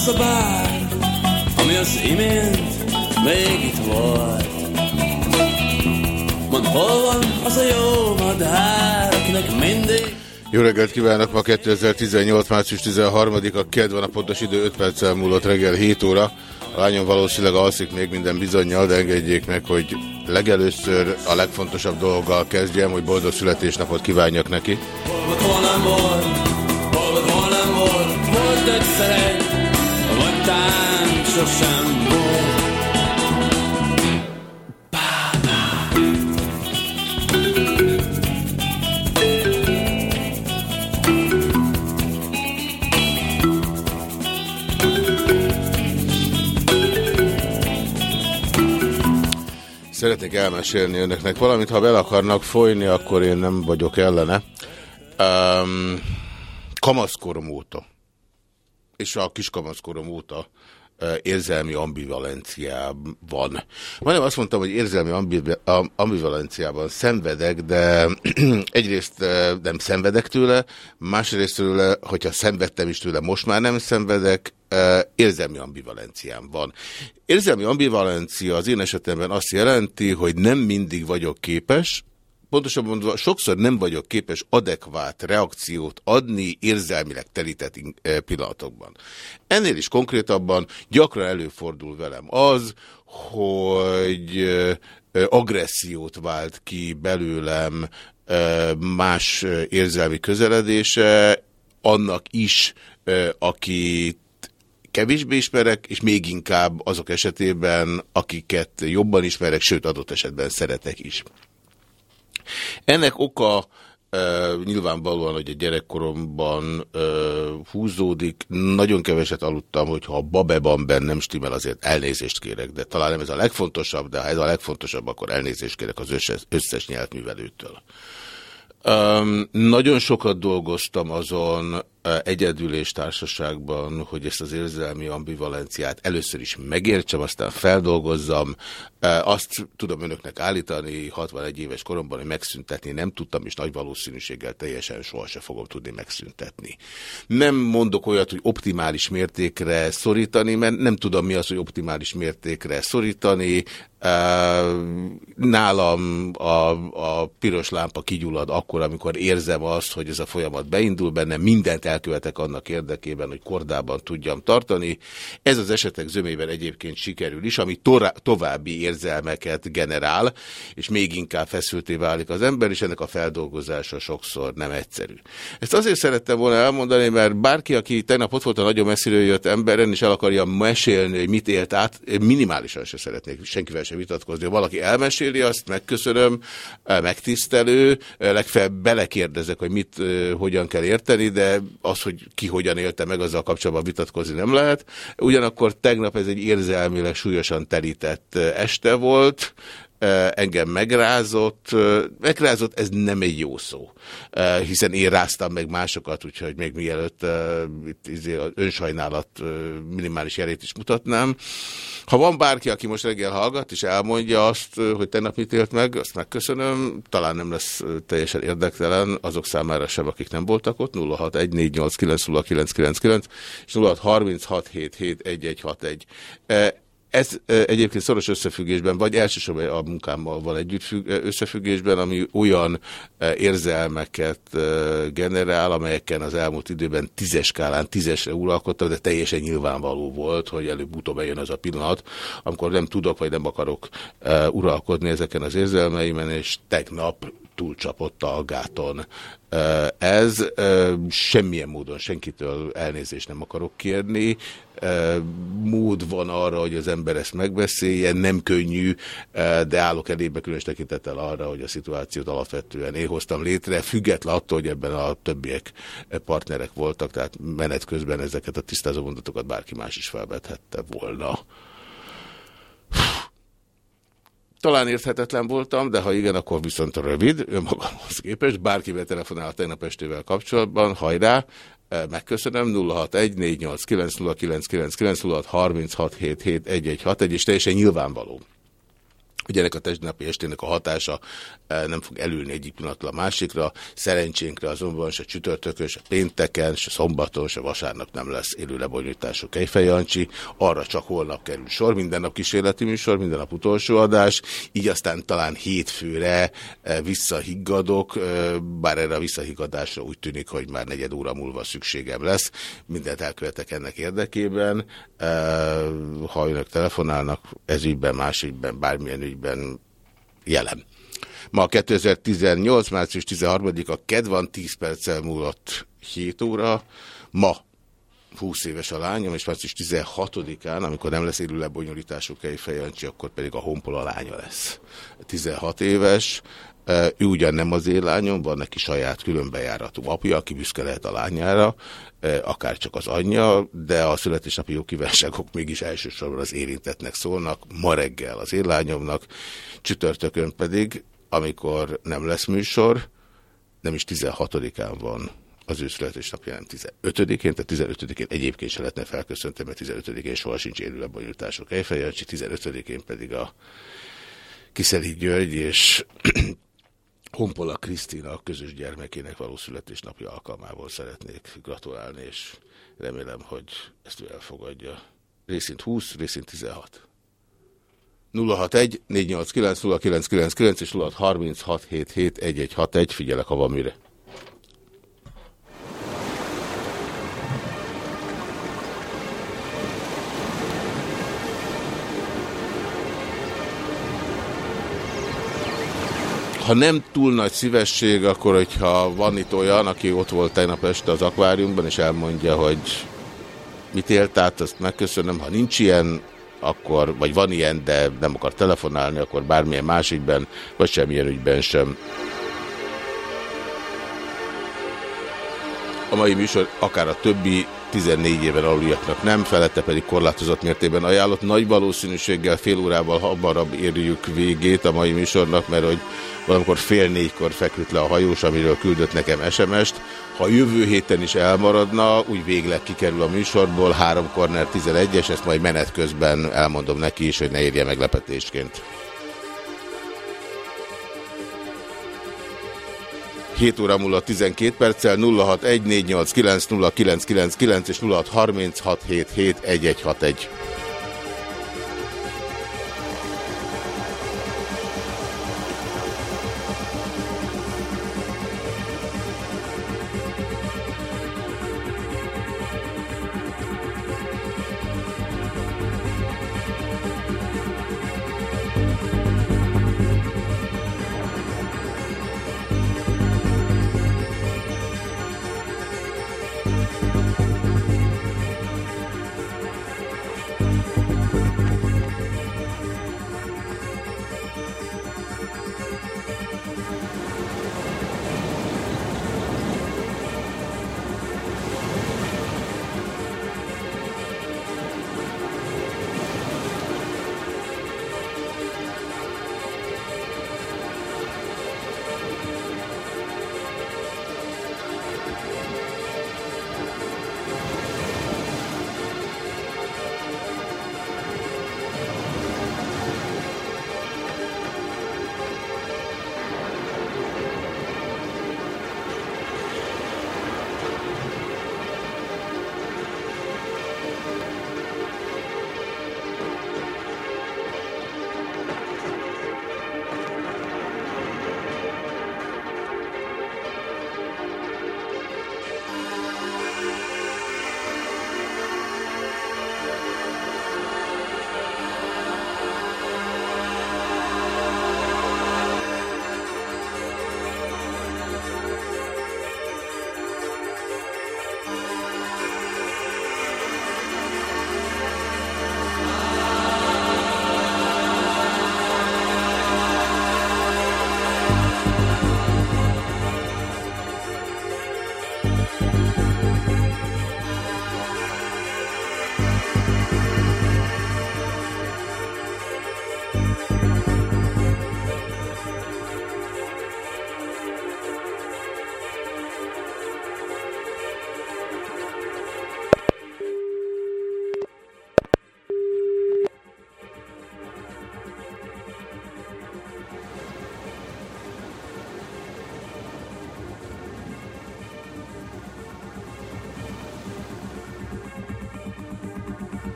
Az a bár, ami az imént még itt volt. Mondd, hol van az a jó madár, akinek mindig Jó reggelt kívánok! Ma 2018. március 13-a kedv van a pontos idő 5 perccel múlott reggel 7 óra. A lányom valószínűleg alszik még minden bizonyal, de engedjék meg, hogy legelőször a legfontosabb dolggal kezdjem, hogy boldog születésnapot kívánjak neki. hol volt, hol nem volt, hol volt, hol nem volt, volt egyszer sosem volt. Szeretnék elmesélni önöknek valamit, ha bele akarnak folyni, akkor én nem vagyok ellene. Um, kamaszkorom óta, és a kiskamaszkorom óta érzelmi ambivalenciában. Majdnem azt mondtam, hogy érzelmi ambiv- am- ambivalenciában szenvedek, de egyrészt nem szenvedek tőle, másrészt tőle, hogyha szenvedtem is tőle, most már nem szenvedek, érzelmi ambivalenciám van. Érzelmi ambivalencia az én esetemben azt jelenti, hogy nem mindig vagyok képes, pontosabban mondva, sokszor nem vagyok képes adekvát reakciót adni érzelmileg telített eh, pillanatokban. Ennél is konkrétabban gyakran előfordul velem az, hogy eh, eh, agressziót vált ki belőlem más érzelmi közeledése, annak is, akit kevésbé ismerek, és még inkább azok esetében, akiket jobban ismerek, sőt adott esetben szeretek is. Ennek oka e, nyilvánvalóan, hogy a gyerekkoromban e, húzódik. Nagyon keveset aludtam, hogyha a babeban bennem stimmel, azért elnézést kérek, de talán nem ez a legfontosabb, de ha ez a legfontosabb, akkor elnézést kérek az összes, összes nyelvművelőtől. Um, nagyon sokat dolgoztam azon uh, egyedül és társaságban, hogy ezt az érzelmi ambivalenciát először is megértsem, aztán feldolgozzam. Azt tudom önöknek állítani, 61 éves koromban, hogy megszüntetni nem tudtam, és nagy valószínűséggel teljesen sohasem fogom tudni megszüntetni. Nem mondok olyat, hogy optimális mértékre szorítani, mert nem tudom mi az, hogy optimális mértékre szorítani. Nálam a, a piros lámpa kigyullad akkor, amikor érzem azt, hogy ez a folyamat beindul benne, mindent elkövetek annak érdekében, hogy kordában tudjam tartani. Ez az esetek zömében egyébként sikerül is, ami további érzelmeket generál, és még inkább feszülté válik az ember, és ennek a feldolgozása sokszor nem egyszerű. Ezt azért szerettem volna elmondani, mert bárki, aki tegnap ott volt a nagyon messziről jött emberen, és el akarja mesélni, hogy mit élt át, minimálisan se szeretnék senkivel sem vitatkozni. Ha valaki elmeséli, azt megköszönöm, megtisztelő, legfeljebb belekérdezek, hogy mit, hogyan kell érteni, de az, hogy ki hogyan élte meg, azzal kapcsolatban vitatkozni nem lehet. Ugyanakkor tegnap ez egy érzelmileg súlyosan telített este volt, engem megrázott. Megrázott, ez nem egy jó szó, hiszen én ráztam meg másokat, úgyhogy még mielőtt itt izé az önsajnálat minimális jelét is mutatnám. Ha van bárki, aki most reggel hallgat, és elmondja azt, hogy tegnap mit élt meg, azt megköszönöm. Talán nem lesz teljesen érdektelen azok számára sem, akik nem voltak ott. 0614890999 és 0636771161. Ez egyébként szoros összefüggésben, vagy elsősorban a munkámmal van együtt függ, összefüggésben, ami olyan érzelmeket generál, amelyeken az elmúlt időben tízes skálán tízesre uralkodtam, de teljesen nyilvánvaló volt, hogy előbb-utóbb eljön az a pillanat, amikor nem tudok, vagy nem akarok uralkodni ezeken az érzelmeimen, és tegnap túlcsapott a gáton. Ez semmilyen módon senkitől elnézést nem akarok kérni. Mód van arra, hogy az ember ezt megbeszélje, nem könnyű, de állok elébe különös tekintettel arra, hogy a szituációt alapvetően én hoztam létre, független attól, hogy ebben a többiek partnerek voltak, tehát menet közben ezeket a tisztázó mondatokat bárki más is felvethette volna. Talán érthetetlen voltam, de ha igen, akkor viszont rövid, önmagamhoz képest. Bárkivel telefonál tegnap estével kapcsolatban, hajrá, e, megköszönöm, 061-489-909 és teljesen nyilvánvaló hogy ennek a testnapi estének a hatása e, nem fog elülni egyik pillanatra a másikra. Szerencsénkre azonban se csütörtökön, se pénteken, se szombaton, se vasárnap nem lesz élő lebonyolítású Kejfej Jancsi. Arra csak holnap kerül sor, minden nap kísérleti műsor, minden nap utolsó adás, így aztán talán hétfőre e, visszahiggadok, e, bár erre a visszahiggadásra úgy tűnik, hogy már negyed óra múlva szükségem lesz. Mindent elkövetek ennek érdekében. Ha önök telefonálnak ez ügyben, más ügyben, bármilyen ügyben, ügyben jelen. Ma 2018. március 13-a KED van, 10 perccel múlott 7 óra. Ma 20 éves a lányom, és március 16-án, amikor nem lesz élő lebonyolítású Kejfejancsi, akkor pedig a honpol a lánya lesz. 16 éves, ő ugyan nem az én lányom, van neki saját különbejáratú apja, aki büszke lehet a lányára, akár csak az anyja, de a születésnapi jó kívánságok mégis elsősorban az érintetnek szólnak, ma reggel az én lányomnak, csütörtökön pedig, amikor nem lesz műsor, nem is 16-án van az ő születésnapja, nem 15-én, tehát 15-én egyébként se lehetne felköszöntem, mert 15-én soha sincs élő lebonyolítások helyfejelcsi, 15-én pedig a Kiszeli György és Honpola Krisztina a közös gyermekének való születésnapja alkalmából szeretnék gratulálni, és remélem, hogy ezt ő elfogadja. Részint 20, részint 16. 061 489 0999 és 0636771161, figyelek, ha van mire. Ha nem túl nagy szívesség, akkor hogyha van itt olyan, aki ott volt tegnap este az akváriumban, és elmondja, hogy mit élt át, azt megköszönöm. Ha nincs ilyen, akkor, vagy van ilyen, de nem akar telefonálni, akkor bármilyen másikben, vagy semmilyen ügyben sem. A mai műsor akár a többi 14 éven aluliaknak nem, felette pedig korlátozott mértében ajánlott. Nagy valószínűséggel fél órával hamarabb érjük végét a mai műsornak, mert hogy valamikor fél négykor feküdt le a hajós, amiről küldött nekem SMS-t. Ha jövő héten is elmaradna, úgy végleg kikerül a műsorból, 3 korner 11-es, ezt majd menet közben elmondom neki is, hogy ne érje meglepetésként. 7 óra múlva 12 perccel 0614890999 és 0636771161.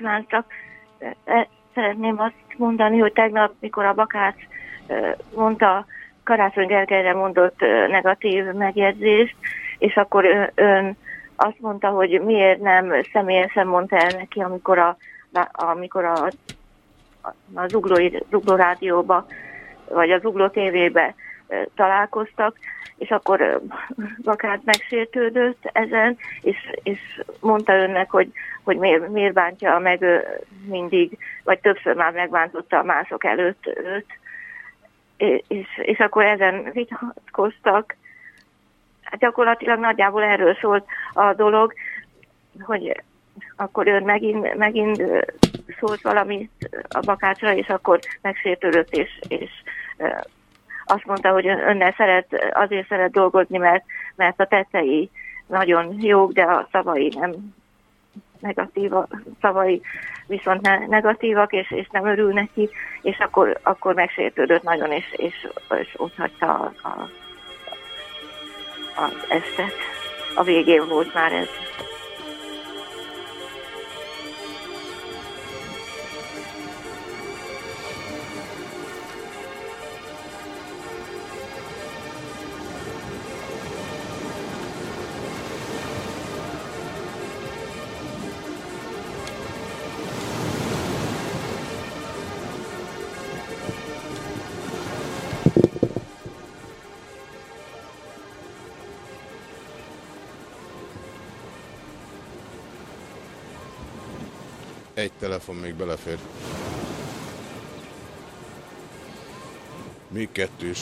kívánok, csak szeretném azt mondani, hogy tegnap, mikor a Bakác e, mondta Karácsony Gergelyre mondott negatív megjegyzést, és akkor ön azt mondta, hogy miért nem személyesen mondta el neki, amikor a, amikor a, a Zugló, Zugló rádióba, vagy a Zugló tévébe találkoztak, és akkor Bakát megsértődött ezen, és, és mondta önnek, hogy, hogy miért, miért bántja meg mindig, vagy többször már megbántotta a mások előtt őt, és, és akkor ezen vitatkoztak. Hát gyakorlatilag nagyjából erről szólt a dolog, hogy akkor ön megint, megint szólt valamit a bakácsra, és akkor megsértődött, és, és azt mondta, hogy önnel szeret, azért szeret dolgozni, mert, mert a tettei nagyon jók, de a szavai nem negatív, szavai viszont ne, negatívak, és, és nem örül neki, és akkor, akkor megsértődött nagyon, és, és, és ott hagyta a, a, az estet. A végén volt már ez. Egy telefon még belefér. Még kettő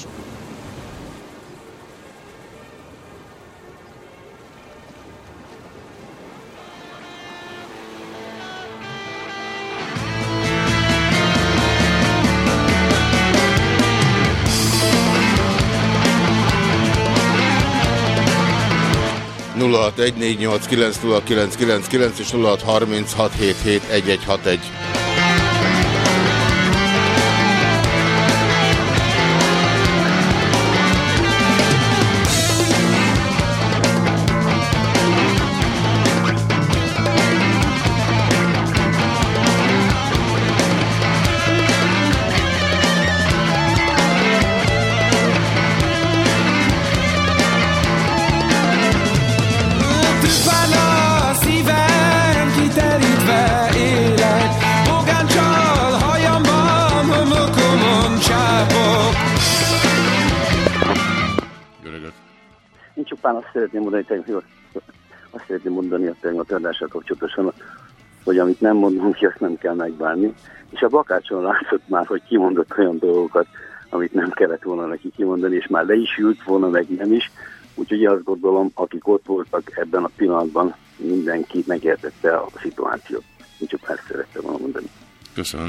és 0636771161. mondani, tegnap, azt szeretném mondani a tegnap adással kapcsolatosan, hogy amit nem mondunk ki, azt nem kell megbánni. És a bakácson látszott már, hogy kimondott olyan dolgokat, amit nem kellett volna neki kimondani, és már le is ült volna, meg nem is. Úgyhogy azt gondolom, akik ott voltak ebben a pillanatban, mindenki megértette a szituációt. Csak ezt szerettem volna mondani. Köszönöm.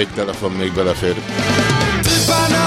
Egy telefon még belefér. Tüfán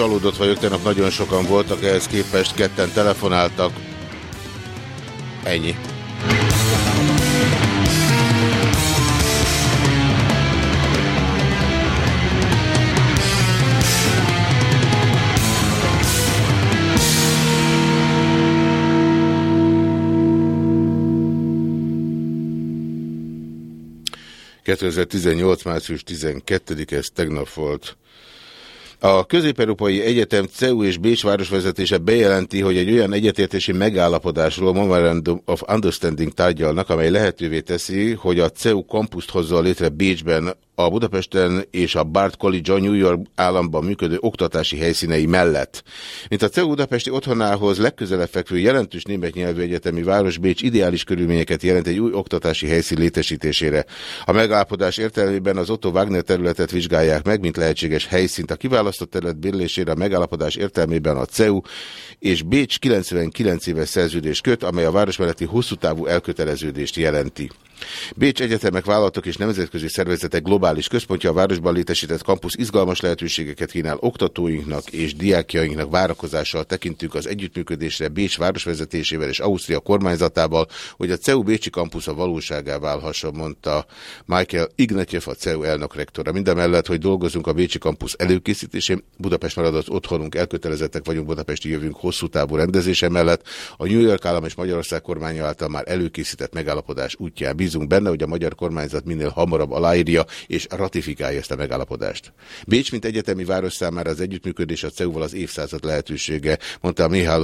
csalódott vagyok, tegnap nagyon sokan voltak, ehhez képest ketten telefonáltak. Ennyi. ...2018. március 12 ez tegnap volt. A Közép-Európai Egyetem CEU és Bécs városvezetése bejelenti, hogy egy olyan egyetértési megállapodásról Memorandum of Understanding tárgyalnak, amely lehetővé teszi, hogy a CEU kampuszt hozza létre Bécsben a Budapesten és a Bard College a New York államban működő oktatási helyszínei mellett. Mint a CEU Budapesti otthonához legközelebb fekvő jelentős német nyelvű egyetemi város Bécs ideális körülményeket jelent egy új oktatási helyszín létesítésére. A megállapodás értelmében az Otto Wagner területet vizsgálják meg, mint lehetséges helyszínt. A kiválasztott terület bérlésére a megállapodás értelmében a CEU és Bécs 99 éves szerződés köt, amely a város melletti hosszú távú elköteleződést jelenti. Bécs egyetemek, vállalatok és nemzetközi szervezetek globális központja a városban létesített kampusz izgalmas lehetőségeket kínál oktatóinknak és diákjainknak várakozással tekintünk az együttműködésre Bécs városvezetésével és Ausztria kormányzatával, hogy a CEU Bécsi kampusz a valóságá válhasson, mondta Michael Ignatyev, a CEU elnök rektora. Mindemellett, hogy dolgozunk a Bécsi kampusz előkészítésén, Budapest maradott otthonunk, elkötelezettek vagyunk Budapesti jövünk hosszú távú rendezése mellett, a New York állam és Magyarország kormánya által már előkészített megállapodás útján bízunk benne, hogy a magyar kormányzat minél hamarabb aláírja és ratifikálja ezt a megállapodást. Bécs, mint egyetemi város számára az együttműködés a CEU-val az évszázad lehetősége, mondta Mihály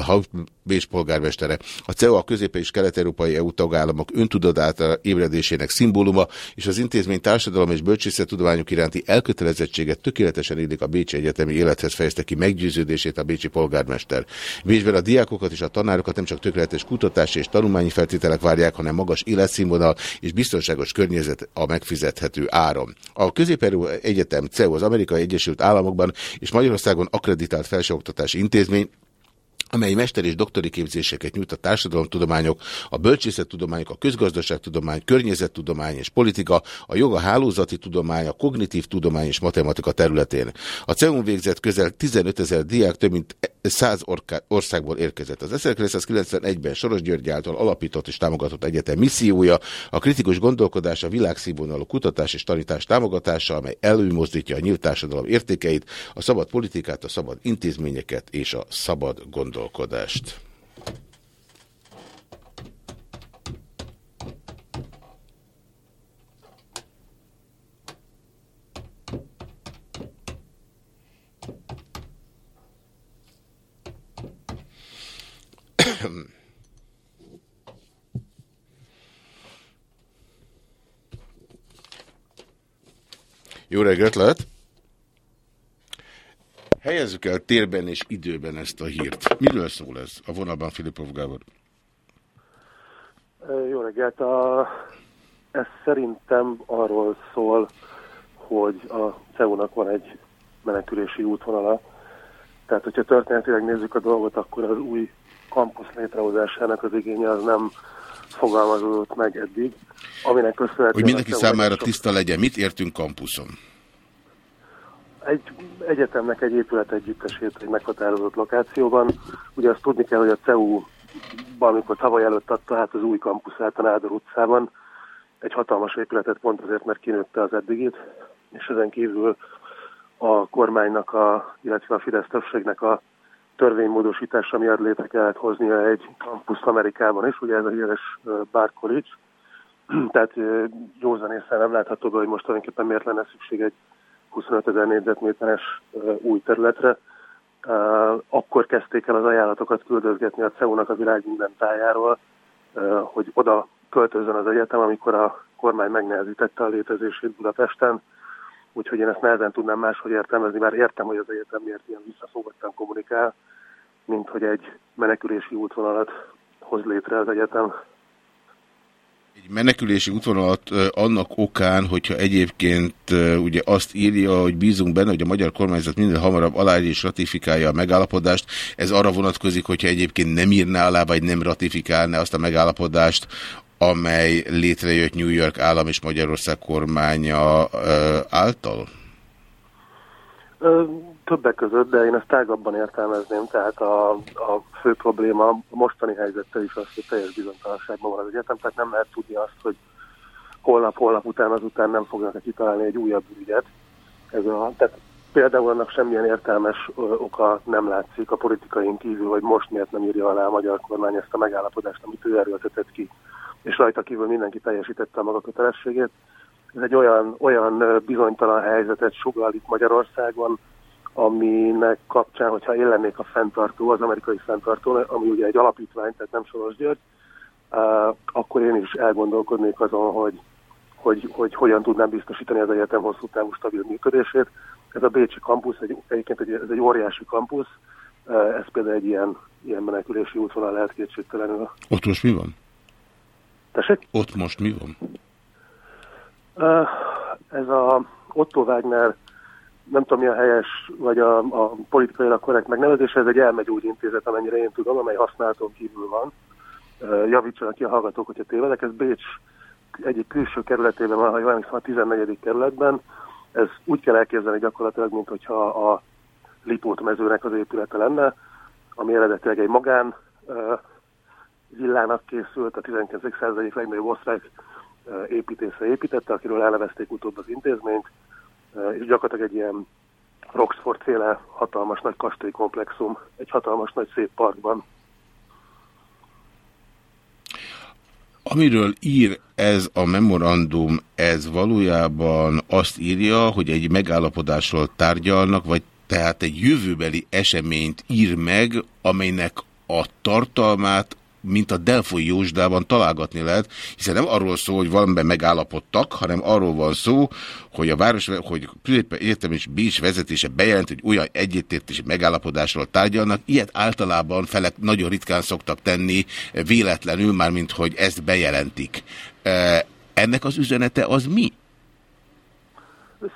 Bécs polgármestere. A CEU a közép- és kelet-európai EU tagállamok öntudatára ébredésének szimbóluma, és az intézmény társadalom és bölcsészettudományok iránti elkötelezettséget tökéletesen élik a Bécsi Egyetemi élethez fejezte ki meggyőződését a bécsi polgármester. Bécsben a diákokat és a tanárokat nem csak tökéletes kutatási és tanulmányi feltételek várják, hanem magas életszínvonal és biztonságos környezet a megfizethető áron. A közép Egyetem CEU az Amerikai Egyesült Államokban és Magyarországon akreditált felsőoktatási intézmény, amely mester- és doktori képzéseket nyújt a társadalomtudományok, a bölcsészettudományok, a közgazdaságtudomány, környezettudomány és politika, a joga hálózati tudomány, a kognitív tudomány és matematika területén. A CEUN végzett közel 15 ezer diák több mint 100 országból érkezett. Az 1991-ben Soros György által alapított és támogatott egyetem missziója a kritikus gondolkodás, a világszínvonalú kutatás és tanítás támogatása, amely előmozdítja a nyílt társadalom értékeit, a szabad politikát, a szabad intézményeket és a szabad gondolkodást. Jó reggelt lehet! Helyezzük el térben és időben ezt a hírt. Miről szól ez a vonalban, Filipov Gábor? Jó reggelt! A, ez szerintem arról szól, hogy a CEU-nak van egy menekülési útvonala. Tehát, hogyha történetileg nézzük a dolgot, akkor az új kampusz létrehozásának az igénye az nem fogalmazódott meg eddig, aminek köszönhetően... Hogy mindenki számára tiszta legyen, mit értünk kampuszon? Egy egyetemnek egy épület együttesét egy meghatározott lokációban. Ugye azt tudni kell, hogy a CEU valamikor tavaly előtt adta hát az új kampuszát a Nádor utcában, egy hatalmas épületet pont azért, mert kinőtte az eddigit, és ezen kívül a kormánynak, a, illetve a Fidesz többségnek a törvénymódosítása miatt létre kellett hoznia egy kampusz Amerikában is, ugye ez a híres Bard tehát józan észre nem látható hogy most tulajdonképpen miért lenne szükség egy 25 ezer négyzetméteres új területre. Akkor kezdték el az ajánlatokat küldözgetni a CEU-nak a világ minden tájáról, hogy oda költözön az egyetem, amikor a kormány megnehezítette a létezését Budapesten. Úgyhogy én ezt nehezen tudnám máshogy értelmezni, mert értem, hogy az egyetem miért ilyen visszafogottan kommunikál, mint hogy egy menekülési útvonalat hoz létre az egyetem. Egy menekülési útvonalat annak okán, hogyha egyébként ugye azt írja, hogy bízunk benne, hogy a magyar kormányzat minél hamarabb aláírja és ratifikálja a megállapodást, ez arra vonatkozik, hogyha egyébként nem írná alá, vagy nem ratifikálná azt a megállapodást, amely létrejött New York állam és Magyarország kormánya által? Többek között, de én ezt tágabban értelmezném, tehát a, a fő probléma a mostani helyzettel is az, hogy teljes bizonytalanságban van az egyetem, tehát nem lehet tudni azt, hogy holnap-holnap után azután nem fognak kitalálni egy újabb ügyet. Ez a, tehát például annak semmilyen értelmes oka nem látszik a politikain kívül, hogy most miért nem írja alá a magyar kormány ezt a megállapodást, amit ő erőltetett ki, és rajta kívül mindenki teljesítette a maga kötelességét. Ez egy olyan, olyan bizonytalan helyzetet sugal itt Magyarországon, aminek kapcsán, hogyha én lennék a fenntartó, az amerikai fenntartó, ami ugye egy alapítvány, tehát nem Soros György, uh, akkor én is elgondolkodnék azon, hogy, hogy, hogy hogyan tudnám biztosítani az egyetem hosszú távú stabil működését. Ez a Bécsi kampusz, egy, egyébként egy, ez egy óriási kampusz, uh, ez például egy ilyen, ilyen menekülési útvonal lehet kétségtelenül. Ott most mi van? Tessék? Ott most mi van? Uh, ez a Otto Wagner nem tudom mi a helyes, vagy a, a politikailag korrekt megnevezés, ez egy elmegyógyintézet, amennyire én tudom, amely használaton kívül van. Javítsanak ki a hallgatók, hogyha tévedek. Ez Bécs egyik külső kerületében van, ha jól emlékszem, a 14. kerületben. Ez úgy kell elképzelni gyakorlatilag, mint hogyha a Lipót mezőnek az épülete lenne, ami eredetileg egy magán villának készült, a 19. század egyik legnagyobb osztrák építésze építette, akiről elnevezték utóbb az intézményt és gyakorlatilag egy ilyen Roxford féle hatalmas nagy kastélykomplexum, egy hatalmas nagy szép parkban. Amiről ír ez a memorandum, ez valójában azt írja, hogy egy megállapodásról tárgyalnak, vagy tehát egy jövőbeli eseményt ír meg, amelynek a tartalmát mint a Delfoi Jósdában találgatni lehet, hiszen nem arról szól, hogy valamiben megállapodtak, hanem arról van szó, hogy a város, hogy Egyetem és Bécs vezetése bejelent, hogy olyan egyetértési megállapodásról tárgyalnak. Ilyet általában felek nagyon ritkán szoktak tenni véletlenül, már mint hogy ezt bejelentik. Ennek az üzenete az mi?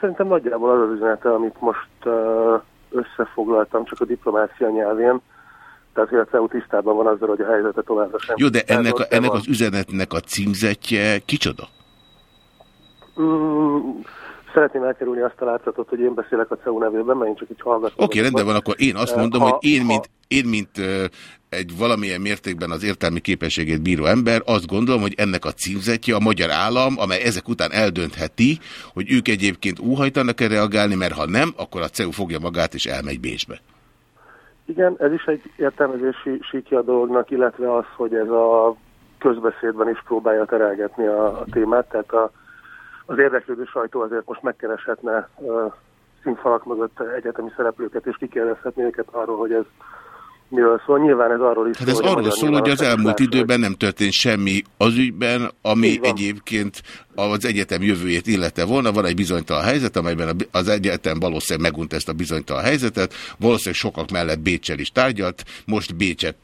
Szerintem nagyjából az az üzenete, amit most összefoglaltam, csak a diplomácia nyelvén tehát a CEU tisztában van azzal, hogy a helyzetet továbbra sem. Jó, de ennek, a, ennek az üzenetnek a címzetje kicsoda? Mm, szeretném elkerülni azt a látszatot, hogy én beszélek a CEU nevében, mert én csak így hallgatom. Oké, okay, rendben van, akkor én azt mondom, ha, hogy én, ha, mint, én, mint egy valamilyen mértékben az értelmi képességét bíró ember, azt gondolom, hogy ennek a címzetje a magyar állam, amely ezek után eldöntheti, hogy ők egyébként úhajtanak-e reagálni, mert ha nem, akkor a CEU fogja magát és elmegy Bécsbe. Igen, ez is egy értelmezési síkja a dolognak, illetve az, hogy ez a közbeszédben is próbálja terelgetni a, a témát, tehát a, az érdeklődő sajtó azért most megkereshetne uh, színfalak mögött egyetemi szereplőket, és kikérdezhetni őket arról, hogy ez miről szól. Nyilván ez arról is hát ez szól, arról szól, hogy az elmúlt időben nem történt semmi az ügyben, ami egyébként az egyetem jövőjét illete volna. Van egy bizonytalan helyzet, amelyben az egyetem valószínűleg megunt ezt a bizonytalan helyzetet. Valószínűleg sokak mellett Bécsel is tárgyalt, most Bécset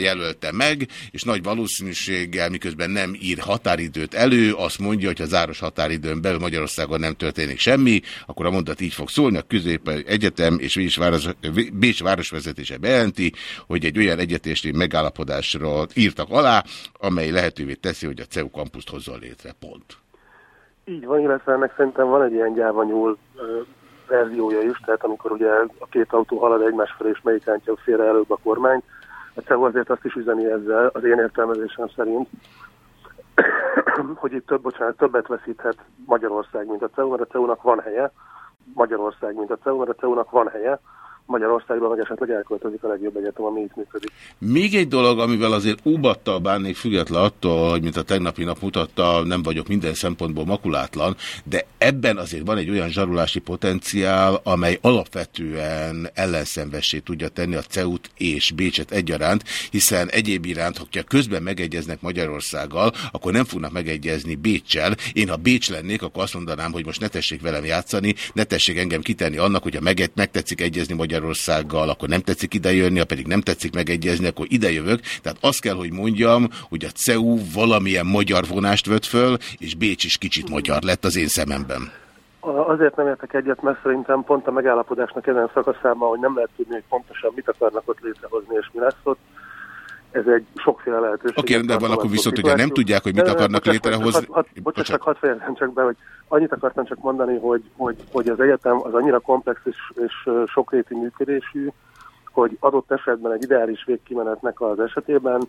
jelölte meg, és nagy valószínűséggel, miközben nem ír határidőt elő, azt mondja, hogy ha záros határidőn belül Magyarországon nem történik semmi, akkor a mondat így fog szólni, a közép egyetem és Bécs, város, városvezetése bejelenti, hogy egy olyan egyetési megállapodásra írtak alá, amely lehetővé teszi, hogy a CEU kampuszt hozzon létre. Pont. Így van, illetve ennek szerintem van egy ilyen gyávanyúl verziója is, tehát amikor ugye a két autó halad egymás felé, és melyik rántja félre előbb a kormány, a CEU azért azt is üzeni ezzel, az én értelmezésem szerint, hogy itt több, bocsánat, többet veszíthet Magyarország, mint a CEU, mert a CEU-nak van helye, Magyarország, mint a CEU, mert a CEU-nak van helye, Magyarországban meg esetleg elköltözik a legjobb egyetem, ami itt működik. Még egy dolog, amivel azért óbattal bánnék független attól, hogy mint a tegnapi nap mutatta, nem vagyok minden szempontból makulátlan, de ebben azért van egy olyan zsarulási potenciál, amely alapvetően ellenszenvessé tudja tenni a CEUT és Bécset egyaránt, hiszen egyéb iránt, hogyha közben megegyeznek Magyarországgal, akkor nem fognak megegyezni Bécsel. Én, ha Bécs lennék, akkor azt mondanám, hogy most ne tessék velem játszani, ne tessék engem kitenni annak, hogyha megtetszik egyezni Magyarországgal, akkor nem tetszik idejönni, ha pedig nem tetszik megegyezni, akkor idejövök. Tehát azt kell, hogy mondjam, hogy a CEU valamilyen magyar vonást vett föl, és Bécs is kicsit magyar lett az én szememben. Azért nem értek egyet, mert szerintem pont a megállapodásnak ezen szakaszában, hogy nem lehet tudni, hogy pontosan mit akarnak ott létrehozni, és mi lesz ott. Ez egy sokféle lehetőség. Oké, okay, de van akkor viszont ugye nem tudják, hogy mit akarnak létrehozni. Bocsás, csak hadd fejezem csak be, hogy annyit akartam csak mondani, hogy, hogy, hogy az egyetem az annyira komplex és, és sokréti működésű, hogy adott esetben egy ideális végkimenetnek az esetében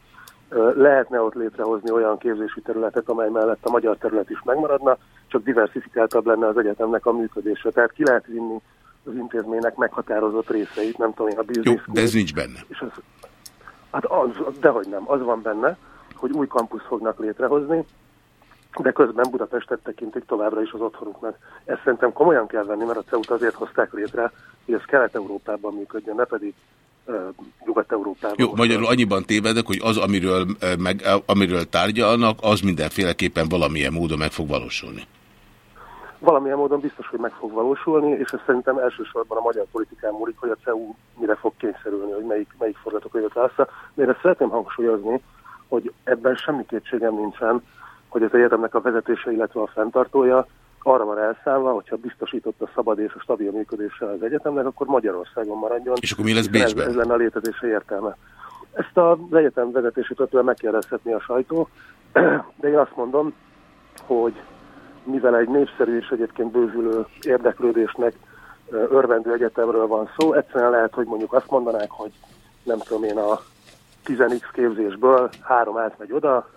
lehetne ott létrehozni olyan képzési területet, amely mellett a magyar terület is megmaradna, csak diversifikáltabb lenne az egyetemnek a működése. Tehát ki lehet vinni az intézménynek meghatározott részeit, nem tudom a biznisz. Jó, de ez nincs benne. És az, hát az, dehogy nem, az van benne, hogy új kampusz fognak létrehozni, de közben Budapestet tekintik továbbra is az otthonuknak. Ezt szerintem komolyan kell venni, mert a CEUT azért hozták létre, hogy ez Kelet-Európában működjön, ne pedig Nyugat-Európában. Jó, magyarul annyiban tévedek, hogy az, amiről, meg, amiről tárgyalnak, az mindenféleképpen valamilyen módon meg fog valósulni. Valamilyen módon biztos, hogy meg fog valósulni, és ez szerintem elsősorban a magyar politikán múlik, hogy a CEU mire fog kényszerülni, hogy melyik, melyik forgatókönyvet válasza. De én ezt szeretném hangsúlyozni, hogy ebben semmi kétségem nincsen, hogy az egyetemnek a vezetése, illetve a fenntartója arra van elszállva, hogyha biztosított a szabad és a stabil működéssel az egyetemnek, akkor Magyarországon maradjon. És akkor mi lesz Bécsben? Ez, ez lenne a létezése értelme. Ezt az egyetem vezetésétől megkérdezhetni a sajtó, de én azt mondom, hogy mivel egy népszerű és egyébként bővülő érdeklődésnek örvendő egyetemről van szó, egyszerűen lehet, hogy mondjuk azt mondanák, hogy nem tudom én a 10x képzésből három átmegy oda,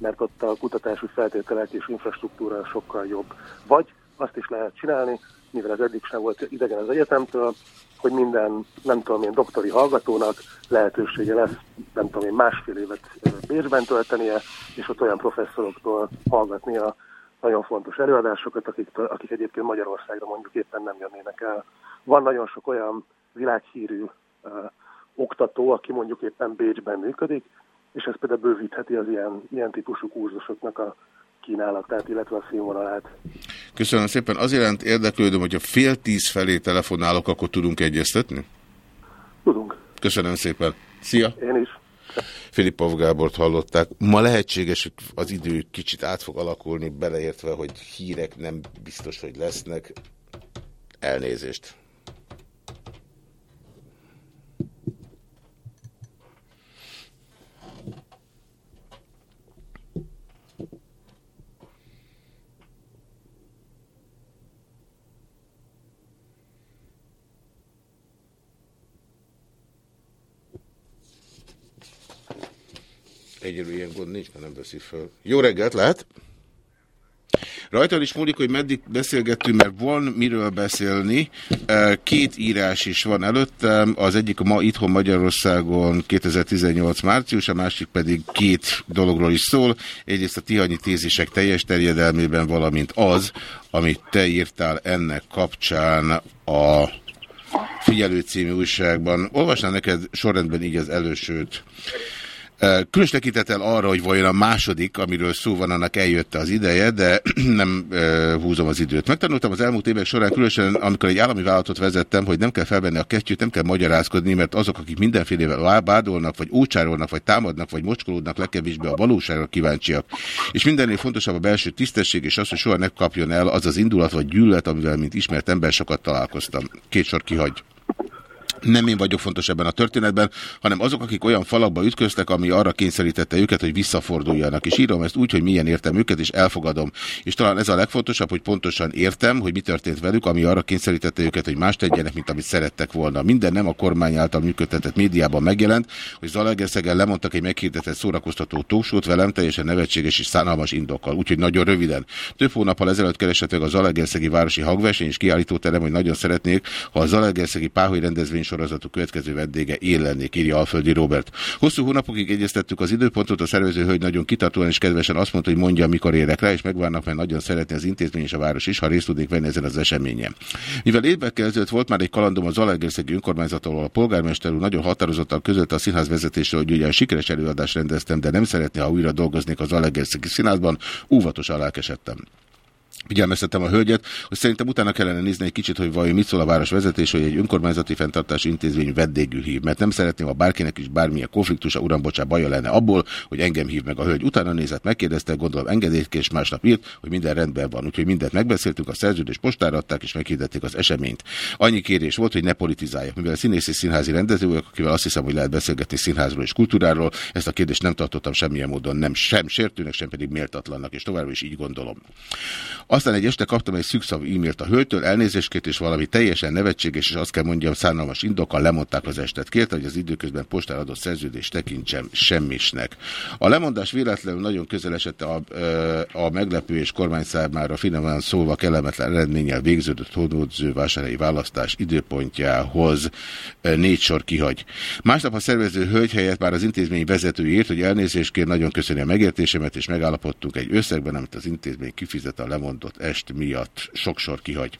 mert ott a kutatási feltételek és infrastruktúra sokkal jobb. Vagy azt is lehet csinálni, mivel ez eddig sem volt idegen az egyetemtől, hogy minden, nem tudom én, doktori hallgatónak lehetősége lesz, nem tudom én, másfél évet Bécsben töltenie, és ott olyan professzoroktól hallgatnia nagyon fontos előadásokat, akik, akik egyébként Magyarországra mondjuk éppen nem jönnének el. Van nagyon sok olyan világhírű uh, oktató, aki mondjuk éppen Bécsben működik, és ez például bővítheti az ilyen, ilyen típusú kurzusoknak a kínálatát, illetve a színvonalát. Köszönöm szépen. Az iránt érdeklődöm, hogy a fél tíz felé telefonálok, akkor tudunk egyeztetni? Tudunk. Köszönöm szépen. Szia! Én is. Filippov Gábort hallották. Ma lehetséges, hogy az idő kicsit át fog alakulni, beleértve, hogy hírek nem biztos, hogy lesznek. Elnézést. Egyelő ilyen gond nincs, mert nem veszi föl. Jó reggelt, lehet? Rajtad is múlik, hogy meddig beszélgettünk, mert van miről beszélni. Két írás is van előttem, az egyik ma itthon Magyarországon 2018 március, a másik pedig két dologról is szól. Egyrészt a tihanyi tézisek teljes terjedelmében, valamint az, amit te írtál ennek kapcsán a Figyelő című újságban. Olvasnám neked sorrendben így az elősőt. Különös tekintettel arra, hogy vajon a második, amiről szó van, annak eljött az ideje, de nem húzom az időt. Megtanultam az elmúlt évek során, különösen amikor egy állami vállalatot vezettem, hogy nem kell felvenni a kesztyűt, nem kell magyarázkodni, mert azok, akik mindenfélevel bádolnak, vagy ócsárolnak, vagy támadnak, vagy mocskolódnak, legkevésbé a valóságra kíváncsiak. És mindennél fontosabb a belső tisztesség, és az, hogy soha ne kapjon el az az indulat vagy gyűlölet, amivel, mint ismert ember, sokat találkoztam. Két sor kihagy nem én vagyok fontos ebben a történetben, hanem azok, akik olyan falakba ütköztek, ami arra kényszerítette őket, hogy visszaforduljanak. És írom ezt úgy, hogy milyen értem őket, és elfogadom. És talán ez a legfontosabb, hogy pontosan értem, hogy mi történt velük, ami arra kényszerítette őket, hogy más tegyenek, mint amit szerettek volna. Minden nem a kormány által működtetett médiában megjelent, hogy Zalaegerszegen lemondtak egy meghirdetett szórakoztató tósót velem teljesen nevetséges és szánalmas indokkal. Úgyhogy nagyon röviden. Több hónappal ezelőtt keresett meg a Zalaegerszegi Városi Hangverseny, és kiállítóterem, hogy nagyon szeretnék, ha a Zalaegerszegi Páholy rendezvény sorozatú következő vendége én lennék, írja Alföldi Robert. Hosszú hónapokig egyeztettük az időpontot, a szervező hölgy nagyon kitartóan és kedvesen azt mondta, hogy mondja, mikor érek rá, és megvárnak, mert nagyon szeretni az intézmény és a város is, ha részt tudnék venni ezen az eseményen. Mivel évekkel ezelőtt volt már egy kalandom az Zalaegerszegi önkormányzatról, a polgármester úr nagyon határozottan között a színház vezetésről, hogy ugyan sikeres előadást rendeztem, de nem szeretné, ha újra dolgoznék az Zalaegerszegi színházban, óvatosan lelkesedtem. Figyelmeztetem a hölgyet, hogy szerintem utána kellene nézni egy kicsit, hogy vajon mit szól a város vezetés, hogy egy önkormányzati fenntartási intézmény vendégül hív, mert nem szeretném, ha bárkinek is bármilyen konfliktusa, uram, bocsánat, baja lenne abból, hogy engem hív meg a hölgy. Utána nézett, megkérdezte, gondolom engedélyt és másnap írt, hogy minden rendben van. Úgyhogy mindent megbeszéltünk, a szerződés postára adták és meghirdették az eseményt. Annyi kérés volt, hogy ne politizáljak, mivel színész és színházi rendező vagyok, akivel azt hiszem, hogy lehet beszélgetni színházról és kultúráról. Ezt a kérdést nem tartottam semmilyen módon nem sem sértőnek, sem pedig méltatlannak, és továbbra is így gondolom. Aztán egy este kaptam egy szükszav e-mailt a hölgytől, elnézéskét és valami teljesen nevetséges, és azt kell mondjam, szánalmas indokkal lemondták az estet. Kérte, hogy az időközben postára adott szerződést tekintsem semmisnek. A lemondás véletlenül nagyon közel esett a, a meglepő és kormány számára finoman szólva kellemetlen eredménnyel végződött hódolódző vásárhelyi választás időpontjához négy sor kihagy. Másnap a szervező hölgy helyett már az intézmény vezető írt, hogy elnézést kér, nagyon köszöni a megértésemet, és megállapodtunk egy összegben, amit az intézmény kifizet a lemondott est miatt sok sor kihagy.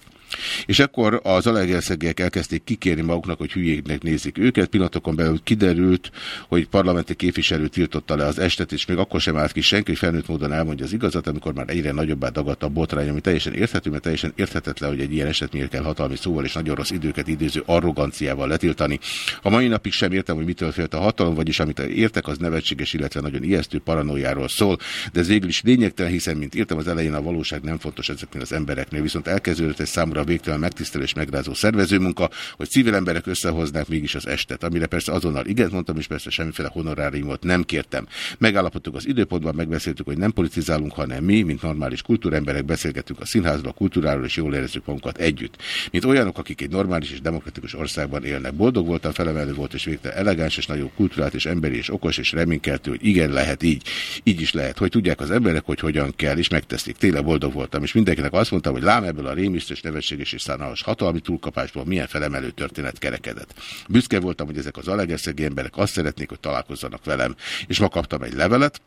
És akkor az alegerszegiek elkezdték kikérni maguknak, hogy hülyéknek nézik őket. Pillanatokon belül kiderült, hogy parlamenti képviselő tiltotta le az estet, és még akkor sem állt ki senki, hogy felnőtt módon elmondja az igazat, amikor már egyre nagyobbá dagadta a botrány, ami teljesen érthető, mert teljesen érthetetlen, hogy egy ilyen eset miért kell hatalmi szóval és nagyon rossz időket idéző arroganciával letiltani. A mai napig sem értem, hogy mitől félt a hatalom, vagyis amit értek, az nevetséges, illetve nagyon ijesztő paranoiáról szól, de ez végül is lényegtelen, hiszen, mint írtam az elején, a valóság nem fontos ezeknél az embereknél, viszont elkezdődött egy számomra végtelen megtisztelő és megrázó szervezőmunka, hogy civil emberek összehoznák mégis az estet, amire persze azonnal igent mondtam, és persze semmiféle honoráriumot nem kértem. Megállapodtuk az időpontban, megbeszéltük, hogy nem politizálunk, hanem mi, mint normális kultúremberek beszélgetünk a színházról, a kultúráról, és jól érezzük magunkat együtt. Mint olyanok, akik egy normális és demokratikus országban élnek. Boldog voltam, felemelő volt és végtelen elegáns, és nagyon kultúrát és emberi és okos és reménykeltő, hogy igen, lehet így. Így is lehet, hogy tudják az emberek, hogy hogyan kell, és megteszik. Tényleg boldog voltam, és mindenkinek azt mondtam, hogy lám ebből a rémisztős nevetséges és szánalmas hatalmi túlkapásból milyen felemelő történet kerekedett. Büszke voltam, hogy ezek az alegeszegi emberek azt szeretnék, hogy találkozzanak velem, és ma kaptam egy levelet,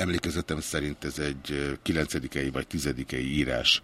emlékezetem szerint ez egy 9 vagy 10 írás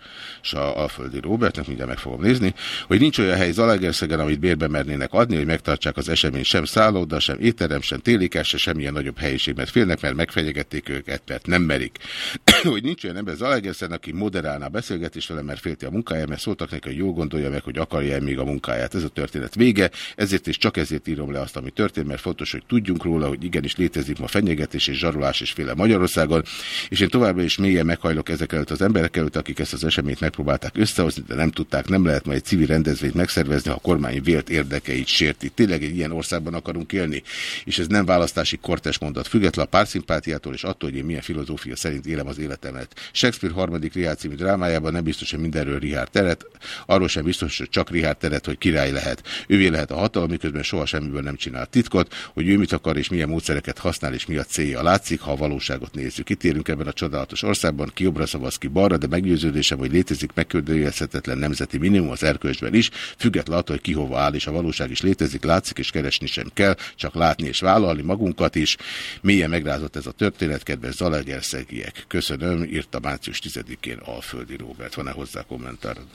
a Alföldi Robertnek, mindjárt meg fogom nézni, hogy nincs olyan hely Zalaegerszegen, amit bérbe mernének adni, hogy megtartsák az esemény sem szálloda, sem étterem, sem télikás, sem semmilyen nagyobb helyiség, mert félnek, mert megfenyegették őket, mert nem merik. hogy nincs olyan ember Zalaegerszegen, aki moderálná a beszélgetést vele, mert félti a munkáját, mert szóltak neki, hogy jól gondolja meg, hogy akarja -e még a munkáját. Ez a történet vége, ezért és csak ezért írom le azt, ami történt, mert fontos, hogy tudjunk róla, hogy igenis létezik ma fenyegetés és zsarolás és féle Magyarország Magyarországon, és én továbbra is mélyen meghajlok ezek előtt az emberek előtt, akik ezt az eseményt megpróbálták összehozni, de nem tudták, nem lehet majd egy civil rendezvényt megszervezni, ha a kormány vélt érdekeit sérti. Tényleg egy ilyen országban akarunk élni, és ez nem választási kortes mondat, független a pártszimpátiától és attól, hogy én milyen filozófia szerint élem az életemet. Shakespeare harmadik Richard című drámájában nem biztos, hogy mindenről Richard teret, arról sem biztos, hogy csak Richard teret, hogy király lehet. Ővé lehet a hatalom, miközben soha semmiből nem csinál titkot, hogy ő mit akar és milyen módszereket használ és mi a célja. Látszik, ha a valóságot nézzük. Itt élünk ebben a csodálatos országban, ki jobbra szavaz, ki balra, de meggyőződésem, hogy létezik megkérdőjelezhetetlen nemzeti minimum az erkölcsben is, független attól, hogy ki hova áll, és a valóság is létezik, látszik, és keresni sem kell, csak látni és vállalni magunkat is. Mélyen megrázott ez a történet, kedves Zalaegerszegiek. Köszönöm, írta március 10-én Alföldi Róbert. Van-e hozzá kommentárod?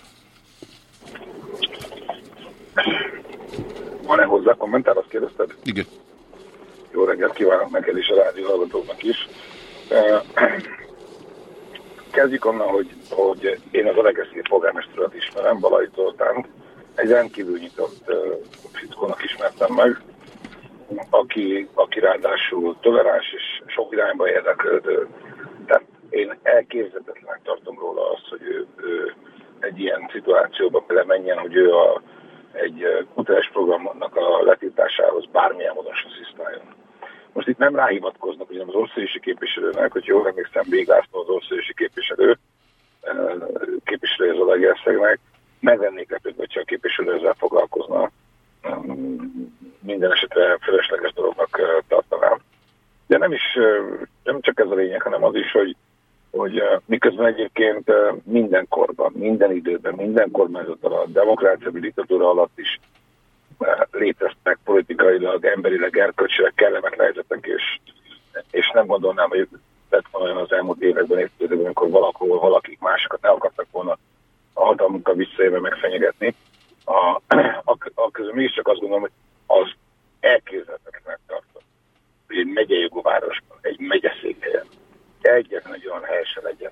Van-e hozzá kommentár, azt kérdezted? Igen. Jó reggelt kívánok neked is, a rádió hallgatóknak is. Kezdjük onnan, hogy, hogy én az Alegeszki polgármesteret ismerem, Balai Zoltánt. Egy rendkívül nyitott fickónak ismertem meg, aki, aki ráadásul toleráns és sok irányba érdeklődő. Tehát én elképzelhetetlenek tartom róla azt, hogy ő, ő egy ilyen szituációba belemenjen, hogy ő a, egy kutatás programnak a letiltásához bármilyen módon asszisztáljon. Most itt nem ráhivatkoznak hogy az országosi képviselőnek, hogy jól emlékszem, Véglászló az országosi képviselő, eh, képviselő az Alegerszegnek, megvennék lepődve, hogy a képviselő ezzel foglalkozna. Minden esetre felesleges dolognak eh, tartanám. De nem is, eh, nem csak ez a lényeg, hanem az is, hogy, hogy miközben egyébként minden korban, minden időben, minden kormányzat alatt, demokrácia, diktatúra alatt is léteztek politikailag, emberileg, erkölcsileg kellemetlen helyzetek, és, és nem gondolnám, hogy lett volna az elmúlt években, évtizedekben, amikor valahol valakik másokat el akartak volna a hatalmunkkal visszaélve megfenyegetni. A, a, a közül mégiscsak azt gondolom, hogy az elképzelhetetlenek tartott, hogy egy megyei városban, egy megyeszékhelyen egyetlen egy olyan hely se legyen,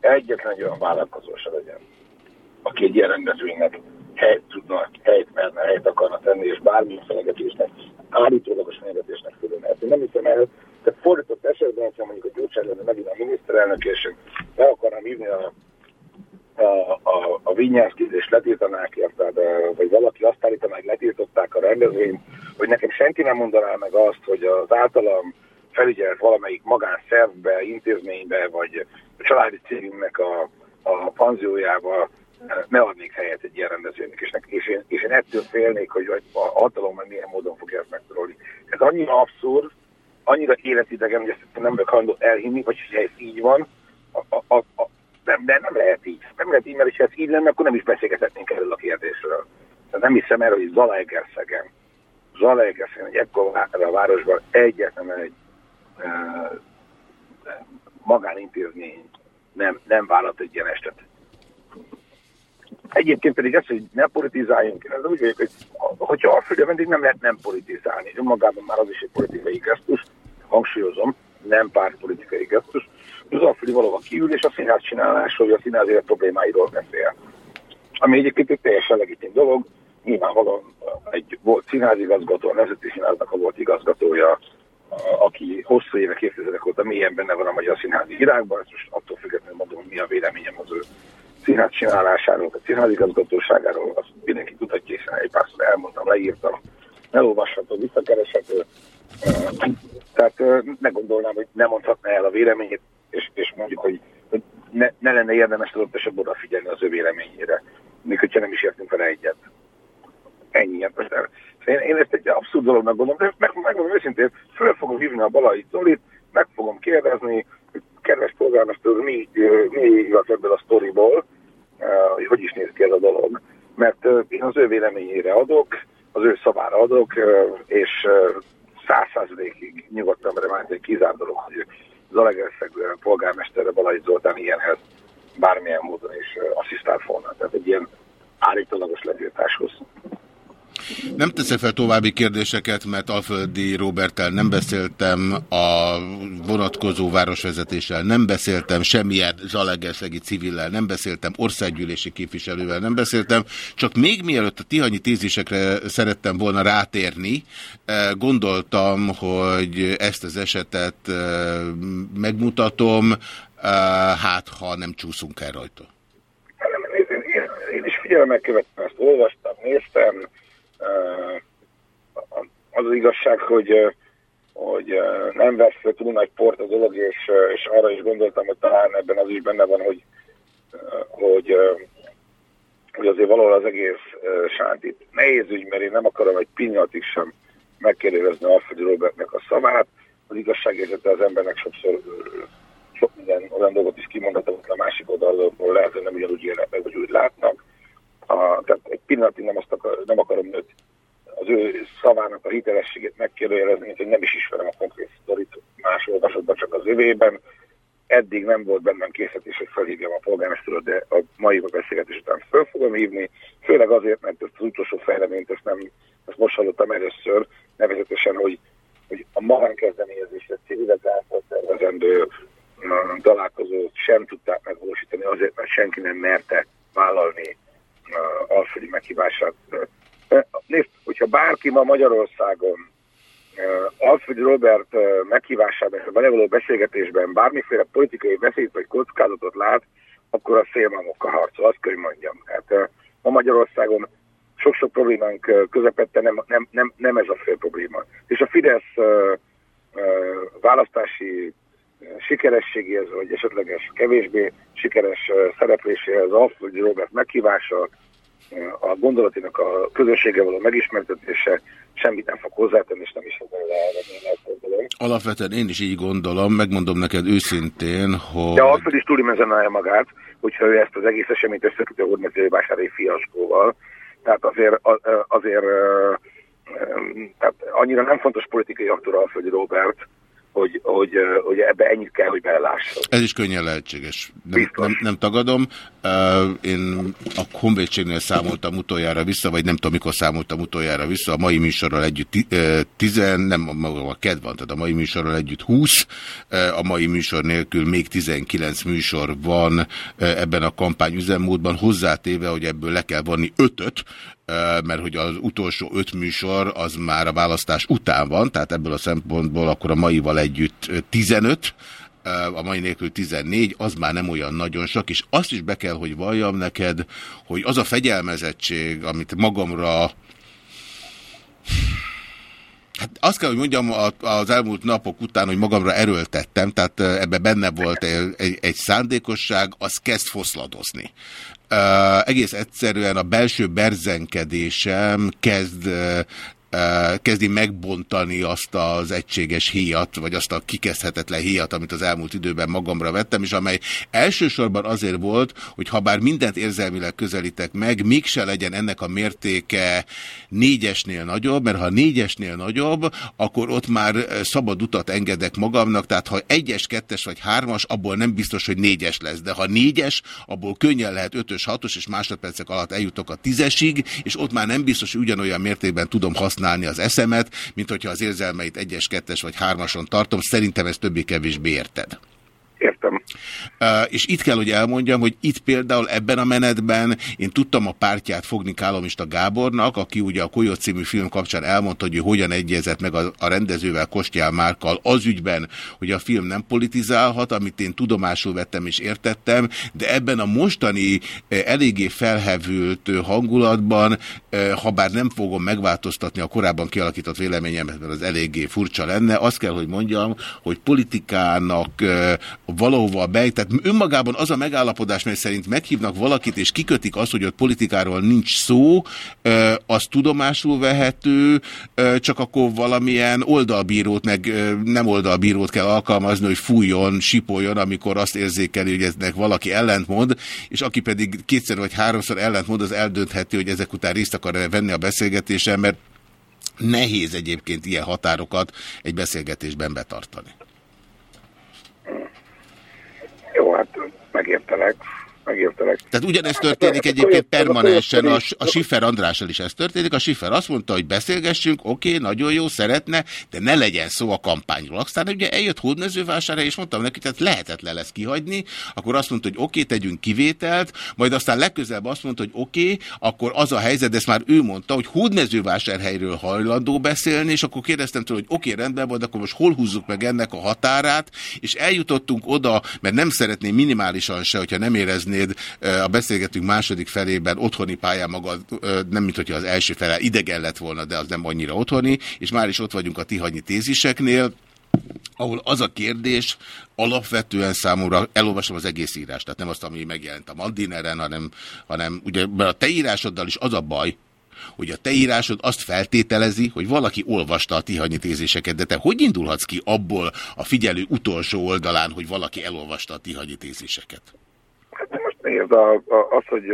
egyetlen egy olyan vállalkozó se legyen, aki egy ilyen rendezvénynek helyt helyt akarna tenni, és bármilyen fenyegetésnek, állítólagos fenyegetésnek fölülne. Én nem hiszem el, tehát fordított esetben, hogyha mondjuk a gyurcsány lenne megint a miniszterelnök, és be akarnám hívni a a, a, a vinyászkit és letiltanák, érted, vagy valaki azt állítaná, hogy letiltották a rendezvényt, hogy nekem senki nem mondaná meg azt, hogy az általam felügyelt valamelyik magánszervbe, intézménybe, vagy a családi cégünknek a, a panziójába ne adnék helyet egy ilyen rendezvénynek, és, és, én, és én ettől félnék, hogy a hatalom milyen módon fogja ezt megtorolni. Ez annyira abszurd, annyira életidegen, hogy ezt nem vagyok hajlandó elhinni, hogy ez így van, a, a, a, nem, de nem lehet így. Nem lehet így, mert ha ez így lenne, akkor nem is beszélgethetnénk erről a kérdésről. Tehát nem hiszem el, hogy Zalaegerszegen, Zalaegerszegen, egy ekkor a városban egyetlen egy e, magánintézmény nem, nem vállalt egy ilyen estet. Egyébként pedig ez, hogy ne politizáljunk, ez úgy vagyok, hogy hogyha azt, hogy mindig nem lehet nem politizálni. Önmagában már az is egy politikai gesztus, hangsúlyozom, nem pártpolitikai gesztus, az Alföldi valóban kiül, és a színház csinálásról, vagy a színház élet problémáiról beszél. Ami egyébként egy teljesen legitim dolog, nyilvánvalóan egy volt színházigazgató, a Nemzeti Színháznak a volt igazgatója, aki hosszú évek, évtizedek óta mélyen benne van a magyar színházi irákban, ezt most attól függetlenül mondom, hogy mi a véleményem az ő színház csinálásáról, a színházigazgatóságáról, azt mindenki tudhatja, hiszen egy párszor elmondtam, leírtam, elolvasható, visszakereshető. Tehát ne gondolnám, hogy nem mondhatná el a véleményét, és, és mondjuk, hogy, ne, ne lenne érdemes adott esetben odafigyelni az ő véleményére, még hogyha nem is értünk vele egyet. Ennyi. Hát én, én ezt egy abszurd dolognak gondolom, de meg, megmondom őszintén, föl fogom hívni a Balai Zolit, meg fogom kérdezni, kedves polgármester, mi, mi igaz ebből a sztoriból, hogy hogy is néz ki ez a dolog. Mert én az ő véleményére adok, az ő szavára adok, és száz százalékig nyugodtan merem egy kizárt dolog, hogy Zalegerszeg polgármestere Balai Zoltán ilyenhez bármilyen módon is asszisztált volna. Tehát egy ilyen állítólagos letiltáshoz. Nem teszek fel további kérdéseket, mert Alföldi Robertel nem beszéltem, a vonatkozó városvezetéssel nem beszéltem, semmilyen zalegerszegi civillel nem beszéltem, országgyűlési képviselővel nem beszéltem, csak még mielőtt a tihanyi tézésekre szerettem volna rátérni, eh, gondoltam, hogy ezt az esetet eh, megmutatom, eh, hát ha nem csúszunk el rajta. Én is figyelemmel követtem ezt, olvastam, néztem, az az igazság, hogy, hogy nem vesz túl nagy port a dolog, és, és arra is gondoltam, hogy talán ebben az is benne van, hogy, hogy, hogy azért valahol az egész sántit nehéz ügy, mert én nem akarom egy pillanatig sem megkérdezni Alfred Robertnek a szavát. Az igazságérzete az embernek sokszor sok minden olyan dolgot is kimondhatott a másik oldalról, lehet, hogy nem ugyanúgy élnek meg, vagy úgy látnak a, tehát egy pillanatig nem, azt akar, nem akarom őt, az ő szavának a hitelességét megkérdőjelezni, mint hogy nem is ismerem a konkrét sztorit más olvasatban, csak az övében. Eddig nem volt bennem készítés, hogy felhívjam a polgármesteret, de a mai beszélgetés után föl fogom hívni, főleg azért, mert ezt az utolsó fejleményt, ezt, nem, ezt most hallottam először, nevezetesen, hogy, hogy a magánkezdeményezésre civilek által szervezendő találkozót sem tudták megvalósítani azért, mert senki nem merte vállalni alföldi meghívását. Nézd, hogyha bárki ma Magyarországon Alfred Robert meghívásában a való beszélgetésben bármiféle politikai beszéd vagy kockázatot lát, akkor a szélmamokkal harcol, azt kell, hogy mondjam. Hát ma Magyarországon sok-sok problémánk közepette nem, nem, nem, nem ez a fő probléma. És a Fidesz választási sikerességéhez, vagy esetleges kevésbé sikeres szerepléséhez Alföldi Robert meghívása, a gondolatinak a közössége való megismertetése semmit nem fog hozzátenni, és nem is fog elvenni. Alapvetően én is így gondolom, megmondom neked őszintén, hogy... De Alföld is túlimenzionálja magát, hogyha ő ezt az egész eseményt összekötő a Hódmezővásári fiaskóval. Tehát azért, azért tehát annyira nem fontos politikai aktor Alföldi Robert, hogy, hogy, hogy ebbe ennyit kell, hogy belelásson. Ez is könnyen lehetséges. Nem, nem, nem tagadom. Én a honvédségnél számoltam utoljára vissza, vagy nem tudom, mikor számoltam utoljára vissza. A mai műsorral együtt tizen, nem maga a kedv van, tehát a mai műsorral együtt 20, a mai műsor nélkül még 19 műsor van ebben a kampány üzemmódban, hozzátéve, hogy ebből le kell vonni ötöt, mert hogy az utolsó öt műsor az már a választás után van, tehát ebből a szempontból akkor a maival együtt 15, a mai nélkül 14, az már nem olyan nagyon sok, és azt is be kell, hogy valljam neked, hogy az a fegyelmezettség, amit magamra Hát azt kell, hogy mondjam az elmúlt napok után, hogy magamra erőltettem, tehát ebbe benne volt egy, egy szándékosság, az kezd foszladozni. Egész egyszerűen a belső berzenkedésem kezd kezdi megbontani azt az egységes híjat, vagy azt a kikezdhetetlen híjat, amit az elmúlt időben magamra vettem, és amely elsősorban azért volt, hogy ha bár mindent érzelmileg közelítek meg, mégse legyen ennek a mértéke négyesnél nagyobb, mert ha négyesnél nagyobb, akkor ott már szabad utat engedek magamnak, tehát ha egyes, kettes vagy hármas, abból nem biztos, hogy négyes lesz, de ha négyes, abból könnyen lehet ötös, hatos, és másodpercek alatt eljutok a tízesig, és ott már nem biztos, hogy ugyanolyan mértékben tudom használni használni az eszemet, mint hogyha az érzelmeit egyes, kettes vagy hármason tartom. Szerintem ezt többé-kevésbé érted. Értem. Uh, és itt kell, hogy elmondjam, hogy itt például ebben a menetben én tudtam a pártját fogni Kálomista Gábornak, aki ugye a Kolyot című film kapcsán elmondta, hogy hogyan egyezett meg a, a rendezővel, Kostyál Márkkal az ügyben, hogy a film nem politizálhat, amit én tudomásul vettem és értettem, de ebben a mostani eléggé felhevült hangulatban, ha bár nem fogom megváltoztatni a korábban kialakított véleményemet, mert az eléggé furcsa lenne, azt kell, hogy mondjam, hogy politikának valahova be, tehát önmagában az a megállapodás, mely szerint meghívnak valakit, és kikötik azt, hogy ott politikáról nincs szó, az tudomásul vehető, csak akkor valamilyen oldalbírót, meg nem oldalbírót kell alkalmazni, hogy fújjon, sipoljon, amikor azt érzékeli, hogy eznek valaki ellentmond, és aki pedig kétszer vagy háromszor ellentmond, az eldöntheti, hogy ezek után részt akar -e venni a beszélgetésen, mert nehéz egyébként ilyen határokat egy beszélgetésben betartani. Jó, hát megértelek megértelek. Tehát ugyanezt történik egyébként permanensen, a, a Siffer Andrással is ez történik. A Siffer azt mondta, hogy beszélgessünk, oké, okay, nagyon jó, szeretne, de ne legyen szó a kampányról. Aztán ugye eljött hódmezővására, és mondtam neki, tehát lehetetlen lesz kihagyni, akkor azt mondta, hogy oké, okay, tegyünk kivételt, majd aztán legközelebb azt mondta, hogy oké, okay, akkor az a helyzet, de ezt már ő mondta, hogy hódmezővásárhelyről hajlandó beszélni, és akkor kérdeztem tőle, hogy oké, okay, rendben van, akkor most hol húzzuk meg ennek a határát, és eljutottunk oda, mert nem szeretném minimálisan se, hogyha nem érezni szeretnéd a beszélgetünk második felében otthoni pályán magad, nem mint hogyha az első fele idegen lett volna, de az nem annyira otthoni, és már is ott vagyunk a tihanyi téziseknél, ahol az a kérdés alapvetően számomra, elolvasom az egész írást, tehát nem azt, ami megjelent a Mandineren, hanem, hanem ugye mert a te írásoddal is az a baj, hogy a te írásod azt feltételezi, hogy valaki olvasta a tihanyi tézéseket, de te hogy indulhatsz ki abból a figyelő utolsó oldalán, hogy valaki elolvasta a tihanyi tézéseket? Nézd, a, a, az, hogy...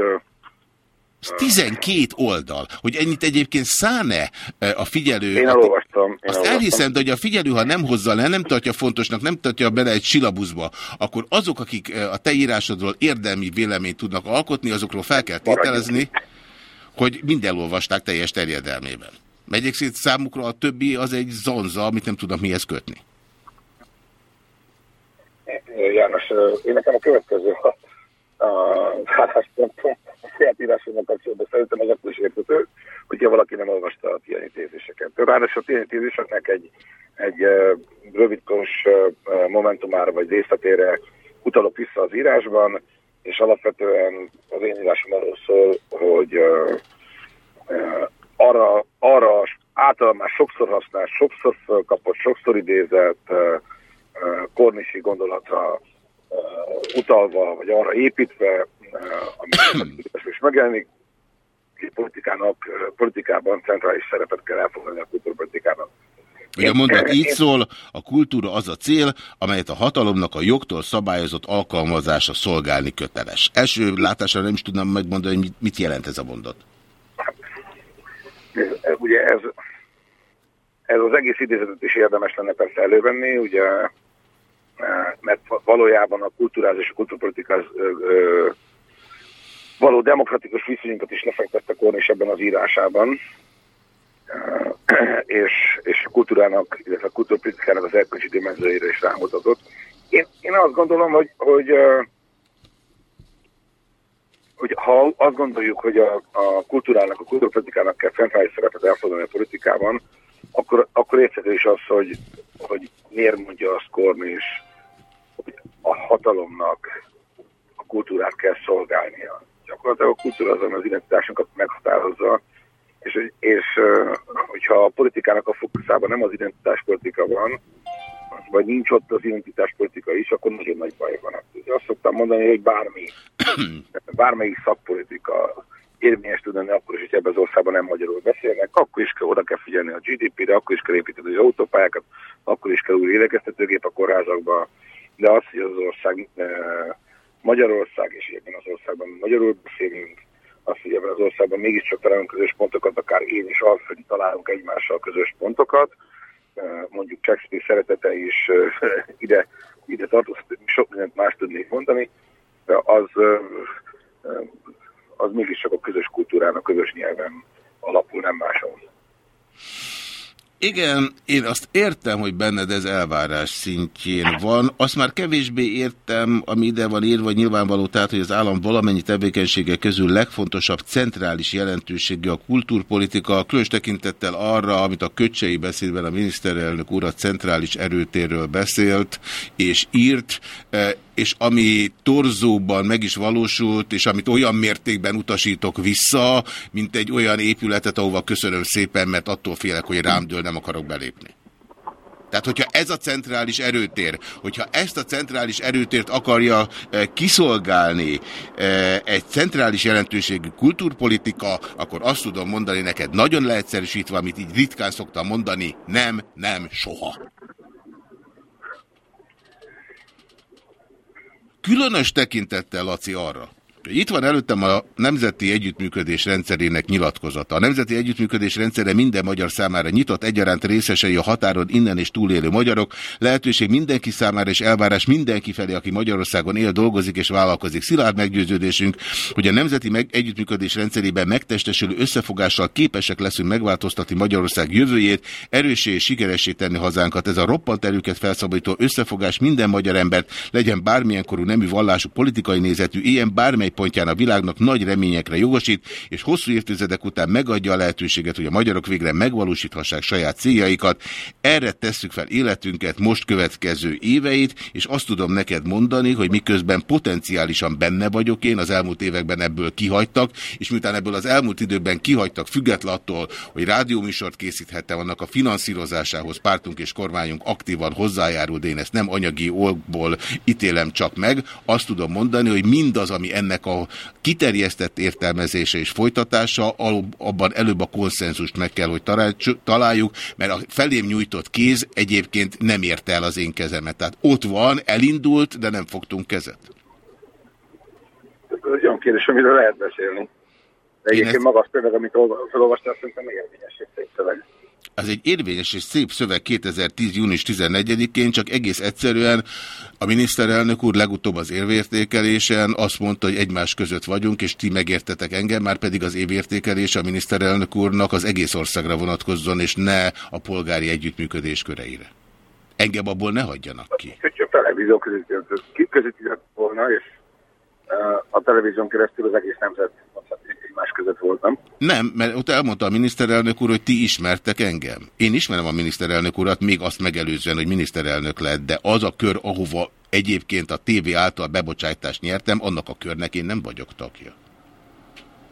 Ez 12 oldal, hogy ennyit egyébként száne a figyelő... Én elolvastam. Én azt elhiszem, de hogy a figyelő, ha nem hozza le, nem tartja fontosnak, nem tartja bele egy silabuszba, akkor azok, akik a te írásodról érdemi véleményt tudnak alkotni, azokról fel kell tételezni, hogy mind elolvasták teljes terjedelmében. Megyek szét számukra a többi az egy zonza, amit nem tudnak mihez kötni. János, én nekem a következő álláspontom a saját írásomnak kapcsolatban szerintem az akkor is értető, hogyha valaki nem olvasta a tiányi tézéseket. Ráadásul a tiányi tézéseknek egy, egy rövidkos momentumára vagy részletére utalok vissza az írásban, és alapvetően az én írásom arról szól, hogy uh, uh, arra, arra általán már sokszor használt, sokszor fölkapott, sokszor idézett uh, uh, kornisi gondolatra utalva, vagy arra építve, uh, ami is megjelenik, politikának, politikában centrális szerepet kell elfogadni a kultúrpolitikának. Ugye a mondat így szól, a kultúra az a cél, amelyet a hatalomnak a jogtól szabályozott alkalmazása szolgálni köteles. Első látásra nem is tudnám megmondani, hogy mit jelent ez a mondat. Ugye ez, ez az egész idézetet is érdemes lenne persze elővenni, ugye, mert valójában a kulturális és a kulturpolitika való demokratikus viszonyunkat is lefektette is ebben az írásában, és, és a kultúrának, illetve a kultúrpolitikának az erkölcsi dimenzióira is rámutatott. Én, én azt gondolom, hogy, hogy, hogy ha azt gondoljuk, hogy a, a kultúrának, a kultúrpolitikának kell fennállni szerepet elfogadni a politikában, akkor, akkor érthető is az, hogy, hogy miért mondja azt Kornis, hogy a hatalomnak a kultúrát kell szolgálnia. Gyakorlatilag a kultúra azon az identitásunkat meghatározza, és, és hogyha a politikának a fókuszában nem az identitáspolitika van, vagy nincs ott az identitáspolitika is, akkor nagyon nagy baj van. Azt szoktam mondani, hogy bármi, bármelyik szakpolitika érvényes tud akkor is, hogy ebben az országban nem magyarul beszélnek, akkor is kell, oda kell figyelni a GDP-re, akkor is kell építeni az autópályákat, akkor is kell új élekeztetőgép a kórházakba, de az, hogy az ország, Magyarország és ebben az országban magyarul beszélünk, az, hogy ebben az országban mégiscsak találunk közös pontokat, akár én és Alfredi találunk egymással közös pontokat, mondjuk Shakespeare szeretete is ide, ide tartozik, sok mindent más tudnék mondani, az, az mégiscsak a közös kultúrának, közös nyelven alapul, nem máson. Igen, én azt értem, hogy benned ez elvárás szintjén van. Azt már kevésbé értem, ami ide van írva, nyilvánvaló, tehát, hogy az állam valamennyi tevékenysége közül legfontosabb centrális jelentősége a kultúrpolitika, különös tekintettel arra, amit a köcsei beszédben a miniszterelnök úr a centrális erőtérről beszélt és írt, és ami torzóban meg is valósult, és amit olyan mértékben utasítok vissza, mint egy olyan épületet, ahova köszönöm szépen, mert attól félek, hogy rám dől, nem akarok belépni. Tehát, hogyha ez a centrális erőtér, hogyha ezt a centrális erőtért akarja e, kiszolgálni e, egy centrális jelentőségű kultúrpolitika, akkor azt tudom mondani neked nagyon leegyszerűsítve, amit így ritkán szoktam mondani, nem, nem, soha. Különös tekintettel, Laci, arra, itt van előttem a Nemzeti Együttműködés rendszerének nyilatkozata. A Nemzeti Együttműködés rendszere minden magyar számára nyitott, egyaránt részesei a határon innen és túlélő magyarok, lehetőség mindenki számára és elvárás mindenki felé, aki Magyarországon él, dolgozik és vállalkozik. Szilárd meggyőződésünk, hogy a Nemzeti meg Együttműködés rendszerében megtestesülő összefogással képesek leszünk megváltoztatni Magyarország jövőjét, erősé és sikeresé tenni hazánkat. Ez a roppant erőket felszabadító összefogás minden magyar embert, legyen bármilyen korú nemű vallású politikai nézetű, ilyen bármely pontján a világnak nagy reményekre jogosít, és hosszú évtizedek után megadja a lehetőséget, hogy a magyarok végre megvalósíthassák saját céljaikat. Erre tesszük fel életünket most következő éveit, és azt tudom neked mondani, hogy miközben potenciálisan benne vagyok én, az elmúlt években ebből kihagytak, és miután ebből az elmúlt időben kihagytak, független attól, hogy rádióműsort készíthettem, annak a finanszírozásához pártunk és kormányunk aktívan hozzájárul, de én ezt nem anyagi olkból ítélem csak meg, azt tudom mondani, hogy mindaz, ami ennek ennek a kiterjesztett értelmezése és folytatása, abban előbb a konszenzust meg kell, hogy találjuk, mert a felém nyújtott kéz egyébként nem érte el az én kezemet. Tehát ott van, elindult, de nem fogtunk kezet. Ez olyan kérdés, amiről lehet beszélni. De egyébként ezt... maga az például, amit felolvastál, szerintem érvényes egy szöveg. Ez egy érvényes és szép szöveg 2010. június 14-én, csak egész egyszerűen a miniszterelnök úr legutóbb az évértékelésen azt mondta, hogy egymás között vagyunk, és ti megértetek engem, már pedig az évértékelés a miniszterelnök úrnak az egész országra vonatkozzon, és ne a polgári együttműködés köreire. Engem abból ne hagyjanak ki. Hogy a televízió között volna, és a televízión keresztül az egész nemzet között voltam. Nem, mert ott elmondta a miniszterelnök úr, hogy ti ismertek engem. Én ismerem a miniszterelnök urat, még azt megelőzően, hogy miniszterelnök lett, de az a kör, ahova egyébként a tévé által bebocsájtást nyertem, annak a körnek én nem vagyok tagja.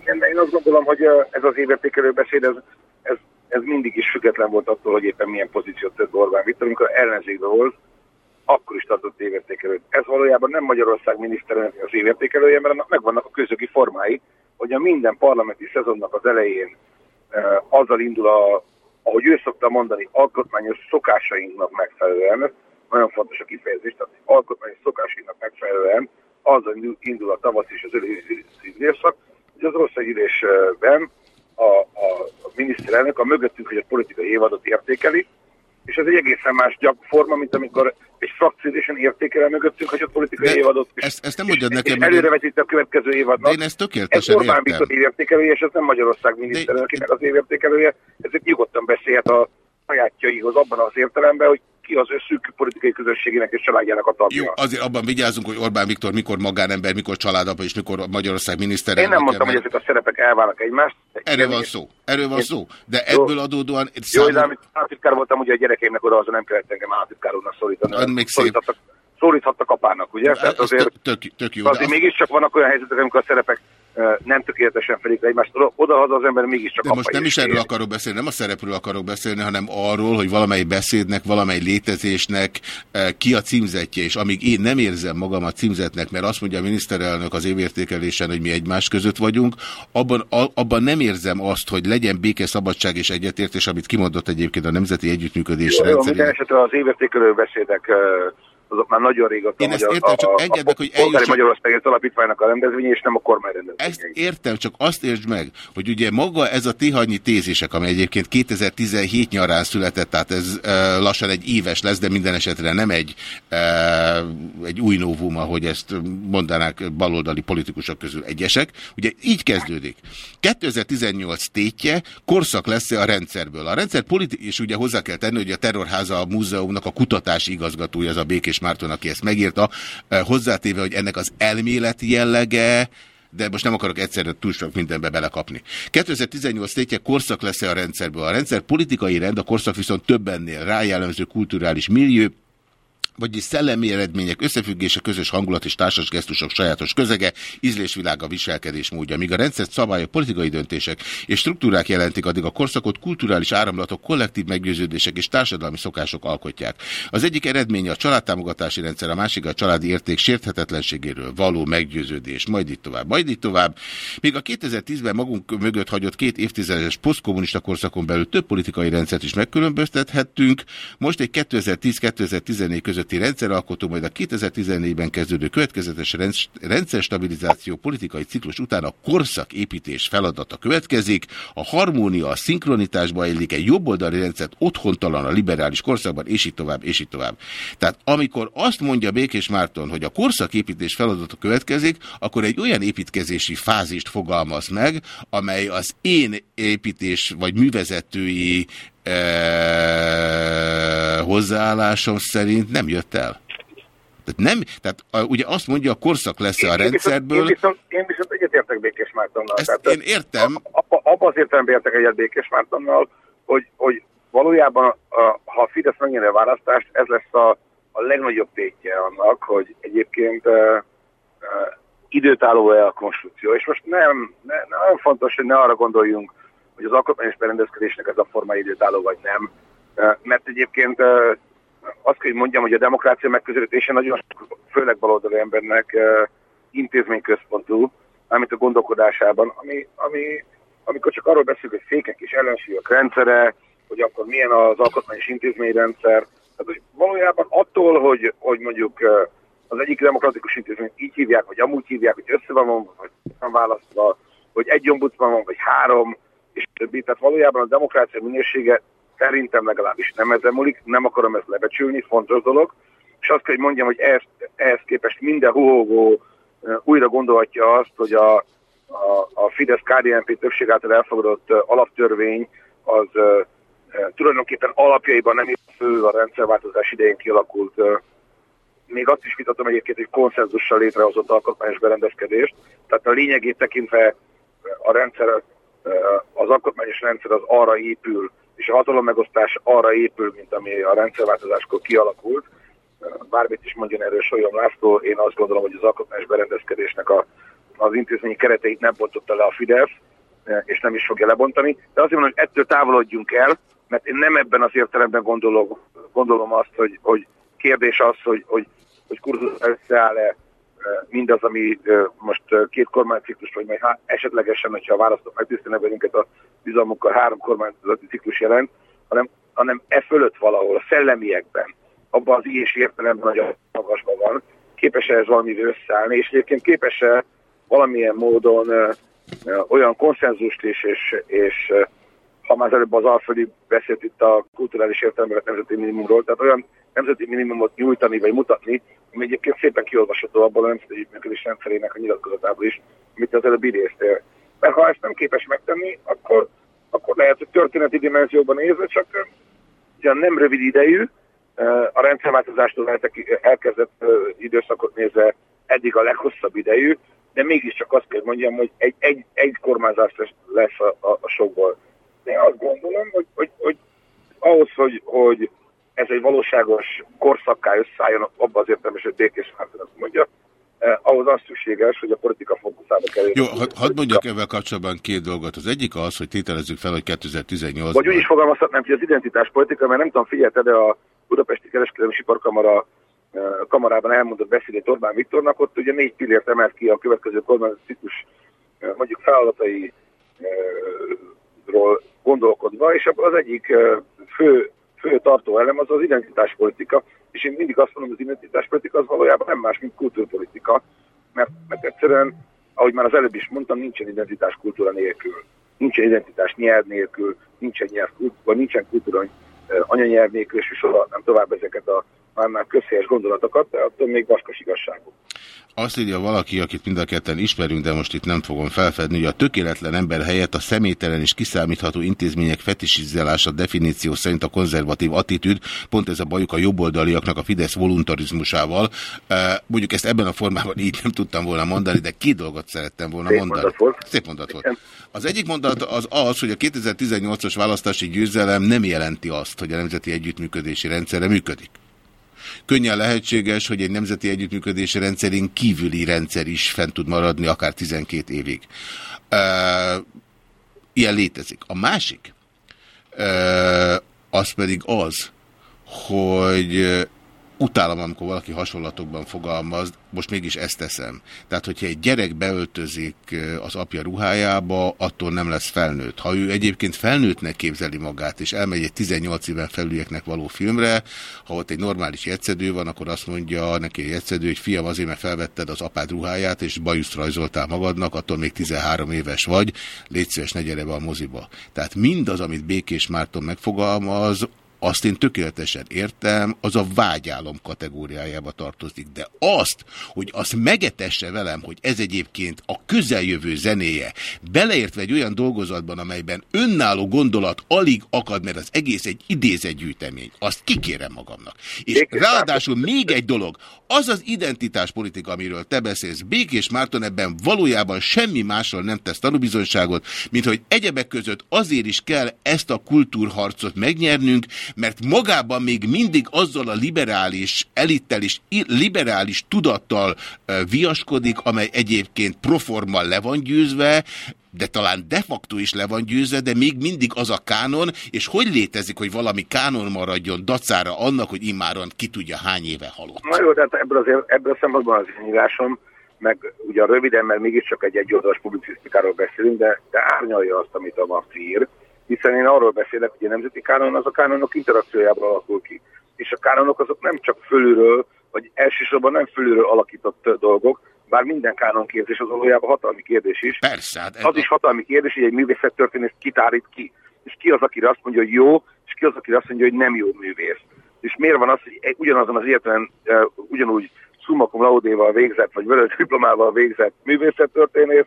Igen, én azt gondolom, hogy ez az évértékelő beszéd, ez, ez, ez mindig is független volt attól, hogy éppen milyen pozíciót tett Orbán Viktor, amikor ellenzékbe volt, akkor is tartott évértékelőt. Ez valójában nem Magyarország miniszterelnök az évértékelője, mert megvannak a közögi formái, hogy a minden parlamenti szezonnak az elején azzal indul, a, ahogy ő szokta mondani, alkotmányos szokásainknak megfelelően, nagyon fontos a kifejezés, tehát alkotmányos szokásainknak megfelelően azzal indul a tavasz és az időszak, hogy az országgyűlésben a, a, a miniszterelnök a mögöttünk, hogy a politikai évadot értékeli, és ez egy egészen más forma, mint amikor egy frakciózésen értékel mögöttünk, hogy a politikai De évadot, és, ezt, ezt nem mondjad és, nekem, és a következő évadnak. De én ezt tökéletesen ez Orbán. Viktor évértékelője, és ez nem Magyarország miniszterelnökének az évértékelője, ezért nyugodtan beszélhet a sajátjaihoz abban az értelemben, hogy ki az ő szűk politikai közösségének és családjának a tagja. Jó, azért abban vigyázunk, hogy Orbán Viktor mikor magánember, mikor családapa és mikor Magyarország Én miniszterelnöke. nem mondtam, hogy ezek a szerepek elválnak egymást. Erről van szó. Erről van Én- szó. De Jó. ebből adódóan... Jó, de amit államtitkár voltam, ugye a gyerekeimnek oda nem kellett engem államtitkár úrnak szólítani. Még szép. Szólíthattak, apának, ugye? Ez azért, tök, tök, jó. azért mégiscsak vannak olyan helyzetek, amikor a szerepek nem tökéletesen felik le egymást. Oda- Oda-haza az ember mégiscsak De most nem is erről akarok beszélni, nem a szerepről akarok beszélni, hanem arról, hogy valamely beszédnek, valamely létezésnek ki a címzetje, és amíg én nem érzem magam a címzetnek, mert azt mondja a miniszterelnök az évértékelésen, hogy mi egymás között vagyunk, abban, a- abban nem érzem azt, hogy legyen béke, szabadság és egyetértés, amit kimondott egyébként a Nemzeti Együttműködés jó, minden esetre az évértékelő beszédek azok már nagyon régóta Én ezt magyar- értem, csak engedd meg, hogy eljusson- Magyarországért Alapítványnak a rendezvénye, és nem a kormány rendezvénye. Ezt értem, csak azt értsd meg, hogy ugye maga ez a Tihanyi tézisek, ami egyébként 2017 nyarán született, tehát ez e, lassan egy éves lesz, de minden esetre nem egy, e, egy új novum, ahogy ezt mondanák baloldali politikusok közül egyesek. Ugye így kezdődik. 2018 tétje korszak lesz-e a rendszerből. A rendszer politi- és ugye hozzá kell tenni, hogy a Terrorháza a múzeumnak a kutatási igazgatója, az a Békés Márton, aki ezt megírta, e, hozzátéve, hogy ennek az elméleti jellege, de most nem akarok egyszerre túl sok mindenbe belekapni. 2018 tétje korszak lesz-e a rendszerből? A rendszer politikai rend, a korszak viszont többennél rájellemző kulturális millió, vagyis szellemi eredmények, összefüggése, közös hangulat és társas gesztusok sajátos közege, ízlésvilága, viselkedés módja. Míg a rendszer szabályok, politikai döntések és struktúrák jelentik, addig a korszakot kulturális áramlatok, kollektív meggyőződések és társadalmi szokások alkotják. Az egyik eredménye a családtámogatási rendszer, a másik a családi érték sérthetetlenségéről való meggyőződés. Majd itt tovább, majd itt tovább. Még a 2010-ben magunk mögött hagyott két évtizedes posztkommunista korszakon belül több politikai rendszert is megkülönböztethettünk. Most egy 2010-2014 közötti rendszeralkotó, majd a 2014-ben kezdődő következetes rends- rendszerstabilizáció politikai ciklus után a korszaképítés feladata következik. A harmónia, a szinkronitásba illik egy jobboldali rendszert otthontalan a liberális korszakban, és így tovább, és így tovább. Tehát amikor azt mondja Békés Márton, hogy a korszaképítés feladata következik, akkor egy olyan építkezési fázist fogalmaz meg, amely az én építés vagy művezetői e, hozzáállásom szerint nem jött el. Tehát, nem, tehát a, ugye azt mondja, a korszak lesz a rendszerből. Én viszont, én viszont egyetértek Békés Mártonnal. Ezt Tehát, én értem. Abba, abba az értelemben értek egyet Békés Mártonnal, hogy, hogy valójában, a, ha a Fidesz megnyeri a választást, ez lesz a, a legnagyobb tétje annak, hogy egyébként uh, uh, időtálló-e a konstrukció. És most nem, ne, nagyon fontos, hogy ne arra gondoljunk, hogy az alkotmányos berendezkedésnek ez a forma időtálló vagy nem. Mert egyébként azt kell, hogy mondjam, hogy a demokrácia megközelítése nagyon sok, főleg baloldali embernek intézményközpontú, mármint a gondolkodásában, ami, ami, amikor csak arról beszélünk, hogy fékek és ellensúlyok rendszere, hogy akkor milyen az alkotmányos intézményrendszer. Tehát, hogy valójában attól, hogy, hogy mondjuk az egyik demokratikus intézmény így hívják, vagy amúgy hívják, hogy össze van vonva, vagy van választva, hogy egy ombudsman van, vagy három, és többi. Tehát valójában a demokrácia minősége szerintem legalábbis nem ezen múlik, nem akarom ezt lebecsülni, fontos dolog. És azt kell, hogy mondjam, hogy ehhez, ehhez képest minden huhogó újra gondolhatja azt, hogy a, a, a Fidesz-KDNP többség által elfogadott alaptörvény az tulajdonképpen alapjaiban nem fő a rendszerváltozás idején kialakult eh, még azt is vitatom egyébként, hogy konszenzussal létrehozott alkotmányos berendezkedést. Tehát a lényegét tekintve a rendszer, az alkotmányos rendszer az arra épül, és a hatalommegosztás arra épül, mint ami a rendszerváltozáskor kialakult. Bármit is mondjon erről Solyom László, én azt gondolom, hogy az alkotmányos berendezkedésnek a, az intézményi kereteit nem bontotta le a Fidesz, és nem is fogja lebontani. De azért mondom, hogy ettől távolodjunk el, mert én nem ebben az értelemben gondolom, gondolom azt, hogy, hogy kérdés az, hogy, hogy, hogy kurzus összeáll-e mindaz, ami most két kormányciklus, vagy majd esetlegesen, hogyha a választók megtisztelnek bennünket a bizalmukkal három kormányzati ciklus jelent, hanem, hanem e fölött valahol, a szellemiekben, abban az ilyes értelemben nagyon magasban van, képes-e ez valamivel összeállni, és egyébként képes-e valamilyen módon olyan konszenzust is, és, és ha már az előbb az Alföldi beszélt itt a kulturális értelemben nemzeti minimumról, tehát olyan nemzeti minimumot nyújtani vagy mutatni, ami egyébként szépen kiolvasható abból a nemzeti együttműködés rendszerének a nyilatkozatából is, amit az előbb idéztél. Mert ha ezt nem képes megtenni, akkor, akkor lehet, hogy történeti dimenzióban nézve csak ugyan nem rövid idejű, a rendszerváltozástól elkezdett időszakot nézve eddig a leghosszabb idejű, de mégiscsak azt kell mondjam, hogy egy, egy, egy kormányzás lesz a, a, a sokból. Én azt gondolom, hogy, hogy, hogy ahhoz, hogy, hogy ez egy valóságos korszakká összeálljon, abban az értelmes, hogy békés Márton azt mondja, eh, ahhoz az szükséges, hogy a politika fókuszába kerüljön. Jó, hadd had mondjak ebben kapcsolatban két dolgot. Az egyik az, hogy tételezzük fel, hogy 2018 Vagy úgy is fogalmazhatnám, hogy az identitáspolitika, mert nem tudom, figyelte, de a Budapesti Kereskedelmi Siparkamara eh, kamarában elmondott beszédét Orbán Viktornak, ott ugye négy pillért emelt ki a következő kormányzati ciklus eh, mondjuk feladatairól gondolkodva, és az egyik eh, fő, fő tartó elem az az identitáspolitika, és én mindig azt mondom, az identitáspolitika az valójában nem más, mint kultúrpolitika, mert, mert egyszerűen, ahogy már az előbb is mondtam, nincsen identitás kultúra nélkül, nincsen identitás nyelv nélkül, nincsen nyelv, vagy nincsen kultúra anyanyelv nélkül, és sorolhatnám tovább ezeket a már, már közhelyes gondolatokat, de attól még vaskos igazságú. Azt írja valaki, akit mind a ketten ismerünk, de most itt nem fogom felfedni, hogy a tökéletlen ember helyett a személytelen és kiszámítható intézmények fetisizálása definíció szerint a konzervatív attitűd, pont ez a bajuk a jobboldaliaknak a Fidesz voluntarizmusával. Mondjuk ezt ebben a formában így nem tudtam volna mondani, de két dolgot szerettem volna Szép mondani. mondat volt. Szép mondat volt. Az egyik mondat az az, hogy a 2018-as választási győzelem nem jelenti azt, hogy a nemzeti együttműködési rendszerre működik. Könnyen lehetséges, hogy egy nemzeti együttműködési rendszerén kívüli rendszer is fent tud maradni akár 12 évig. Ilyen létezik. A másik, az pedig az, hogy utálom, amikor valaki hasonlatokban fogalmaz, most mégis ezt teszem. Tehát, hogyha egy gyerek beöltözik az apja ruhájába, attól nem lesz felnőtt. Ha ő egyébként felnőttnek képzeli magát, és elmegy egy 18 éven felülieknek való filmre, ha ott egy normális jegyszedő van, akkor azt mondja neki egy jegyszedő, hogy fiam azért, mert felvetted az apád ruháját, és bajuszt rajzoltál magadnak, attól még 13 éves vagy, légy szíves, ne gyere be a moziba. Tehát mindaz, amit Békés Márton megfogalmaz, azt én tökéletesen értem, az a vágyálom kategóriájába tartozik. De azt, hogy azt megetesse velem, hogy ez egyébként a közeljövő zenéje, beleértve egy olyan dolgozatban, amelyben önálló gondolat alig akad, mert az egész egy idézetgyűjtemény, azt kikérem magamnak. És ráadásul még egy dolog, az az identitáspolitika, amiről te beszélsz, Békés Márton ebben valójában semmi másról nem tesz tanúbizonyságot, mint hogy egyebek között azért is kell ezt a kultúrharcot megnyernünk, mert magában még mindig azzal a liberális elittel és liberális tudattal viaskodik, amely egyébként proforma le van győzve, de talán de facto is le van győzve, de még mindig az a kánon, és hogy létezik, hogy valami kánon maradjon dacára annak, hogy immáron ki tudja hány éve halott? Na jó, tehát ebből, az, ebből a szempontból az írásom, meg ugye röviden, mert mégiscsak egy egyoldalas publicisztikáról beszélünk, de, de árnyalja azt, amit a MAF ír, hiszen én arról beszélek, hogy a nemzeti kánon az a kánonok interakciójából alakul ki. És a kánonok azok nem csak fölülről, vagy elsősorban nem fölülről alakított dolgok, bár minden kánonképzés az valójában hatalmi kérdés is. Persze. Hát az is hatalmi kérdés, hogy egy művészettörténész kitárít ki. És ki az, akire azt mondja, hogy jó, és ki az, akire azt mondja, hogy nem jó művész. És miért van az, hogy ugyanazon az értelemben ugyanúgy summa cum laudéval végzett, vagy vörös diplomával végzett művészettörténész,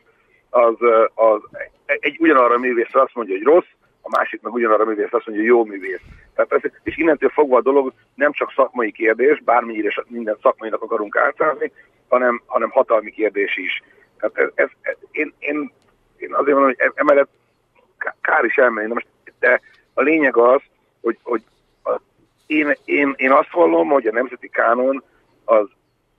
az, az egy ugyanarra a művészre azt mondja, hogy rossz, a másik meg ugyanarra művész azt mondja, hogy jó művész. Tehát ez, és innentől fogva a dolog nem csak szakmai kérdés, bármennyire minden szakmainak akarunk átszázni, hanem, hanem hatalmi kérdés is. Tehát ez, ez, ez, én, én, én azért mondom, hogy emellett kár is elmenni. Most, de a lényeg az, hogy, hogy a, én, én, én azt vallom, hogy a nemzeti kánon az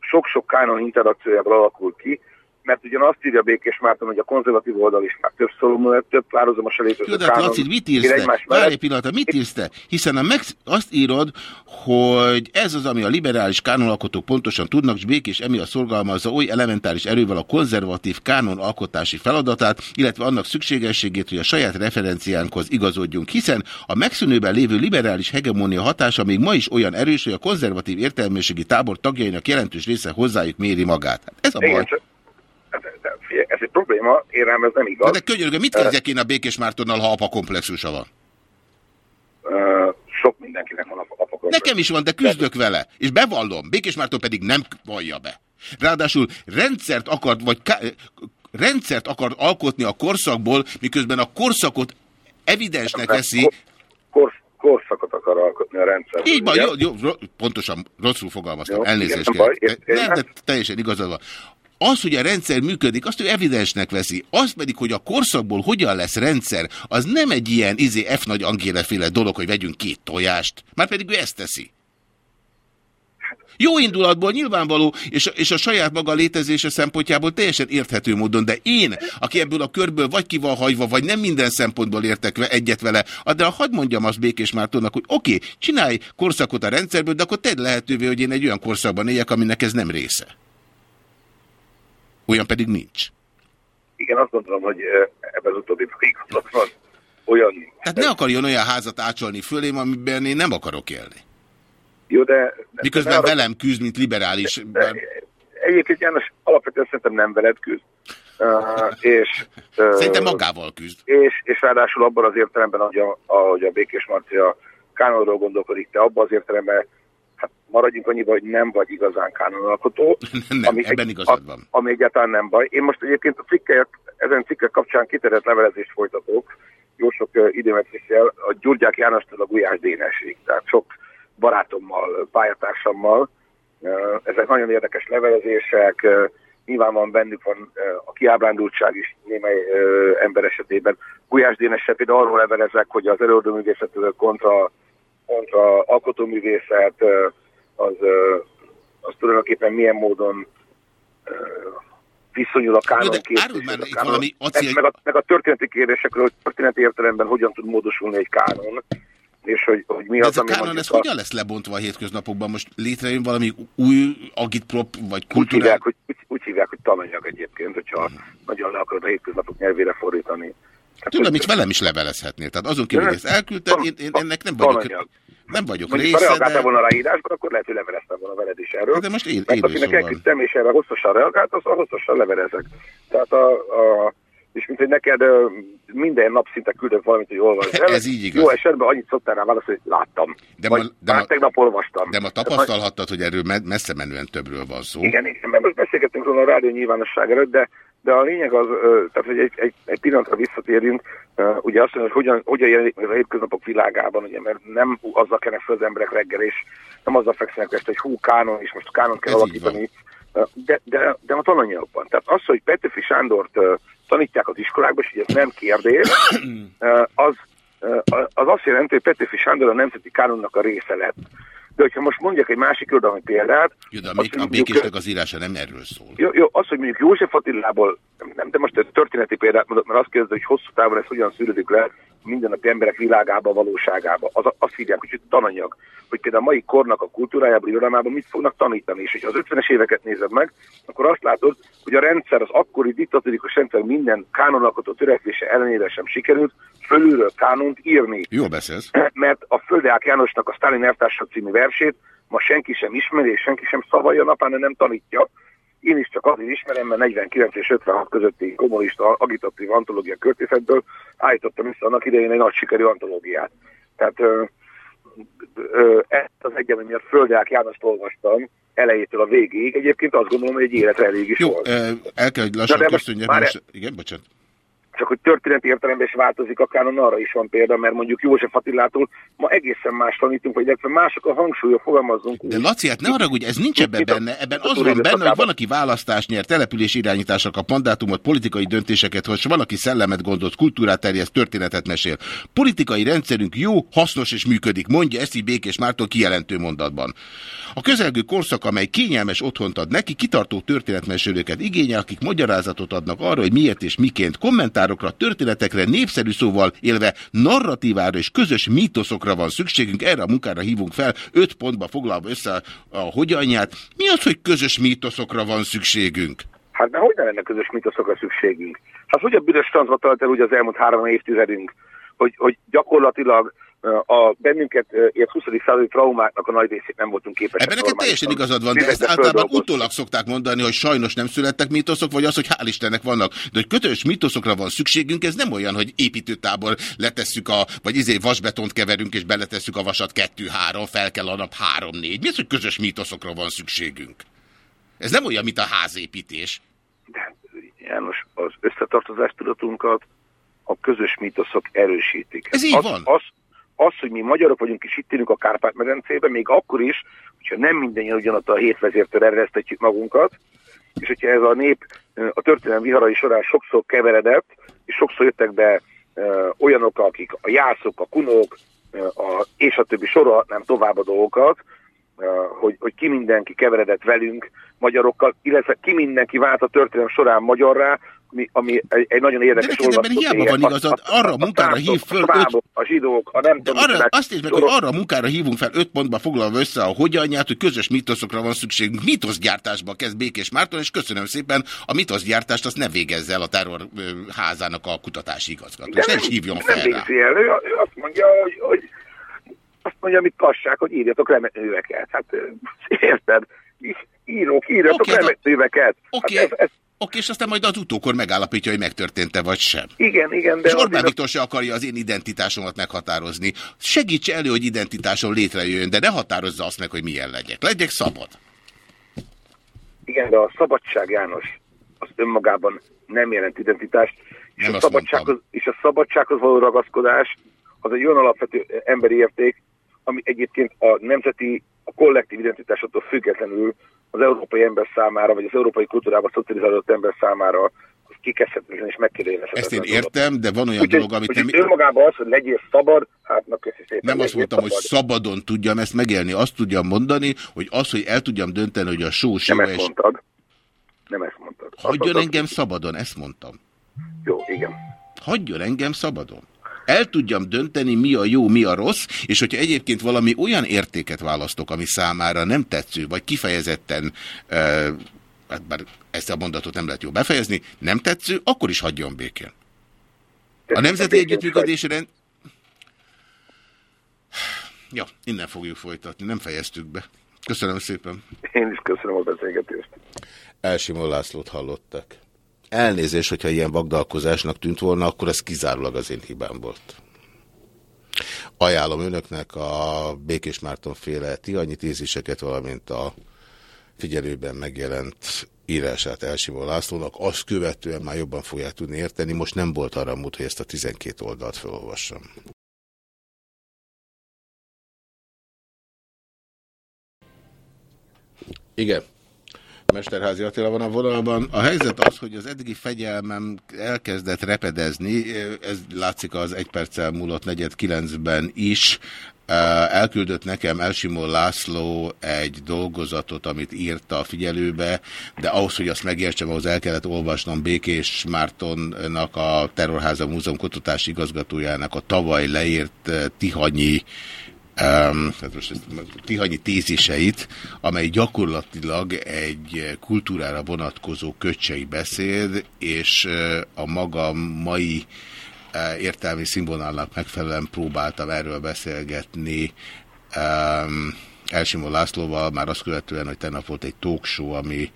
sok-sok kánon interakciójából alakul ki, mert ugyan azt írja Békés Márton, hogy a konzervatív oldal is már több szóló, több párhuzamos Jó, de hát Laci, mit írsz te? Várj egy pillanat, mit írsz te? Hiszen a meg, azt írod, hogy ez az, ami a liberális kánonalkotók pontosan tudnak, és Békés emiatt szorgalmazza oly elementáris erővel a konzervatív kánonalkotási feladatát, illetve annak szükségességét, hogy a saját referenciánkhoz igazodjunk, hiszen a megszűnőben lévő liberális hegemónia hatása még ma is olyan erős, hogy a konzervatív értelmiségi tábor tagjainak jelentős része hozzájuk méri magát. Hát ez a baj. Ez egy probléma, én rám ez nem igaz. De, de könyörgöm, mit kezdjek én a Békés Mártonnal, ha apa komplexusa van? Sok mindenkinek van apa komplexusa. Nekem is van, de küzdök vele. És bevallom, Békés Márton pedig nem vallja be. Ráadásul rendszert akart, vagy rendszert akart alkotni a korszakból, miközben a korszakot evidensnek veszi. Kor, korszakot akar alkotni a rendszer. Így van, jó, jó, pontosan rosszul fogalmaztam, jó, elnézést kérek. Nem, de teljesen igazad van. Az, hogy a rendszer működik, azt ő evidensnek veszi. Az pedig, hogy a korszakból hogyan lesz rendszer, az nem egy ilyen izé F nagy Angéle dolog, hogy vegyünk két tojást. Már pedig ő ezt teszi. Jó indulatból nyilvánvaló, és, és a saját maga létezése szempontjából teljesen érthető módon, de én, aki ebből a körből vagy ki van hagyva, vagy nem minden szempontból értek egyet vele, de hadd mondjam azt Békés Mártónak, hogy oké, okay, csinálj korszakot a rendszerből, de akkor tedd lehetővé, hogy én egy olyan korszakban éljek, aminek ez nem része. Olyan pedig nincs. Igen, azt gondolom, hogy ebben az utóbbi van olyan... Tehát ne akarjon olyan házat ácsolni fölém, amiben én nem akarok élni. Jó, de... Miközben de velem küzd, mint liberális. De, de, egyébként János alapvetően szerintem nem veled küzd. Uh, és, uh, Szerintem magával küzd. És, és ráadásul abban az értelemben, ahogy a, ahogy a Békés Marcia kánonról gondolkodik, te abban az értelemben, maradjunk annyiba, hogy nem vagy igazán kánonalkotó. nem, ami ebben egy, igazad van. Ami egyáltalán nem baj. Én most egyébként a cikkelyet, ezen cikkek kapcsán kiterjedt levelezést folytatok, jó sok uh, időmetéssel, a Gyurgyák Jánostól a Gulyás Dénesig, tehát sok barátommal, pályatársammal. Ezek nagyon érdekes levelezések, uh, nyilván van bennük van a kiábrándultság is némely ember esetében. Gulyás Dénes például arról levelezek, hogy az előadóművészetől kontra, kontra alkotóművészet, az, az tulajdonképpen milyen módon viszonyul a kánon acél... meg, a, meg a történeti kérdésekről, hogy történeti értelemben hogyan tud módosulni egy kánon és hogy, hogy mi De az, ez a kánon, ez a... hogyan lesz lebontva a hétköznapokban? Most létrejön valami új agitprop, vagy kultúra? Úgy hívják, hogy, úgy, úgy hívják, hogy tananyag egyébként, hogyha hmm. nagyon le akarod a hétköznapok nyelvére fordítani. Hát, Tudom, hogy... velem is levelezhetnél. Tehát azon kívül, hogy ezt elküldtem, én, én ennek nem vagyok, nem vagyok Mondjuk, része, ha reagáltál de... volna rá írásban, akkor lehet, hogy leveleztem volna veled is erről. De most én, Mert akinek szóval. elküldtem, és erre hosszasan reagált, az hosszasan levelezek. Tehát a, a és mint hogy neked minden nap szinte küldök valamit, hogy olvasd el. Ez így igaz. Jó esetben annyit szoktál rá válaszolni, hogy láttam. De ma, de már ma, tegnap olvastam. De ma tapasztalhattad, hogy erről messze menően többről van szó. Igen, igen, mert most beszélgettünk róla a rádió nyilvánosság előtt, de, de a lényeg az, tehát hogy egy, egy, egy pillanatra visszatérjünk, ugye azt mondja, hogy hogyan, hogyan jelenik meg a hétköznapok világában, ugye, mert nem azzal kelnek fel az emberek reggel, és nem azzal fekszenek ezt, hogy hú, kánon, és most kánon kell Ez alakítani, de, de, de a tananyagban. Tehát az, hogy Petőfi Sándort tanítják az iskolákban, és ez nem kérdés, az, az azt jelenti, hogy Petőfi Sándor a Nemzeti Kánonnak a része lett. De hogyha most mondjak egy másik irodalmi példát... Jó, de a, a békésnek az írása nem erről szól. Jó, jó, az, hogy mondjuk József Attilából, nem, de most történeti példát mondok, mert azt kérdez, hogy hosszú távon ez hogyan szűrődik le mindennapi emberek világába, valóságába. Az, azt hívják, hogy tananyag. Hogy például a mai kornak a kultúrájában, irodalmában mit fognak tanítani. És hogyha az 50-es éveket nézed meg, akkor azt látod, hogy a rendszer, az akkori diktatórikus rendszer minden kánonalkotó törekvése ellenére sem sikerült fölülről kánont írni. Jó beszélsz. Mert a Földeák Jánosnak a Stalin eltársak című versét ma senki sem ismeri, és senki sem szavalja napán, nem tanítja. Én is csak azért ismerem, mert 49 és 56 közötti kommunista agitatív antológia költészetből állítottam vissza annak idején egy nagy sikerű antológiát. Tehát ö, ö, ezt az egyetem, miatt Földeák Jánost olvastam elejétől a végéig. Egyébként azt gondolom, hogy egy életre elég is Jó, volt. el kell, hogy lassan köszönjek. Igen, bocsánat. Csak hogy történeti értelemben is változik a kánon, arra is van példa, mert mondjuk József Attilától ma egészen más tanítunk, vagy illetve mások a hangsúlyok, fogalmazunk. De Laci, hát ne arra, hogy ez nincs ebben benne. Ebben az van benne, hogy van, aki választást nyer, település irányításra kap mandátumot, politikai döntéseket hoz, van, aki szellemet gondolt, kultúrát terjeszt, történetet mesél. Politikai rendszerünk jó, hasznos és működik, mondja ezt így Békés Mártól kijelentő mondatban. A közelgő korszak, amely kényelmes otthont ad neki, kitartó történetmesélőket igényel, akik magyarázatot adnak arra, hogy miért és miként kommentárokra, történetekre, népszerű szóval élve narratívára és közös mítoszokra van szükségünk. Erre a munkára hívunk fel, öt pontba foglalva össze a hogyanját. Mi az, hogy közös mítoszokra van szükségünk? Hát de hogy ne lenne közös mítoszokra szükségünk? Hát hogy a büdös francba telt el ugye az elmúlt három évtizedünk, hogy, hogy gyakorlatilag a bennünket ért 20. századi traumáknak a nagy részét nem voltunk képesek. Ebben neked teljesen igazad van, de ezt általában utólag szokták mondani, hogy sajnos nem születtek mítoszok, vagy az, hogy hál' Istennek vannak. De hogy kötős mítoszokra van szükségünk, ez nem olyan, hogy építőtábor letesszük a, vagy izé vasbetont keverünk és beletesszük a vasat kettő-három, fel kell a nap három-négy. Mi az, hogy közös mítoszokra van szükségünk? Ez nem olyan, mint a házépítés. De János, az összetartozás tudatunkat a közös mítoszok erősítik. Ez így az, van. Az, az, hogy mi magyarok vagyunk és itt élünk a Kárpát-medencében, még akkor is, hogyha nem mindannyian ugyanott a hétvezértől eresztetjük magunkat, és hogyha ez a nép a történelem viharai során sokszor keveredett, és sokszor jöttek be olyanok, akik a jászok, a kunók, a, és a többi sorolhatnám tovább a dolgokat, hogy, hogy ki mindenki keveredett velünk, magyarokkal, illetve ki mindenki vált a történelem során magyarrá, ami, ami egy, egy nagyon érdekes De ebben hiába van igazad, arra a munkára hív föl... A, svábok, a zsidók, a nem tudom... Arra, azt is meg, hogy arra a munkára hívunk fel öt pontba foglalva össze a hogyanját, hogy közös mitoszokra van szükségünk. Mitoszgyártásba kezd Békés Márton, és köszönöm szépen, a mitoszgyártást azt ne végezze el a terrorházának a kutatási igazgató. És ne is hívjon fel nem rá. El. Ő, ő azt mondja, hogy, hogy azt mondja, amit kassák, hogy írjatok reményőveket. Hát érted? Írók, írjatok Oké, de- reményőveket. Oké, Hát ez, ez, oké, és aztán majd az utókor megállapítja, hogy megtörtént-e vagy sem. igen, igen, de És Orbán azért- Viktor se akarja az én identitásomat meghatározni. Segíts elő, hogy identitásom létrejöjjön, de ne határozza azt meg, hogy milyen legyek. Legyek szabad. Igen, de a szabadság, János, az önmagában nem jelent identitást, és, Nem a szabadsághoz, és a szabadsághoz való ragaszkodás az egy olyan alapvető emberi érték, ami egyébként a nemzeti, a kollektív identitásoktól függetlenül az európai ember számára, vagy az európai kultúrában szocializálódott ember számára az kikezdhetetlen és megkérdezhetetlen. Ezt én értem, de van olyan dolog, amit úgyhogy nem... önmagában az, hogy legyél szabad, hát na köszi szépen. Nem azt mondtam, hogy szabad. szabadon tudjam ezt megélni. Azt tudjam mondani, hogy az, hogy el tudjam dönteni, hogy a sós Nem ezt és mondtad. Nem ezt mondtad. Azt hagyjon mondtad, engem szabadon, ezt mondtam. Jó, igen. Hagyjon engem szabadon. El tudjam dönteni, mi a jó, mi a rossz, és hogyha egyébként valami olyan értéket választok, ami számára nem tetsző, vagy kifejezetten, uh, hát bár ezt a mondatot nem lehet jól befejezni, nem tetsző, akkor is hagyjon békén. A Nemzeti békén Együttműködési Rend... Ja, innen fogjuk folytatni, nem fejeztük be. Köszönöm szépen. Én is köszönöm a beszélgetést. Elsimon Lászlót hallottak. Elnézés, hogyha ilyen vagdalkozásnak tűnt volna, akkor ez kizárólag az én hibám volt. Ajánlom önöknek a Békés Márton féle tihanyi téziseket, valamint a figyelőben megjelent írását Elsimon Lászlónak, azt követően már jobban fogják tudni érteni. Most nem volt arra mód, hogy ezt a 12 oldalt felolvassam. Igen. Mesterházi Attila van a vonalban. A helyzet az, hogy az eddigi fegyelmem elkezdett repedezni, ez látszik az egy perccel múlott negyed kilencben is. Elküldött nekem Elsimó László egy dolgozatot, amit írt a figyelőbe, de ahhoz, hogy azt megértsem, ahhoz el kellett olvasnom Békés Mártonnak, a Terrorháza Múzeum kutatási igazgatójának a tavaly leírt Tihanyi Um, hát most Tihanyi téziseit, amely gyakorlatilag egy kultúrára vonatkozó köcsei beszéd, és a maga mai értelmi színvonalnak megfelelően próbáltam erről beszélgetni um, Elsimó Lászlóval, már azt követően, hogy tegnap volt egy talk show, ami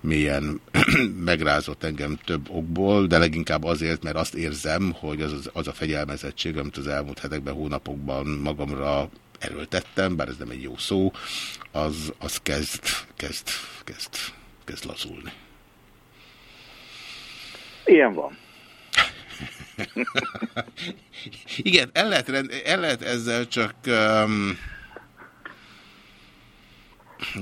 mélyen megrázott engem több okból, de leginkább azért, mert azt érzem, hogy az, az a fegyelmezettség, amit az elmúlt hetekben, hónapokban magamra erőltettem, bár ez nem egy jó szó, az, az kezd, kezd, kezd, kezd lazulni. Ilyen van. Igen, el lehet, el lehet ezzel csak... Um,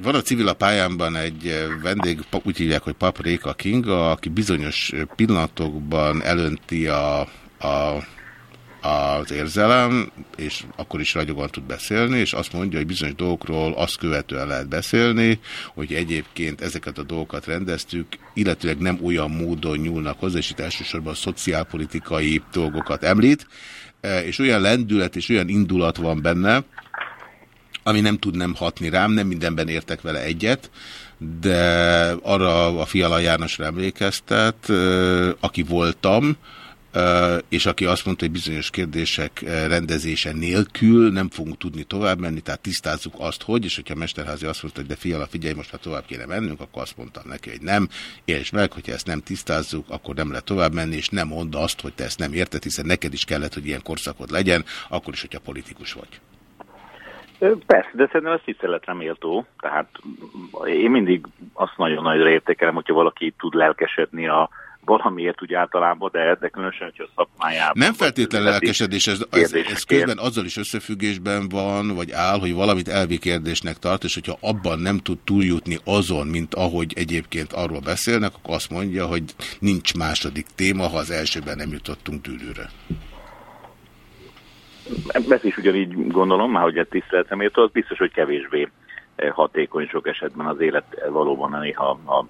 van a civil a pályámban egy vendég, úgy hívják, hogy Pap Réka Kinga, aki bizonyos pillanatokban elönti a, a, az érzelem, és akkor is ragyogan tud beszélni, és azt mondja, hogy bizonyos dolgokról azt követően lehet beszélni, hogy egyébként ezeket a dolgokat rendeztük, illetőleg nem olyan módon nyúlnak hozzá, és itt elsősorban szociálpolitikai dolgokat említ, és olyan lendület és olyan indulat van benne, ami nem tud nem hatni rám, nem mindenben értek vele egyet, de arra a Fiala Jánosra emlékeztet, aki voltam, és aki azt mondta, hogy bizonyos kérdések rendezése nélkül nem fogunk tudni tovább menni, tehát tisztázzuk azt, hogy, és hogyha Mesterházi azt mondta, hogy de fiala, figyelj, most már tovább kéne mennünk, akkor azt mondtam neki, hogy nem, és meg, hogyha ezt nem tisztázzuk, akkor nem lehet tovább menni, és nem mondd azt, hogy te ezt nem érted, hiszen neked is kellett, hogy ilyen korszakod legyen, akkor is, hogyha politikus vagy. Persze, de szerintem ez tiszteletre méltó. Tehát én mindig azt nagyon nagyra értékelem, hogyha valaki tud lelkesedni a valamiért úgy általában, de, de különösen, hogyha a szakmájában... Nem feltétlenül lelkesedés, ez, ez, ez közben azzal is összefüggésben van, vagy áll, hogy valamit elvi kérdésnek tart, és hogyha abban nem tud túljutni azon, mint ahogy egyébként arról beszélnek, akkor azt mondja, hogy nincs második téma, ha az elsőben nem jutottunk dűlőre. Ezt is ugyanígy gondolom, már hogy a tiszteletemértől, az biztos, hogy kevésbé hatékony sok esetben az élet valóban néha a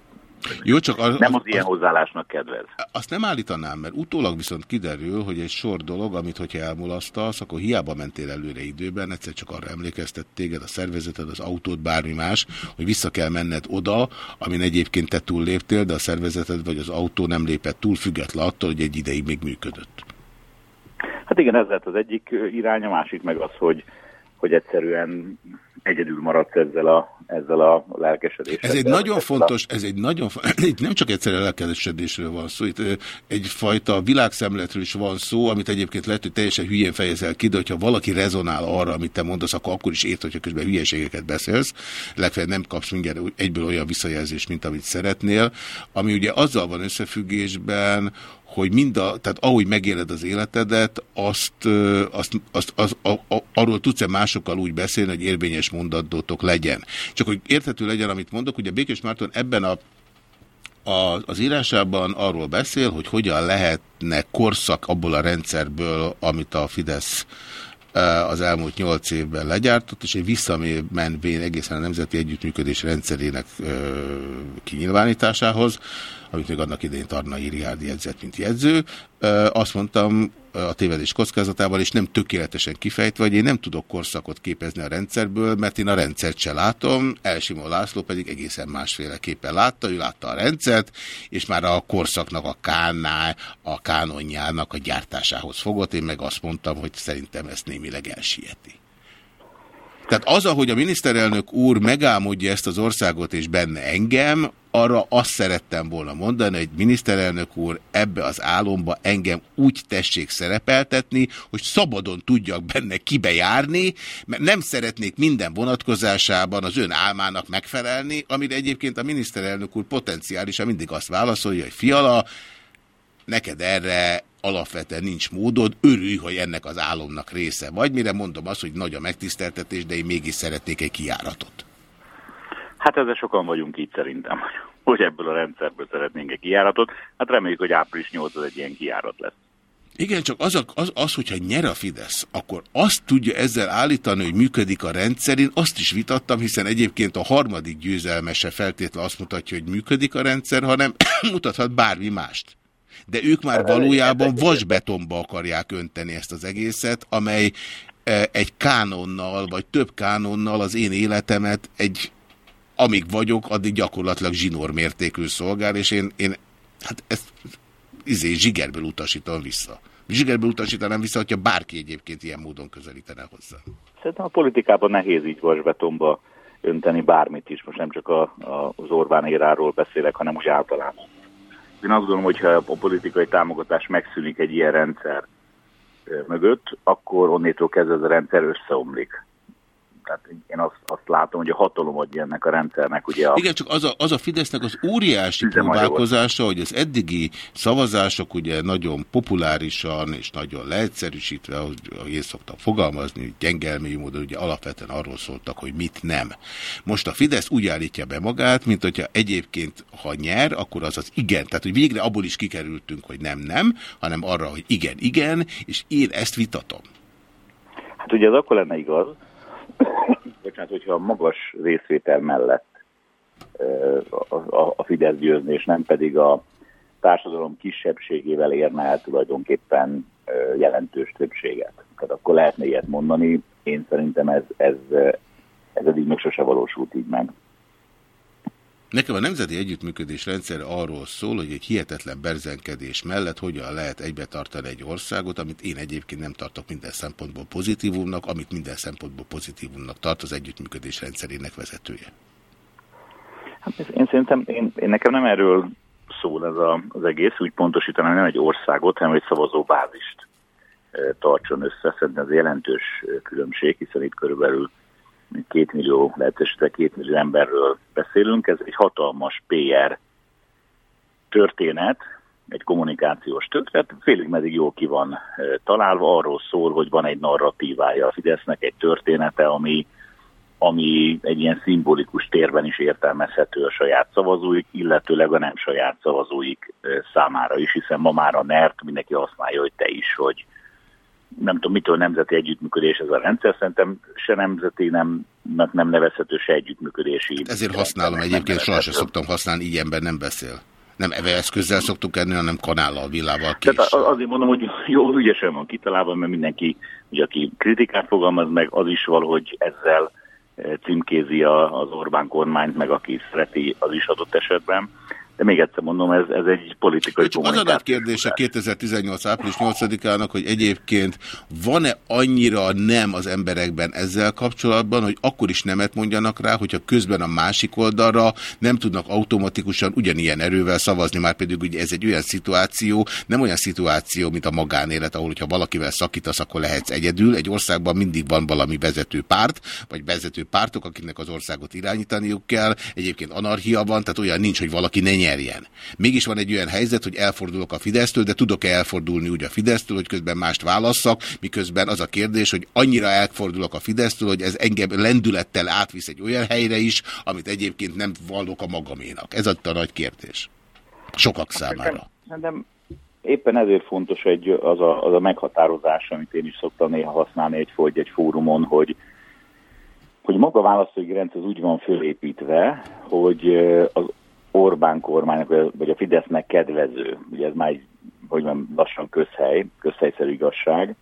jó, csak az, nem az, ilyen hozzáállásnak kedvez. Azt nem állítanám, mert utólag viszont kiderül, hogy egy sor dolog, amit hogyha elmulasztasz, akkor hiába mentél előre időben, egyszer csak arra emlékeztet téged a szervezeted, az autót, bármi más, hogy vissza kell menned oda, amin egyébként te túl léptél, de a szervezeted vagy az autó nem lépett túl, független attól, hogy egy ideig még működött. Hát igen, ez lett az egyik irány, a másik meg az, hogy, hogy egyszerűen egyedül maradsz ezzel a, ezzel a lelkesedéssel. Ez egy nagyon fontos, ez egy nagyon nem csak egyszerű lelkesedésről van szó, itt egyfajta világszemletről is van szó, amit egyébként lehet, hogy teljesen hülyén fejezel ki, de hogyha valaki rezonál arra, amit te mondasz, akkor, akkor is ért, hogyha közben hülyeségeket beszélsz, legfeljebb nem kapsz mindjárt egyből olyan visszajelzést, mint amit szeretnél, ami ugye azzal van összefüggésben, hogy mind a, tehát ahogy megéled az életedet, azt, azt, azt, azt a, a, arról tudsz-e másokkal úgy beszélni, hogy érvényes mondatótok legyen. Csak hogy érthető legyen, amit mondok, ugye Békés Márton ebben a a, az írásában arról beszél, hogy hogyan lehetne korszak abból a rendszerből, amit a Fidesz az elmúlt nyolc évben legyártott, és egy visszamenvén egészen a Nemzeti Együttműködés rendszerének kinyilvánításához, amit még annak idején Tarna Iriárdi jegyzett, mint jegyző. Azt mondtam a tévedés kockázatával, és nem tökéletesen kifejtve, hogy én nem tudok korszakot képezni a rendszerből, mert én a rendszert se látom, Elsimó László pedig egészen másféleképpen látta, ő látta a rendszert, és már a korszaknak a kánná, a kánonjának a gyártásához fogott, én meg azt mondtam, hogy szerintem ezt némileg elsieti. Tehát az, ahogy a miniszterelnök úr megálmodja ezt az országot és benne engem, arra azt szerettem volna mondani, hogy miniszterelnök úr ebbe az álomba engem úgy tessék szerepeltetni, hogy szabadon tudjak benne kibejárni, mert nem szeretnék minden vonatkozásában az ön álmának megfelelni, amire egyébként a miniszterelnök úr potenciálisan mindig azt válaszolja, hogy fiala, neked erre alapvetően nincs módod, örülj, hogy ennek az álomnak része vagy, mire mondom azt, hogy nagy a megtiszteltetés, de én mégis szeretnék egy kiáratot. Hát ezzel sokan vagyunk így szerintem, hogy ebből a rendszerből szeretnénk egy kiáratot. Hát reméljük, hogy április 8 egy ilyen kiárat lesz. Igen, csak az, az, az, hogyha nyer a Fidesz, akkor azt tudja ezzel állítani, hogy működik a rendszer. Én azt is vitattam, hiszen egyébként a harmadik győzelmese feltétlenül azt mutatja, hogy működik a rendszer, hanem mutathat bármi mást de ők már valójában vasbetonba akarják önteni ezt az egészet, amely e, egy kánonnal, vagy több kánonnal az én életemet egy, amíg vagyok, addig gyakorlatilag zsinór mértékű szolgál, és én, én hát ezt izé, zsigerből utasítom vissza. Zsigerből utasítanám vissza, hogyha bárki egyébként ilyen módon közelítene hozzá. Szerintem a politikában nehéz így vasbetonba önteni bármit is. Most nem csak a, a, az Orbán éráról beszélek, hanem úgy általában. Én azt gondolom, hogyha a politikai támogatás megszűnik egy ilyen rendszer mögött, akkor onnétól kezdve ez a rendszer összeomlik. Tehát én azt, azt látom, hogy a hatalom adja ennek a rendszernek. Ugye a Igen, csak az a, az a Fidesznek az óriási próbálkozása, hogy az eddigi szavazások ugye nagyon populárisan és nagyon leegyszerűsítve, ahogy én szoktam fogalmazni, gyengelmény módon ugye alapvetően arról szóltak, hogy mit nem. Most a Fidesz úgy állítja be magát, mint hogyha egyébként, ha nyer, akkor az az igen. Tehát, hogy végre abból is kikerültünk, hogy nem, nem, hanem arra, hogy igen, igen, és én ezt vitatom. Hát ugye az akkor lenne igaz, bocsánat, hogyha a magas részvétel mellett a, a, a Fidesz győzni, és nem pedig a társadalom kisebbségével érne el tulajdonképpen jelentős többséget. Tehát akkor lehetne ilyet mondani. Én szerintem ez, ez, ez eddig még sose valósult így meg. Nekem a nemzeti együttműködés rendszere arról szól, hogy egy hihetetlen berzenkedés mellett hogyan lehet egybe tartani egy országot, amit én egyébként nem tartok minden szempontból pozitívumnak, amit minden szempontból pozitívumnak tart az együttműködés rendszerének vezetője. Hát én szerintem, én, én nekem nem erről szól ez a, az egész, úgy pontosítanám nem egy országot, hanem egy szavazóbázist tartson össze. Szerintem ez jelentős különbség, hiszen itt körülbelül két millió, lehet esetleg két millió emberről beszélünk. Ez egy hatalmas PR történet, egy kommunikációs történet, félig meddig jól ki van találva, arról szól, hogy van egy narratívája a Fidesznek, egy története, ami, ami egy ilyen szimbolikus térben is értelmezhető a saját szavazóik, illetőleg a nem saját szavazóik számára is, hiszen ma már a NERT mindenki használja, hogy te is, hogy nem tudom, mitől nemzeti együttműködés ez a rendszer, szerintem se nemzeti, nem, nem nevezhető, se együttműködési. Ezért használom egyébként, sohasem szoktam használni, így ember nem beszél. Nem eve eszközzel szoktuk enni, hanem kanállal, villával. Tehát azért mondom, hogy jó ügyesen van kitalálva, mert mindenki, ugye, aki kritikát fogalmaz meg, az is valahogy ezzel címkézi az Orbán kormányt, meg aki szereti, az is adott esetben. De még egyszer mondom, ez, ez egy politikai Csak az a nagy kérdése 2018. április 8-ának, hogy egyébként van-e annyira nem az emberekben ezzel kapcsolatban, hogy akkor is nemet mondjanak rá, hogyha közben a másik oldalra nem tudnak automatikusan ugyanilyen erővel szavazni, már pedig ugye ez egy olyan szituáció, nem olyan szituáció, mint a magánélet, ahol hogyha valakivel szakítasz, akkor lehetsz egyedül. Egy országban mindig van valami vezető párt, vagy vezető pártok, akiknek az országot irányítaniuk kell. Egyébként anarchia van, tehát olyan nincs, hogy valaki ne nyerjen. Mégis van egy olyan helyzet, hogy elfordulok a Fidesztől, de tudok-e elfordulni úgy a Fidesztől, hogy közben mást válasszak, miközben az a kérdés, hogy annyira elfordulok a Fidesztől, hogy ez engem lendülettel átvisz egy olyan helyre is, amit egyébként nem vallok a magaménak. Ez a nagy kérdés. Sokak számára. Szerintem éppen ezért fontos egy, az, a, az a meghatározás, amit én is szoktam néha használni egy, egy, egy fórumon, hogy hogy maga a választói rendszer úgy van fölépítve, hogy az Orbán kormánynak, vagy a Fidesznek kedvező. Ugye ez már hogy mondjam, lassan közhely, közhelyszerű igazság.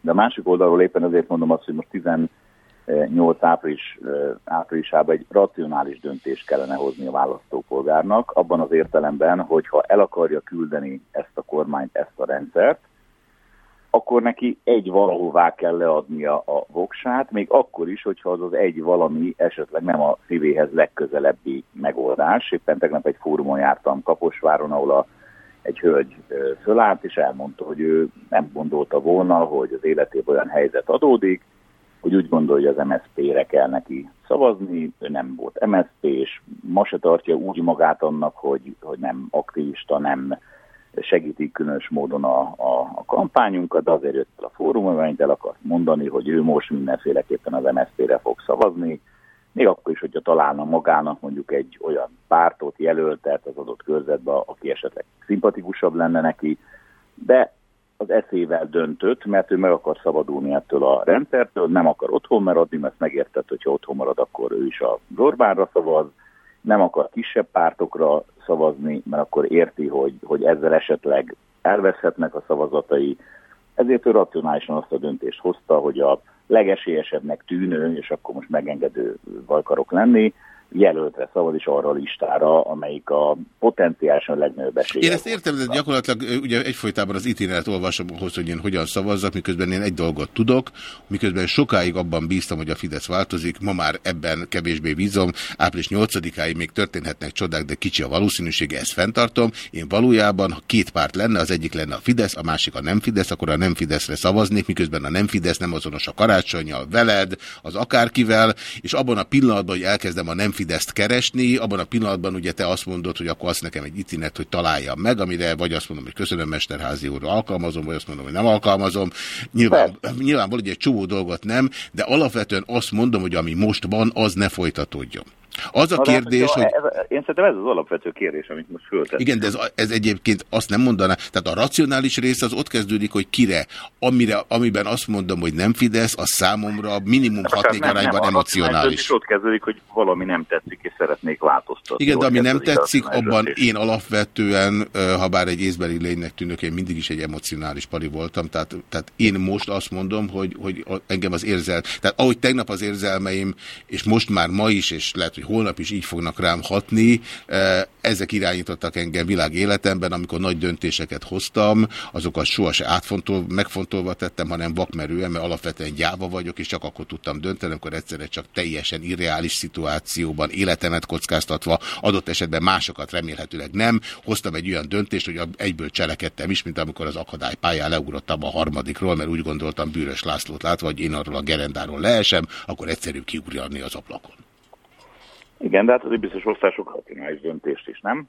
De a másik oldalról éppen azért mondom azt, hogy most 18 április, áprilisában egy racionális döntést kellene hozni a választópolgárnak, abban az értelemben, hogy ha el akarja küldeni ezt a kormányt, ezt a rendszert, akkor neki egy valahová kell leadnia a voksát, még akkor is, hogyha az az egy valami esetleg nem a szívéhez legközelebbi megoldás. Éppen tegnap egy fórumon jártam Kaposváron, ahol a, egy hölgy fölállt, és elmondta, hogy ő nem gondolta volna, hogy az életében olyan helyzet adódik, hogy úgy gondolja, hogy az MSZP-re kell neki szavazni, ő nem volt MSZP, és ma se tartja úgy magát annak, hogy, hogy nem aktivista, nem segítik különös módon a, a, a kampányunkat, azért jött a fórumon, mert el akart mondani, hogy ő most mindenféleképpen az MSZP-re fog szavazni, még akkor is, hogyha találna magának mondjuk egy olyan pártot, jelöltet az adott körzetbe, aki esetleg szimpatikusabb lenne neki, de az eszével döntött, mert ő meg akar szabadulni ettől a rendszertől, nem akar otthon maradni, mert megértett, hogyha otthon marad, akkor ő is a Zorbánra szavaz, nem akar kisebb pártokra szavazni, mert akkor érti, hogy, hogy ezzel esetleg elveszhetnek a szavazatai. Ezért ő racionálisan azt a döntést hozta, hogy a legesélyesebbnek tűnő, és akkor most megengedő akarok lenni, jelöltre szavaz is arra a listára, amelyik a potenciálisan legnagyobb esélye. Én ezt értem, de gyakorlatilag ugye egyfolytában az itinerát olvasom ahhoz, hogy én hogyan szavazzak, miközben én egy dolgot tudok, miközben sokáig abban bíztam, hogy a Fidesz változik, ma már ebben kevésbé bízom, április 8-áig még történhetnek csodák, de kicsi a valószínűsége, ezt fenntartom. Én valójában, ha két párt lenne, az egyik lenne a Fidesz, a másik a nem Fidesz, akkor a nem Fideszre szavaznék, miközben a nem Fidesz nem azonos a karácsonyjal, veled, az akárkivel, és abban a pillanatban, hogy elkezdem a nem Fideszt keresni, abban a pillanatban ugye te azt mondod, hogy akkor azt nekem egy itinet, hogy találjam meg, amire vagy azt mondom, hogy köszönöm Mesterházi úrra alkalmazom, vagy azt mondom, hogy nem alkalmazom. Nyilván, nyilvánból ugye egy csomó dolgot nem, de alapvetően azt mondom, hogy ami most van, az ne folytatódjon. Az a kérdés, hogy... Ez, én szerintem ez az alapvető kérdés, amit most föltett. Igen, de ez, ez egyébként azt nem mondaná, tehát a racionális rész az ott kezdődik, hogy kire, amire, amiben azt mondom, hogy nem Fidesz, az számomra minimum hatnék arányban nem, emocionális. És ott kezdődik, hogy valami nem tetszik, és szeretnék változtatni. Igen, de ami nem tetszik, abban én alapvetően, ha bár egy észbeli lénynek tűnök, én mindig is egy emocionális pali voltam, tehát, tehát én most azt mondom, hogy, hogy engem az érzel, tehát ahogy tegnap az érzelmeim, és most már ma is, és lehet, hogy holnap is így fognak rám hatni. Ezek irányítottak engem világ életemben, amikor nagy döntéseket hoztam, azokat sohasem átfontol, megfontolva tettem, hanem vakmerően, mert alapvetően gyáva vagyok, és csak akkor tudtam dönteni, amikor egyszerre csak teljesen irreális szituációban, életemet kockáztatva, adott esetben másokat remélhetőleg nem, hoztam egy olyan döntést, hogy egyből cselekedtem is, mint amikor az akadálypályán leugrottam a harmadikról, mert úgy gondoltam Bűrös Lászlót látva, hogy én arról a gerendáról leesem, akkor egyszerűbb kiugrani az ablakon. Igen, de hát azért biztos hoztál sok racionális döntést is, nem?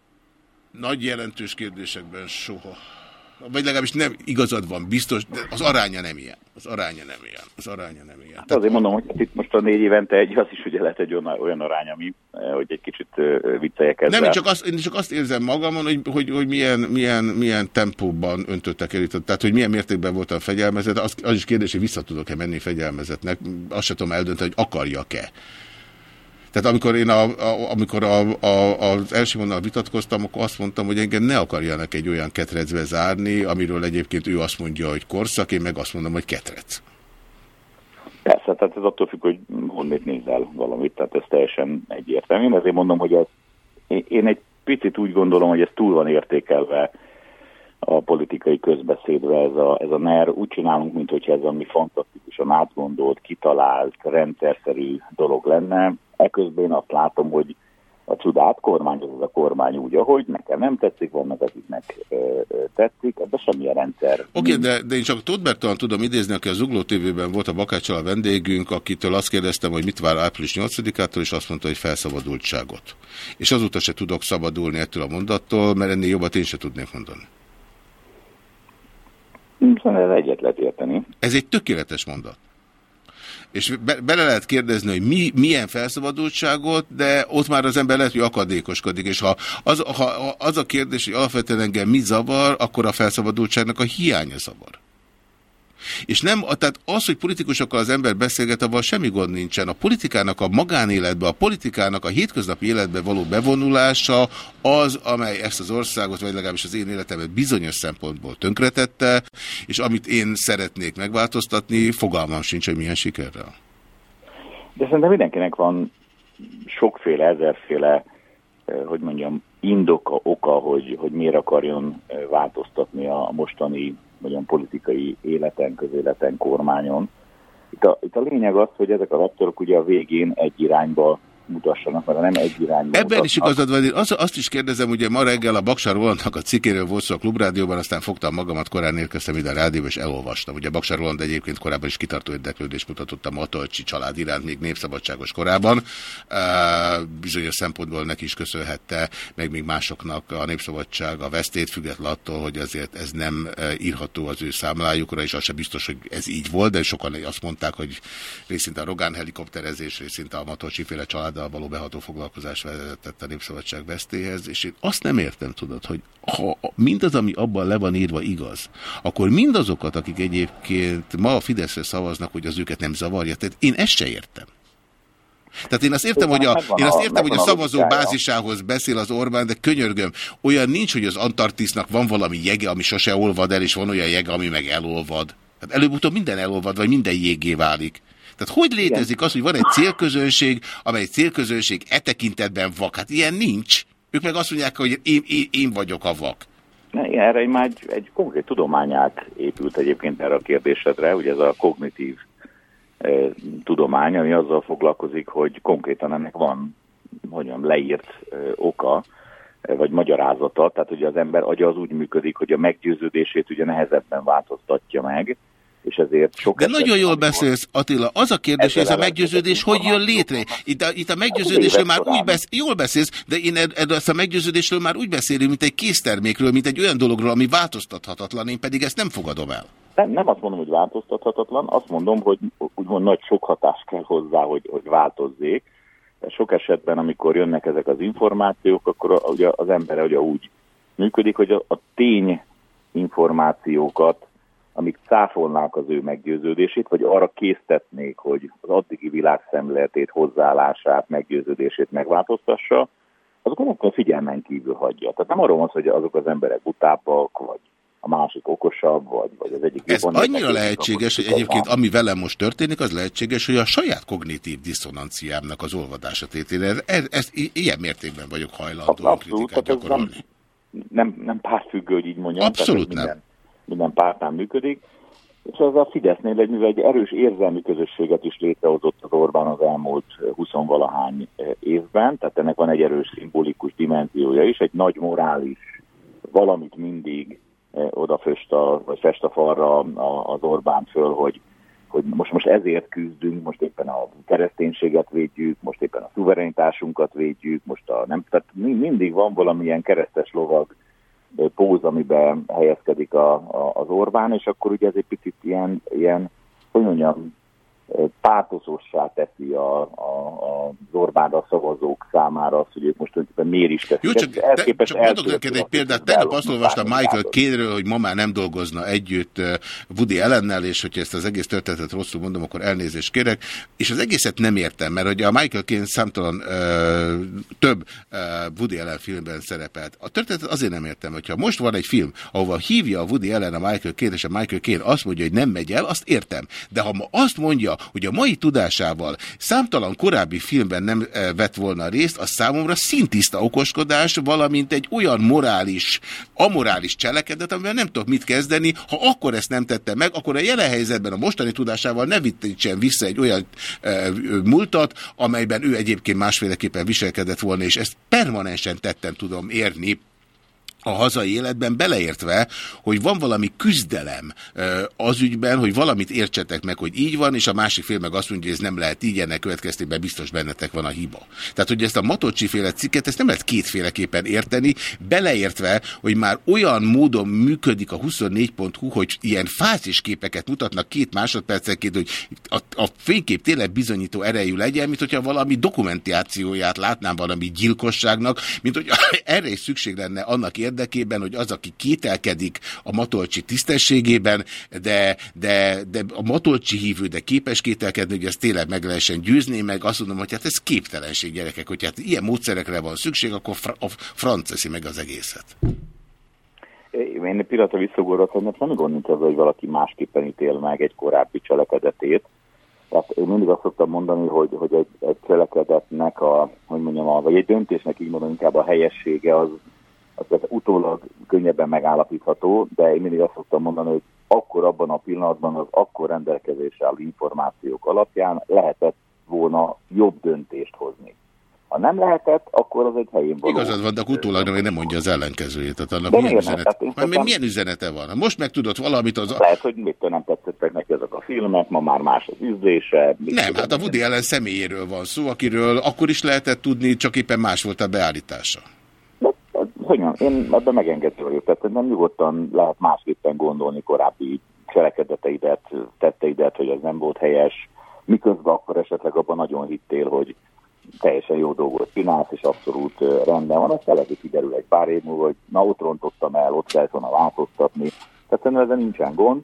Nagy jelentős kérdésekben soha. Vagy legalábbis nem igazad van, biztos, de az aránya nem ilyen. Az aránya nem ilyen. Az aránya nem ilyen. Hát azért mondom, hogy itt most a négy évente egy, az is ugye lehet egy olyan, olyan arány, ami, eh, hogy egy kicsit vicceljek ezzel. Nem, én csak, azt, én csak azt érzem magamon, hogy, hogy, hogy milyen, milyen, milyen tempóban öntöttek el itt. Tehát, hogy milyen mértékben voltam fegyelmezett. Az, az is kérdés, hogy vissza tudok-e menni fegyelmezetnek. Azt sem tudom eldönteni, hogy akarjak-e. Tehát amikor én a, a, amikor a, a, az első vonal vitatkoztam, akkor azt mondtam, hogy engem ne akarjanak egy olyan ketrecbe zárni, amiről egyébként ő azt mondja, hogy korszak, én meg azt mondom, hogy ketrec. Persze, tehát ez attól függ, hogy honnét nézel valamit, tehát ez teljesen egyértelmű. Én ezért mondom, hogy ez, én egy picit úgy gondolom, hogy ez túl van értékelve a politikai közbeszédve ez a, ez a NER. Úgy csinálunk, mintha ez ami fantasztikusan átgondolt, kitalált, rendszerszerű dolog lenne. Eközben azt látom, hogy a csodát kormányoz az a kormány úgy, ahogy nekem nem tetszik, vannak akiknek ö, ö, tetszik, ebben semmilyen rendszer. Oké, okay, de, de én csak Tóth Bertalan tudom idézni, aki az Ugló TV-ben volt a Bakáccsal a vendégünk, akitől azt kérdeztem, hogy mit vár április 8-ától, és azt mondta, hogy felszabadultságot. És azóta se tudok szabadulni ettől a mondattól, mert ennél jobbat én se tudnék mondani. Szóval ez egyet lehet érteni. Ez egy tökéletes mondat. És be, bele lehet kérdezni, hogy mi, milyen felszabadultságot, de ott már az ember lehet, hogy akadékoskodik, és ha az, ha az a kérdés, hogy alapvetően engem mi zavar, akkor a felszabadultságnak a hiánya zavar. És nem, tehát az, hogy politikusokkal az ember beszélget, abban semmi gond nincsen. A politikának a magánéletbe, a politikának a hétköznapi életbe való bevonulása az, amely ezt az országot, vagy legalábbis az én életemet bizonyos szempontból tönkretette, és amit én szeretnék megváltoztatni, fogalmam sincs, hogy milyen sikerrel. De szerintem mindenkinek van sokféle, ezerféle, hogy mondjam, indoka, oka, hogy, hogy miért akarjon változtatni a mostani mondjam, politikai életen, közéleten, kormányon. Itt a, itt a lényeg az, hogy ezek a vektorok ugye a végén egy irányba mutassanak, mert nem egy irányba Ebben mutatnak. is igazad van, én azt, azt is kérdezem, ugye ma reggel a Baksár Rolandnak a cikkéről volt szó a Klubrádióban, aztán fogtam magamat, korán érkeztem ide a rádióba, és elolvastam. Ugye Baksár Roland egyébként korábban is kitartó érdeklődést mutatott a Matolcsi család iránt, még népszabadságos korában. Bizonyos szempontból neki is köszönhette, meg még másoknak a népszabadság a vesztét, függetlenül attól, hogy azért ez nem írható az ő számlájukra, és az sem biztos, hogy ez így volt, de sokan azt mondták, hogy részint a Rogán helikopterezés, részint a Matolcsi féle család családdal való beható foglalkozás vezetett a Népszabadság vesztéhez, és én azt nem értem, tudod, hogy ha mindaz, ami abban le van írva igaz, akkor mindazokat, akik egyébként ma a Fideszre szavaznak, hogy az őket nem zavarja, tehát én ezt se értem. Tehát én azt értem, hogy a, én azt értem, hogy a szavazó bázisához beszél az Orbán, de könyörgöm, olyan nincs, hogy az Antarktisznak van valami jege, ami sose olvad el, és van olyan jege, ami meg elolvad. Hát előbb-utóbb minden elolvad, vagy minden jégé válik. Tehát hogy létezik az, hogy van egy célközönség, amely célközönség e tekintetben vak? Hát ilyen nincs. Ők meg azt mondják, hogy én, én, én vagyok a vak. Ne, erre már egy, egy konkrét tudományát épült egyébként erre a kérdésedre, ugye ez a kognitív e, tudomány, ami azzal foglalkozik, hogy konkrétan ennek van, hogyan leírt e, oka, e, vagy magyarázata, tehát ugye az ember agya az úgy működik, hogy a meggyőződését ugye nehezebben változtatja meg, és ezért sok De nagyon jól beszélsz, Attila. Az a kérdés, hogy ez a meggyőződés hogy jön létre? Itt a, itt a meggyőződésről már úgy beszél, jól beszélsz, de én ezt a meggyőződésről már úgy beszélünk, mint egy késztermékről, mint egy olyan dologról, ami változtathatatlan, én pedig ezt nem fogadom el. Nem, nem azt mondom, hogy változtathatatlan, azt mondom, hogy úgymond nagy sok hatás kell hozzá, hogy, hogy változzék. De sok esetben, amikor jönnek ezek az információk, akkor ugye az ember ugye úgy működik, hogy a, a tény információkat amik cáfolnák az ő meggyőződését, vagy arra késztetnék, hogy az addigi világszemléletét, hozzáállását, meggyőződését megváltoztassa, azokat akkor figyelmen kívül hagyja. Tehát nem arról van hogy azok az emberek utábbak, vagy a másik okosabb, vagy, vagy az egyik Ez jobban annyira lehetséges, hogy egyébként ami velem most történik, az lehetséges, hogy a saját kognitív diszonanciámnak az olvadása tétére. Ez, ez, ilyen mértékben vagyok hajlandó Abszolút, kritikát ez nem, gyakorolni. nem, nem pártfüggő, hogy így mondjam. Abszolút tehát nem. Minden, minden pártán működik. És ez a Fidesznél egy, egy erős érzelmi közösséget is létrehozott az Orbán az elmúlt 20-valahány évben, tehát ennek van egy erős szimbolikus dimenziója is, egy nagy morális valamit mindig eh, oda fest a, vagy fest a falra az Orbán föl, hogy, hogy most, most ezért küzdünk, most éppen a kereszténységet védjük, most éppen a szuverenitásunkat védjük, most a nem, tehát mi- mindig van valamilyen keresztes lovag eh, póz, amiben helyezkedik a, a, az Orbán, és akkor ugye ez egy picit ilyen, ilyen hogy mondjam, eh, pártozossá teszi a, a, a Orbánra szavazók számára azt, hogy ők most tulajdonképpen miért is teszik. Jó, csak, te, csak mondok neked egy példát. hogy Tegnap azt olvastam Michael. Kénről, hogy ma már nem dolgozna együtt eh, Woody Ellennel, és hogyha ezt az egész történetet rosszul mondom, akkor elnézést kérek. És az egészet nem értem, mert ugye a Michael Caine számtalan ö, több ö, Woody Allen filmben szerepelt. A történetet azért nem értem, hogyha most van egy film, ahova hívja a Woody Allen a Michael Caine, és a Michael Caine azt mondja, hogy nem megy el, azt értem. De ha ma azt mondja, hogy a mai tudásával számtalan korábbi filmben nem eh, vett volna részt, az számomra szintiszta okoskodás, valamint egy olyan morális, amorális cselekedet, amivel nem tudok mit kezdeni. Ha akkor ezt nem tette meg, akkor a jelen helyzetben a mostani tudásával ne vittítsen vissza egy olyan e, múltat, amelyben ő egyébként másféleképpen viselkedett volna, és ezt permanensen tetten tudom érni, a hazai életben beleértve, hogy van valami küzdelem az ügyben, hogy valamit értsetek meg, hogy így van, és a másik fél meg azt mondja, hogy ez nem lehet így, ennek következtében biztos bennetek van a hiba. Tehát, hogy ezt a Matocsi féle cikket, ezt nem lehet kétféleképpen érteni, beleértve, hogy már olyan módon működik a 24.hu, hogy ilyen fázis képeket mutatnak két másodpercenként, hogy a, a fénykép tényleg bizonyító erejű legyen, mint hogyha valami dokumentációját látnám valami gyilkosságnak, mint hogy erre is szükség lenne annak érdekében, hogy az, aki kételkedik a Matolcsi tisztességében, de, de, de a Matolcsi hívő, de képes kételkedni, hogy ezt tényleg meg lehessen győzni, meg azt mondom, hogy hát ez képtelenség gyerekek, hogy hát ilyen módszerekre van szükség, akkor fra, a franc meg az egészet. Én egy pillanatra visszagoroltam, mert nem gond az, hogy valaki másképpen ítél meg egy korábbi cselekedetét. Tehát én mindig azt szoktam mondani, hogy, hogy egy, egy cselekedetnek, a, hogy mondjam, a, vagy egy döntésnek így mondom, inkább a helyessége az, az az utólag könnyebben megállapítható, de én mindig azt szoktam mondani, hogy akkor abban a pillanatban az akkor rendelkezésre álló információk alapján lehetett volna jobb döntést hozni. Ha nem lehetett, akkor az egy helyén való. Igazad van, de utólag még nem mondja az ellenkezőjét. Tehát annak De milyen, nem? üzenet, én Már szerintem- milyen üzenete van? Most megtudott valamit az... Lehet, hogy mit tudom, nem tetszett neki ezek a filmek, ma már más az ízlése. mit Nem, hát a. Woody Allen személyéről van szó, akiről akkor is lehetett tudni, csak éppen más volt a beállítása. Én ebben megengedő vagyok, tehát nem nyugodtan lehet másképpen gondolni korábbi cselekedeteidet, tetteidet, hogy ez nem volt helyes, miközben akkor esetleg abban nagyon hittél, hogy teljesen jó dolgot csinálsz, és abszolút rendben van, azt lehet, hogy kiderül egy pár év múlva, hogy na ott rontottam el, ott kellett volna változtatni, tehát ezen nincsen gond.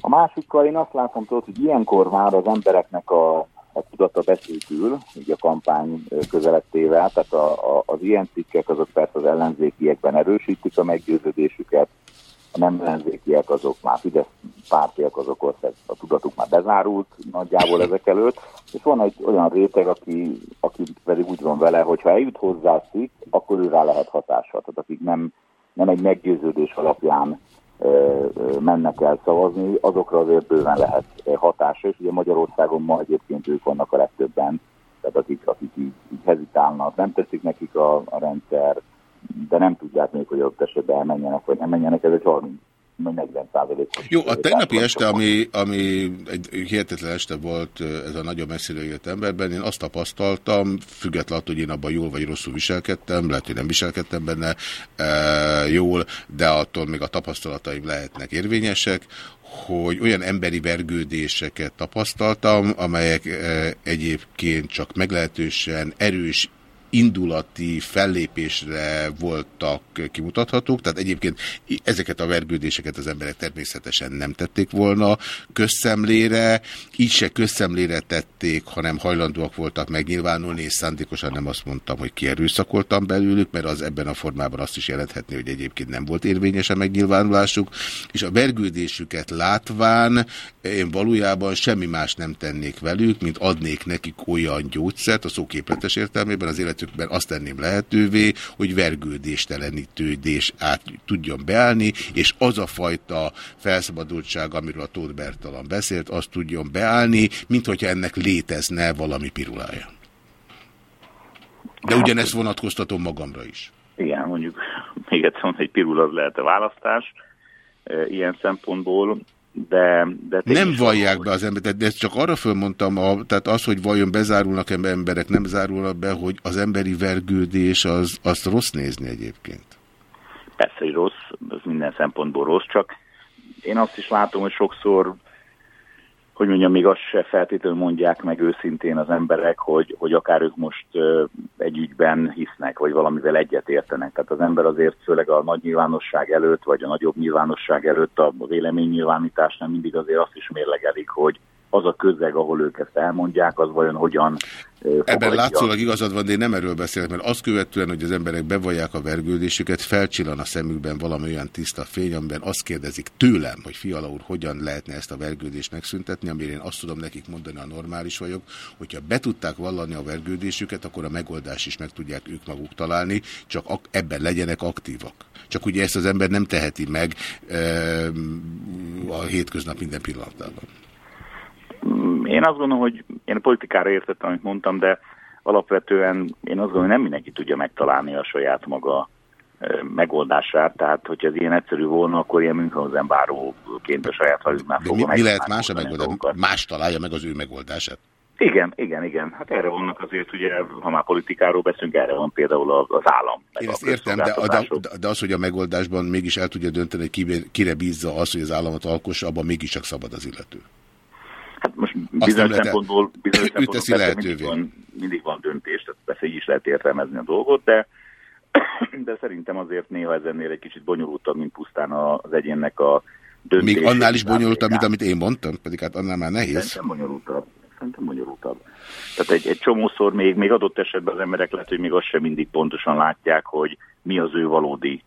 A másikkal én azt látom, tudod, hogy ilyenkor már az embereknek a, a tudata beszéltül, így a kampány közelettével, tehát a, a, az ilyen cikkek azok persze az ellenzékiekben erősítik a meggyőződésüket, a nem ellenzékiek azok már Fidesz pártiak, azok ott a tudatuk már bezárult nagyjából ezek előtt, és van egy olyan réteg, aki, aki pedig úgy van vele, hogy ha eljut hozzá cikk, akkor ő rá lehet hatással. Tehát akik nem, nem egy meggyőződés alapján mennek el szavazni, azokra azért bőven lehet hatása, és ugye Magyarországon ma egyébként ők vannak a legtöbben, tehát akik, akik így, így hezitálnak, nem teszik nekik a, a rendszer, de nem tudják még, hogy ott esetben elmenjenek, vagy nem menjenek, ez egy 30 vagy 40 százalékos. Jó, a tegnapi este, ami, ami egy hihetetlen este volt ez a nagyon messziről jött emberben, én azt tapasztaltam, függetlenül hogy én abban jól vagy rosszul viselkedtem, lehet, hogy nem viselkedtem benne e, jól, de attól még a tapasztalataim lehetnek érvényesek, hogy olyan emberi vergődéseket tapasztaltam, amelyek e, egyébként csak meglehetősen erős indulati fellépésre voltak kimutathatók, tehát egyébként ezeket a vergődéseket az emberek természetesen nem tették volna közszemlére, így se közszemlére tették, hanem hajlandóak voltak megnyilvánulni, és szándékosan nem azt mondtam, hogy kierőszakoltam belőlük, mert az ebben a formában azt is jelenthetné, hogy egyébként nem volt érvényes a megnyilvánulásuk, és a vergődésüket látván én valójában semmi más nem tennék velük, mint adnék nekik olyan gyógyszert, a szóképletes értelmében az életükben azt tenném lehetővé, hogy vergődéstelenítődés át tudjon beállni, és az a fajta felszabadultság, amiről a Tóth Bertalan beszélt, azt tudjon beállni, mint hogyha ennek létezne valami pirulája. De ugyanezt vonatkoztatom magamra is. Igen, mondjuk még egyszer mondom, hogy pirul az lehet a választás e, ilyen szempontból, de... de nem vallják be az emberek, de ezt csak arra fölmondtam, a, tehát az, hogy vajon bezárulnak emberek, nem zárulnak be, hogy az emberi vergődés az, azt rossz nézni egyébként. Persze, hogy rossz, az minden szempontból rossz, csak én azt is látom, hogy sokszor hogy mondjam, még azt se feltétlenül mondják meg őszintén az emberek, hogy, hogy akár ők most egy ügyben hisznek, vagy valamivel egyet értenek. Tehát az ember azért főleg a nagy nyilvánosság előtt, vagy a nagyobb nyilvánosság előtt a véleménynyilvánítás nem mindig azért azt is mérlegelik, hogy az a közeg, ahol ők ezt elmondják, az vajon hogyan Ebben látszólag igazad van, de én nem erről beszélek, mert azt követően, hogy az emberek bevallják a vergődésüket, felcsillan a szemükben valami olyan tiszta fény, amiben azt kérdezik tőlem, hogy Fiala úr, hogyan lehetne ezt a vergődést megszüntetni, amire én azt tudom nekik mondani, a normális vagyok, hogyha be tudták vallani a vergődésüket, akkor a megoldás is meg tudják ők maguk találni, csak ebben legyenek aktívak. Csak ugye ezt az ember nem teheti meg a hétköznap minden pillanatában. Én azt gondolom, hogy én a politikára értettem, amit mondtam, de alapvetően én azt gondolom, hogy nem mindenki tudja megtalálni a saját maga megoldását, tehát hogyha ez ilyen egyszerű volna, akkor ilyen Münchhausen báróként a saját hajunknál fogom. Mi, mi lehet más a megoldás? Más találja meg az ő megoldását? Igen, igen, igen. Hát erre vannak azért, ugye, ha már politikáról beszélünk, erre van például az állam. Én ezt értem, de, de, de az, hogy a megoldásban mégis el tudja dönteni, hogy kire bízza az, hogy az államot alkossa, abban mégiscsak szabad az illető. Bizonyos szempontból, bizonyos szempontból mindig, van, mindig van döntés, tehát persze így is lehet értelmezni a dolgot, de, de szerintem azért néha ez ennél egy kicsit bonyolultabb, mint pusztán az egyénnek a döntés. Még annál is bonyolultabb, mint amit én mondtam, pedig hát annál már nehéz. Szerintem bonyolultabb. Szerintem bonyolultabb. Tehát egy, egy csomószor még, még adott esetben az emberek lehet, hogy még azt sem mindig pontosan látják, hogy mi az ő valódi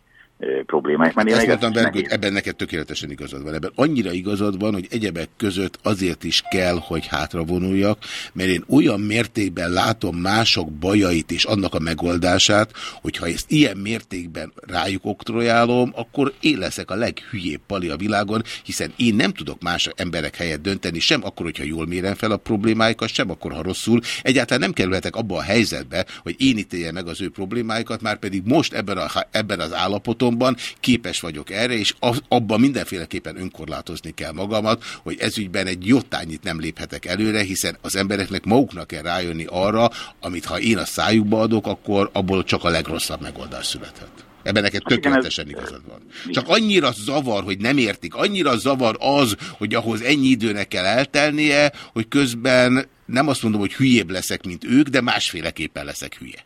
problémáik. Mert Ezt mondtam, Bergőt, ebben neked tökéletesen igazad van. Ebben annyira igazad van, hogy egyebek között azért is kell, hogy hátra vonuljak, mert én olyan mértékben látom mások bajait és annak a megoldását, hogyha ezt ilyen mértékben rájuk oktrojálom, akkor én leszek a leghülyébb pali a világon, hiszen én nem tudok más emberek helyett dönteni, sem akkor, hogyha jól mérem fel a problémáikat, sem akkor, ha rosszul. Egyáltalán nem kerülhetek abba a helyzetbe, hogy én ítéljem meg az ő problémáikat, már pedig most ebben, a, ebben az állapotom azonban képes vagyok erre, és abban mindenféleképpen önkorlátozni kell magamat, hogy ezügyben egy jottányit nem léphetek előre, hiszen az embereknek maguknak kell rájönni arra, amit ha én a szájukba adok, akkor abból csak a legrosszabb megoldás születhet. Ebben neked tökéletesen igazad van. Csak annyira zavar, hogy nem értik, annyira zavar az, hogy ahhoz ennyi időnek kell eltelnie, hogy közben nem azt mondom, hogy hülyébb leszek, mint ők, de másféleképpen leszek hülye.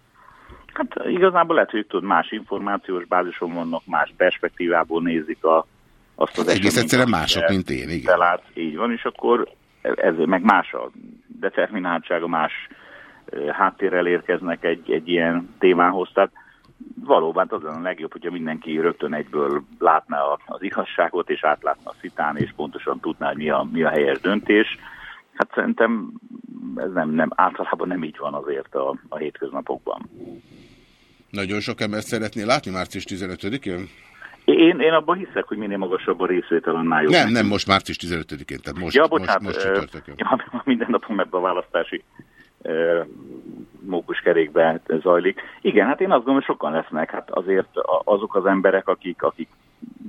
Hát igazából lehet, hogy tud más információs bázison vannak, más perspektívából nézik a, azt az Egész egyszerűen mások, mint én, igen. Belát, így van, és akkor ez, meg más a determináltsága, más háttérrel érkeznek egy, egy ilyen témához. Tehát valóban az a legjobb, hogyha mindenki rögtön egyből látná az igazságot, és átlátna a szitán, és pontosan tudná, hogy mi a, mi a helyes döntés. Hát szerintem ez nem, nem, általában nem így van azért a, a hétköznapokban. Nagyon sok embert szeretné látni március 15-én? Én, én abban hiszek, hogy minél magasabb a részvétel, annál jobb. Nem, nem, most március 15-én, tehát most, ja, bocsánat, most, most csütörtökön. Ja, minden napon ebben a választási uh, mókuskerékbe zajlik. Igen, hát én azt gondolom, hogy sokan lesznek. Hát azért azok az emberek, akik, akik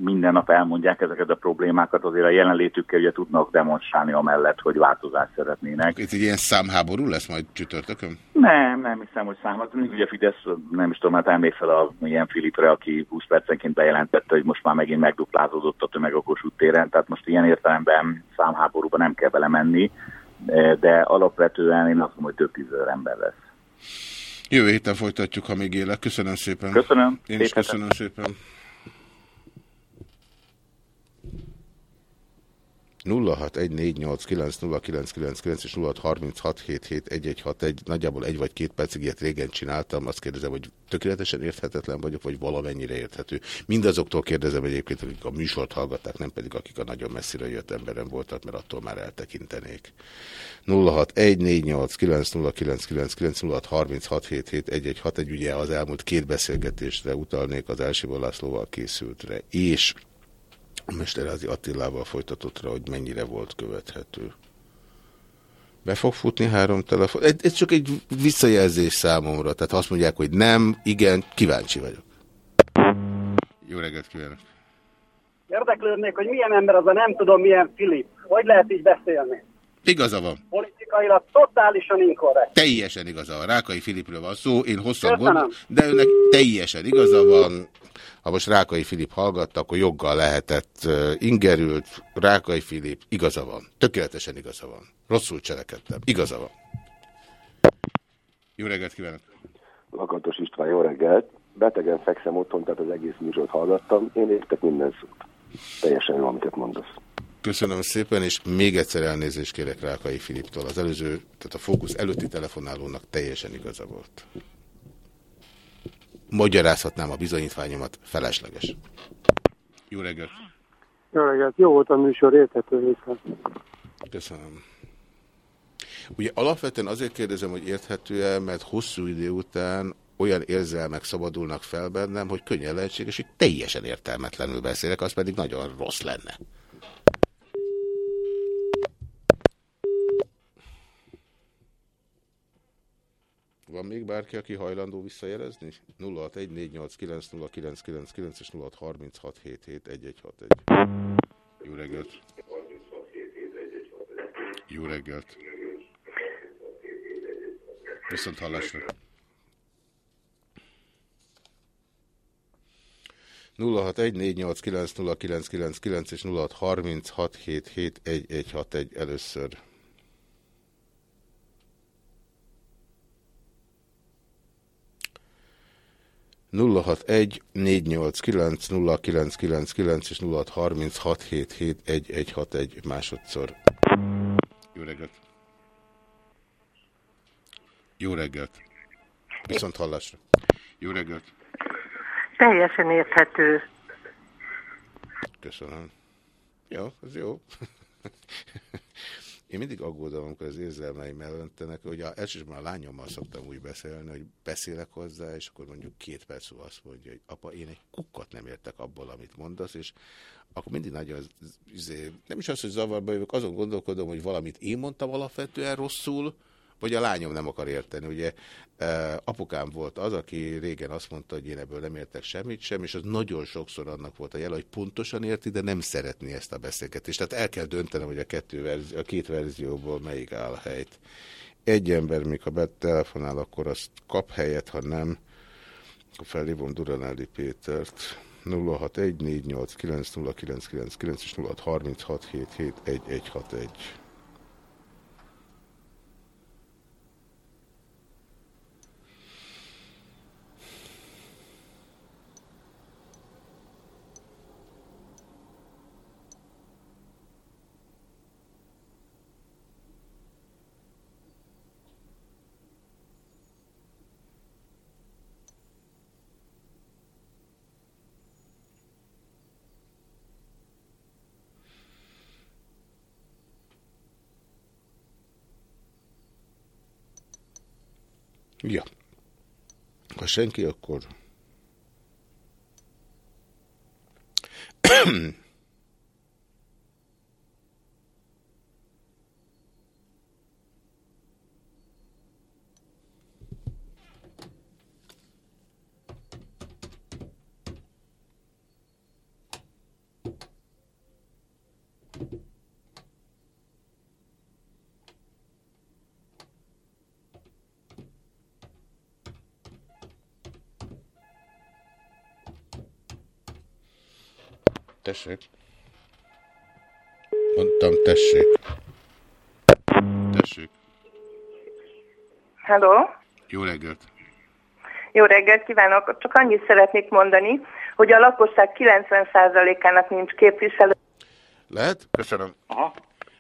minden nap elmondják ezeket a problémákat, azért a jelenlétükkel ugye tudnak demonstrálni amellett, hogy változást szeretnének. Itt egy ilyen számháború lesz majd csütörtökön? Nem, nem hiszem, hogy számháború. Hát ugye Fidesz, nem is tudom, hát emlékszel a ilyen Filipre, aki 20 percenként bejelentette, hogy most már megint megduplázódott a tömeg a Kossuth téren, tehát most ilyen értelemben számháborúba nem kell belemenni, de alapvetően én azt mondom, hogy több tízezer ember lesz. Jövő héten folytatjuk, ha még élek. Köszönöm szépen. Köszönöm. Én is köszönöm szépen. 0614890999 és 0636771161 nagyjából egy vagy két percig ilyet régen csináltam, azt kérdezem, hogy tökéletesen érthetetlen vagyok, vagy valamennyire érthető. Mindazoktól kérdezem egyébként, akik a műsort hallgatták, nem pedig akik a nagyon messzire jött emberem voltak, mert attól már eltekintenék. 0614890999 ugye az elmúlt két beszélgetésre utalnék az Elsiból Lászlóval készültre, és Mesterázi Attilával folytatottra, hogy mennyire volt követhető. Be fog futni három telefon? Ez, ez csak egy visszajelzés számomra. Tehát ha azt mondják, hogy nem, igen, kíváncsi vagyok. Jó reggelt kívánok! Érdeklődnék, hogy milyen ember az a nem tudom milyen Filip. Hogy lehet így beszélni? Igaza van. Politikailag totálisan inkorrekt. Teljesen igaza van. Rákai Filipről van szó, én hosszan gondolom, de önnek teljesen igaza van. Ha most Rákai Filip hallgatta, akkor joggal lehetett ingerült. Rákai Filip, igaza van. Tökéletesen igaza van. Rosszul cselekedtem. Igaza van. Jó reggelt kívánok! Lakatos István, jó reggelt. Betegen fekszem otthon, tehát az egész műsort hallgattam. Én értek minden szót. Teljesen jó, amit mondasz. Köszönöm szépen, és még egyszer elnézést kérek Rákai Filiptól. Az előző, tehát a fókusz előtti telefonálónak teljesen igaza volt. Magyarázhatnám a bizonyítványomat, felesleges. Jó reggelt! Jó reggelt, jó volt a műsor, érthető részen. Köszönöm. Ugye alapvetően azért kérdezem, hogy érthető-e, mert hosszú idő után olyan érzelmek szabadulnak fel bennem, hogy könnyen lehetséges, hogy teljesen értelmetlenül beszélek, az pedig nagyon rossz lenne. Van még bárki, aki hajlandó visszajelezni? 0614890999 és 0636771161. Jó reggelt! Jó reggelt! Viszont hallásra! 0614890999 és 0636771161 először. 061 489 0999 és 0636771161 másodszor. Jó reggelt! Jó reggelt! Viszont hallásra! Jó reggelt! Teljesen érthető. Köszönöm. Jó, ez jó. Én mindig aggódom, amikor az érzelmeim elöntenek, hogy a, elsősorban a lányommal szoktam úgy beszélni, hogy beszélek hozzá, és akkor mondjuk két perc múlva azt mondja, hogy apa, én egy kukkot nem értek abból, amit mondasz, és akkor mindig nagyon, izé, nem is az, hogy zavarba jövök, azon gondolkodom, hogy valamit én mondtam alapvetően rosszul, vagy a lányom nem akar érteni. Ugye apukám volt az, aki régen azt mondta, hogy én ebből nem értek semmit sem, és az nagyon sokszor annak volt a jel, hogy pontosan érti, de nem szeretné ezt a beszélgetést. Tehát el kell döntenem, hogy a, kettő verzió, a két verzióból melyik áll helyt. Egy ember, ha betelefonál, akkor azt kap helyet, ha nem, akkor felhívom Duranelli Pétert. 0614890999 és 0636771161. Ja. Ha senki, akkor... Tessék. Mondtam, tessék. Tessék. Hello? Jó reggelt. Jó reggelt kívánok! Csak annyit szeretnék mondani, hogy a lakosság 90%-ának nincs képviselő. Lehet? Köszönöm. Aha.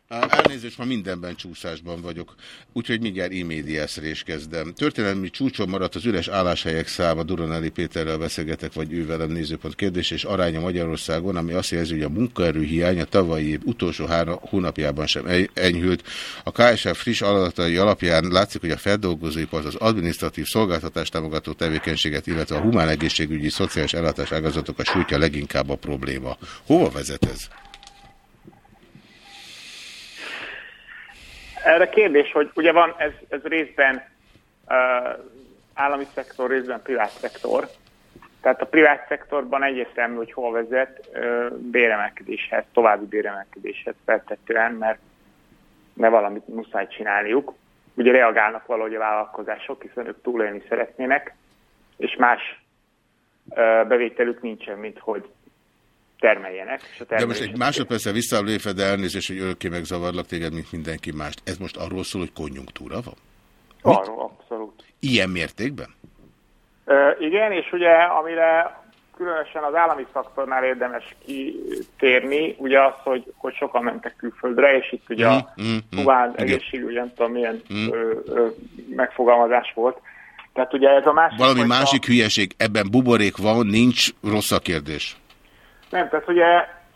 Elnézést, ma mindenben csúszásban vagyok, úgyhogy mindjárt e-médiászra is kezdem. Történelmi csúcson maradt az üres álláshelyek száma, Duronelli Péterrel beszélgetek, vagy ő velem nézőpont kérdés, és aránya Magyarországon, ami azt jelzi, hogy a munkaerőhiány a tavalyi év utolsó három hónapjában sem enyhült. A KSF friss adatai alapján látszik, hogy a feldolgozóipar az adminisztratív szolgáltatás támogató tevékenységet, illetve a humán egészségügyi szociális ellátás ágazatok a sújtja leginkább a probléma. Hova vezet ez? Erre kérdés, hogy ugye van ez, ez részben uh, állami szektor, részben privát szektor. Tehát a privát szektorban egyértelmű, hogy hol vezet uh, béremelkedéshez, további béremelkedéshez feltetően, mert, mert valamit muszáj csinálniuk. Ugye reagálnak valahogy a vállalkozások, hiszen ők túlélni szeretnének, és más bevételük nincsen, mint hogy termeljenek. És a De most egy másodpercre visszalépve, de elnézést, hogy örökké megzavarlak téged, mint mindenki mást. Ez most arról szól, hogy konjunktúra van? Mit? Arról, abszolút. Ilyen mértékben? Ö, igen, és ugye amire különösen az állami szaktornál érdemes kitérni, ugye az, hogy, hogy sokan mentek külföldre, és itt ugye mm, a mm, mm, egészségügy, nem tudom milyen mm. ö, ö, megfogalmazás volt. Tehát ugye ez a másik... Valami másik a... hülyeség, ebben buborék van, nincs rossz a kérdés. Nem, tehát ugye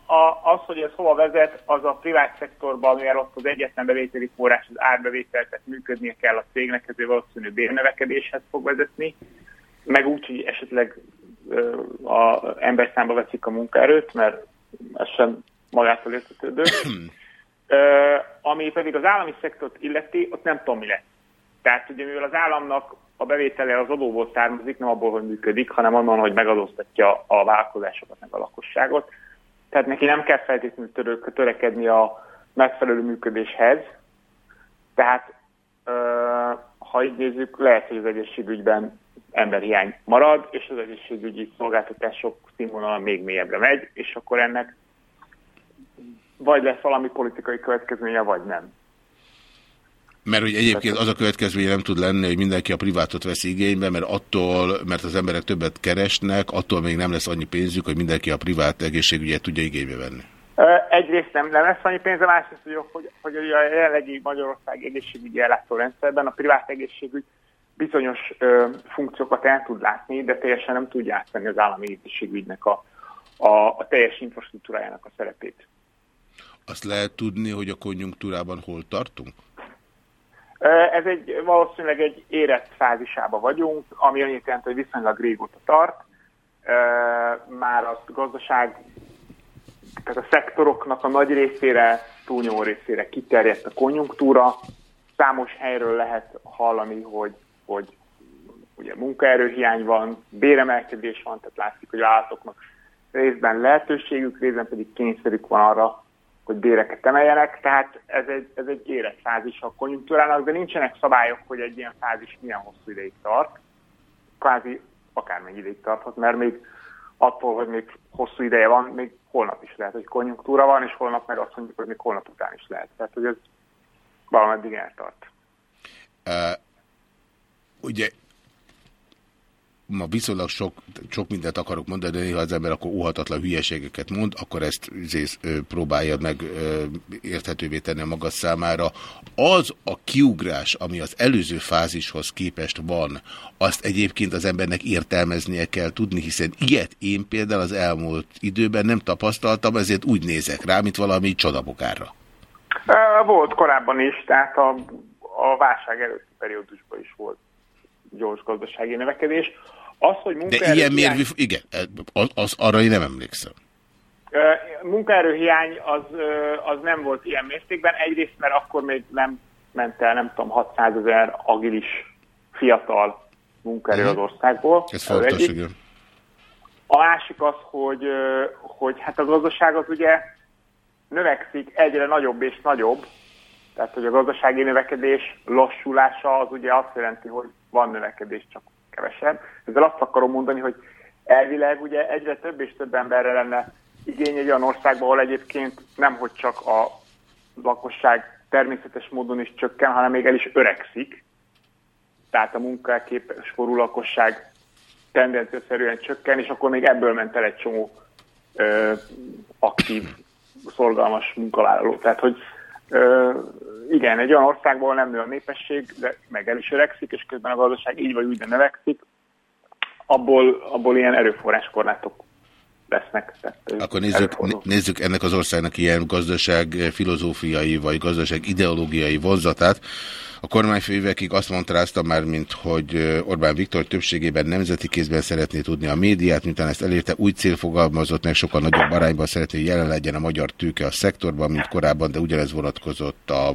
a, az, hogy ez hova vezet, az a privát szektorban, mivel ott az egyetlen bevételi forrás az árbevétel, tehát működnie kell a cégnek, ezért valószínű bérnövekedéshez fog vezetni, meg úgy, hogy esetleg a ember számba veszik a munkaerőt, mert ez sem magától értetődő. ami pedig az állami szektort illeti, ott nem tudom mi lesz. Tehát ugye mivel az államnak a bevétele az adóból származik, nem abból, hogy működik, hanem onnan, hogy megadóztatja a vállalkozásokat, meg a lakosságot. Tehát neki nem kell feltétlenül törekedni a megfelelő működéshez. Tehát, ha így nézzük, lehet, hogy az egészségügyben emberhiány marad, és az egészségügyi szolgáltatások színvonala még mélyebbre megy, és akkor ennek vagy lesz valami politikai következménye, vagy nem. Mert hogy egyébként az a következménye nem tud lenni, hogy mindenki a privátot veszi igénybe, mert attól, mert az emberek többet keresnek, attól még nem lesz annyi pénzük, hogy mindenki a privát egészségügyet tudja igénybe venni. Egyrészt nem, nem lesz annyi pénz, a másrészt, hogy, hogy a jelenlegi Magyarország egészségügyi ellátórendszerben a privát egészségügy bizonyos ö, funkciókat el tud látni, de teljesen nem tudja átvenni az állami egészségügynek a, a, a teljes infrastruktúrájának a szerepét. Azt lehet tudni, hogy a konjunktúrában hol tartunk? Ez egy valószínűleg egy érett fázisában vagyunk, ami annyit jelent, hogy viszonylag régóta tart. Már a gazdaság, tehát a szektoroknak a nagy részére, túlnyomó részére kiterjedt a konjunktúra. Számos helyről lehet hallani, hogy, hogy ugye munkaerőhiány van, béremelkedés van, tehát látszik, hogy a állatoknak részben lehetőségük, részben pedig kényszerük van arra, hogy béreket emeljenek, tehát ez egy, ez egy érett fázis a konjunktúrának, de nincsenek szabályok, hogy egy ilyen fázis milyen hosszú ideig tart. Kvázi akármennyi ideig tarthat, mert még attól, hogy még hosszú ideje van, még holnap is lehet, hogy konjunktúra van, és holnap meg azt mondjuk, hogy még holnap után is lehet. Tehát, hogy ez valameddig eltart. Uh, ugye ma viszonylag sok, sok mindent akarok mondani, de néha az ember akkor óhatatlan hülyeségeket mond, akkor ezt zész, próbálja meg érthetővé tenni a maga számára. Az a kiugrás, ami az előző fázishoz képest van, azt egyébként az embernek értelmeznie kell tudni, hiszen ilyet én például az elmúlt időben nem tapasztaltam, ezért úgy nézek rá, mint valami csodabokárra. Volt korábban is, tehát a, a válság előtti periódusban is volt gyors gazdasági növekedés. Az, hogy De ilyen mérvű, igen, az, az, arra én nem emlékszem. Munkaerőhiány az, az nem volt ilyen mértékben, egyrészt, mert akkor még nem ment el, nem tudom, 600 ezer agilis fiatal munkaerő az országból. Ez fontos, igen. A másik az, hogy, hogy hát a gazdaság az ugye növekszik egyre nagyobb és nagyobb, tehát hogy a gazdasági növekedés lassulása az ugye azt jelenti, hogy van növekedés, csak kevesebb. Ezzel azt akarom mondani, hogy elvileg ugye egyre több és több emberre lenne igény egy olyan országban, ahol egyébként nem hogy csak a lakosság természetes módon is csökken, hanem még el is öregszik. Tehát a munkaképes korú lakosság tendenciaszerűen csökken, és akkor még ebből ment el egy csomó ö, aktív, szorgalmas munkavállaló. Tehát, hogy igen, egy olyan országból nem nő a népesség, de meg el is öregszik, és közben a gazdaság így vagy úgy, de növekszik, abból, abból ilyen erőforráskorlátok lesznek. Tehát, Akkor nézzük, nézzük ennek az országnak ilyen gazdaság filozófiai vagy gazdaság ideológiai vonzatát. A kormányfő évekig azt mondta már, mint hogy Orbán Viktor többségében nemzeti kézben szeretné tudni a médiát, miután ezt elérte, új cél fogalmazott meg, sokkal nagyobb arányban szeretné, hogy jelen legyen a magyar tőke a szektorban, mint korábban, de ugyanez vonatkozott a,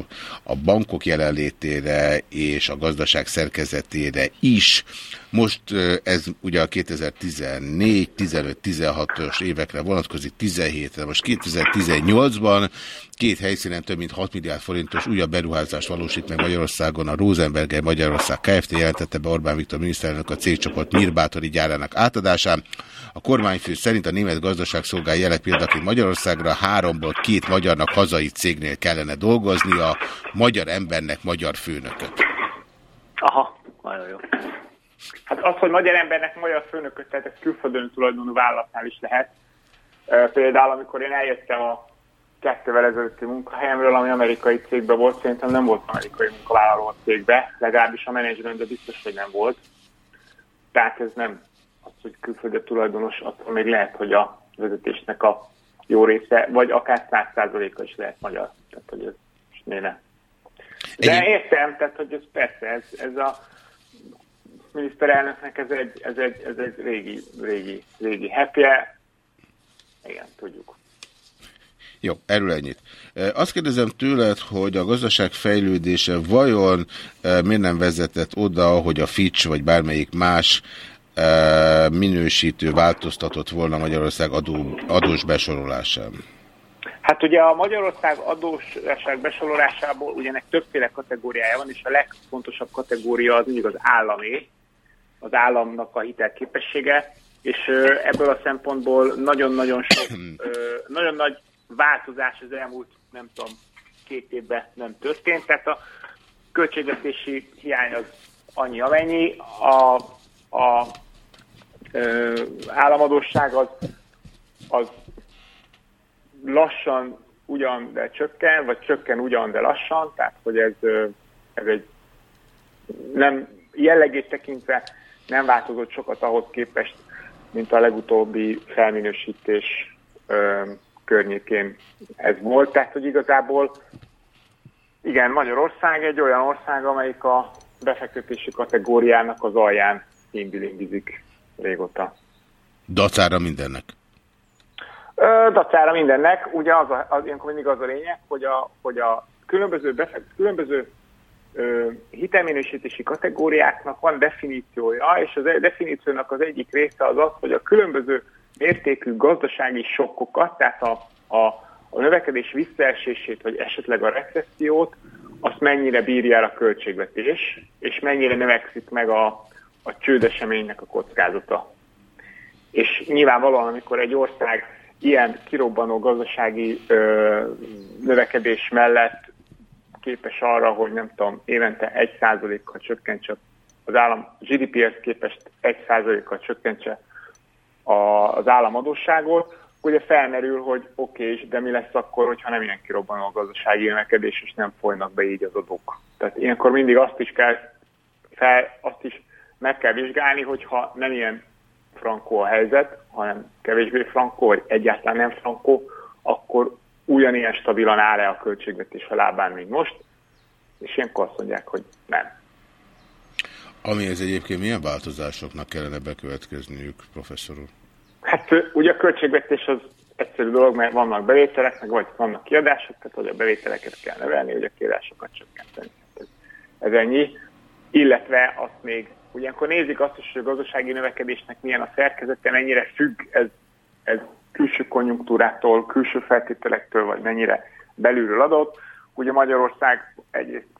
a bankok jelenlétére és a gazdaság szerkezetére is. Most ez ugye a 2014, 15, 16-os évekre vonatkozik, 17-re, most 2018-ban két helyszínen több mint 6 milliárd forintos újabb beruházást valósít meg Magyarországon. A Rosenberger Magyarország Kft. jelentette be Orbán Viktor miniszterelnök a cégcsoport Mirbátori gyárának átadásán. A kormányfő szerint a német gazdaság szolgál jelek példaként Magyarországra háromból két magyarnak hazai cégnél kellene dolgozni, a magyar embernek magyar főnököt. Aha, nagyon jó. Hát az, hogy magyar embernek magyar főnököt, tehát ez külföldön tulajdonú vállalatnál is lehet. Például, amikor én eljöttem a kettővel ezelőtti munkahelyemről, ami amerikai cégbe volt, szerintem nem volt amerikai munkavállaló a cégbe, legalábbis a menedzsment, de biztos, hogy nem volt. Tehát ez nem az, hogy külföldi tulajdonos, attól még lehet, hogy a vezetésnek a jó része, vagy akár száz százaléka is lehet magyar. Tehát, hogy ez ne. De Egyéb... értem, tehát, hogy ez persze, ez, ez a miniszterelnöknek ez egy, ez egy, ez egy régi, régi, régi hepje. Igen, tudjuk. Jó, erről ennyit. Azt kérdezem tőled, hogy a gazdaság fejlődése vajon miért nem vezetett oda, hogy a Fitch vagy bármelyik más minősítő változtatott volna Magyarország adó, adós besorolásán? Hát ugye a Magyarország adósság besorolásából ugyanek többféle kategóriája van, és a legfontosabb kategória az mindig az államé, az államnak a hitelképessége, és ebből a szempontból nagyon-nagyon sok, nagyon nagy változás az elmúlt, nem tudom, két évben nem történt. Tehát a költségvetési hiány az annyi, amennyi. A, a ö, államadóság az, az lassan ugyan, de csökken, vagy csökken ugyan, de lassan, tehát hogy ez, ez egy nem jellegét tekintve nem változott sokat ahhoz képest, mint a legutóbbi felminősítés környékén ez volt. Tehát, hogy igazából igen, Magyarország egy olyan ország, amelyik a befektetési kategóriának az alján imbilimbizik régóta. Dacára mindennek? Ö, dacára mindennek. Ugye az, a, az ilyenkor mindig az a lényeg, hogy a, hogy a különböző, befekt, különböző ö, hitelminősítési kategóriáknak van definíciója, és az definíciónak az egyik része az az, hogy a különböző mértékű gazdasági sokkokat, tehát a, a, a növekedés visszaesését, vagy esetleg a recessziót, azt mennyire bírja a költségvetés, és mennyire növekszik meg a, a csődeseménynek a kockázata. És nyilvánvalóan, amikor egy ország ilyen kirobbanó gazdasági ö, növekedés mellett képes arra, hogy nem tudom, évente 1%-kal csökkentse az állam GDP-hez képest 1%-kal csökkentse az államadóságot, ugye felmerül, hogy oké, okay, de mi lesz akkor, hogyha nem ilyen kirobbanó a gazdasági növekedés, és nem folynak be így az adók. Tehát ilyenkor mindig azt is kell fel, azt is meg kell vizsgálni, hogyha nem ilyen frankó a helyzet, hanem kevésbé frankó, vagy egyáltalán nem frankó, akkor ugyanilyen stabilan áll-e a költségvetés a lábán, mint most, és ilyenkor azt mondják, hogy nem. Ami ez egyébként milyen változásoknak kellene bekövetkezniük, professzor úr? Hát ugye a költségvetés az egyszerű dolog, mert vannak bevételek, meg vagy vannak kiadások, tehát hogy a bevételeket kell növelni, hogy a kiadásokat csökkenteni. Ez, ez ennyi. Illetve azt még, ugyankor nézik azt is, hogy a gazdasági növekedésnek milyen a szerkezete, mennyire függ ez, ez külső konjunktúrától, külső feltételektől, vagy mennyire belülről adott. Ugye Magyarország egyrészt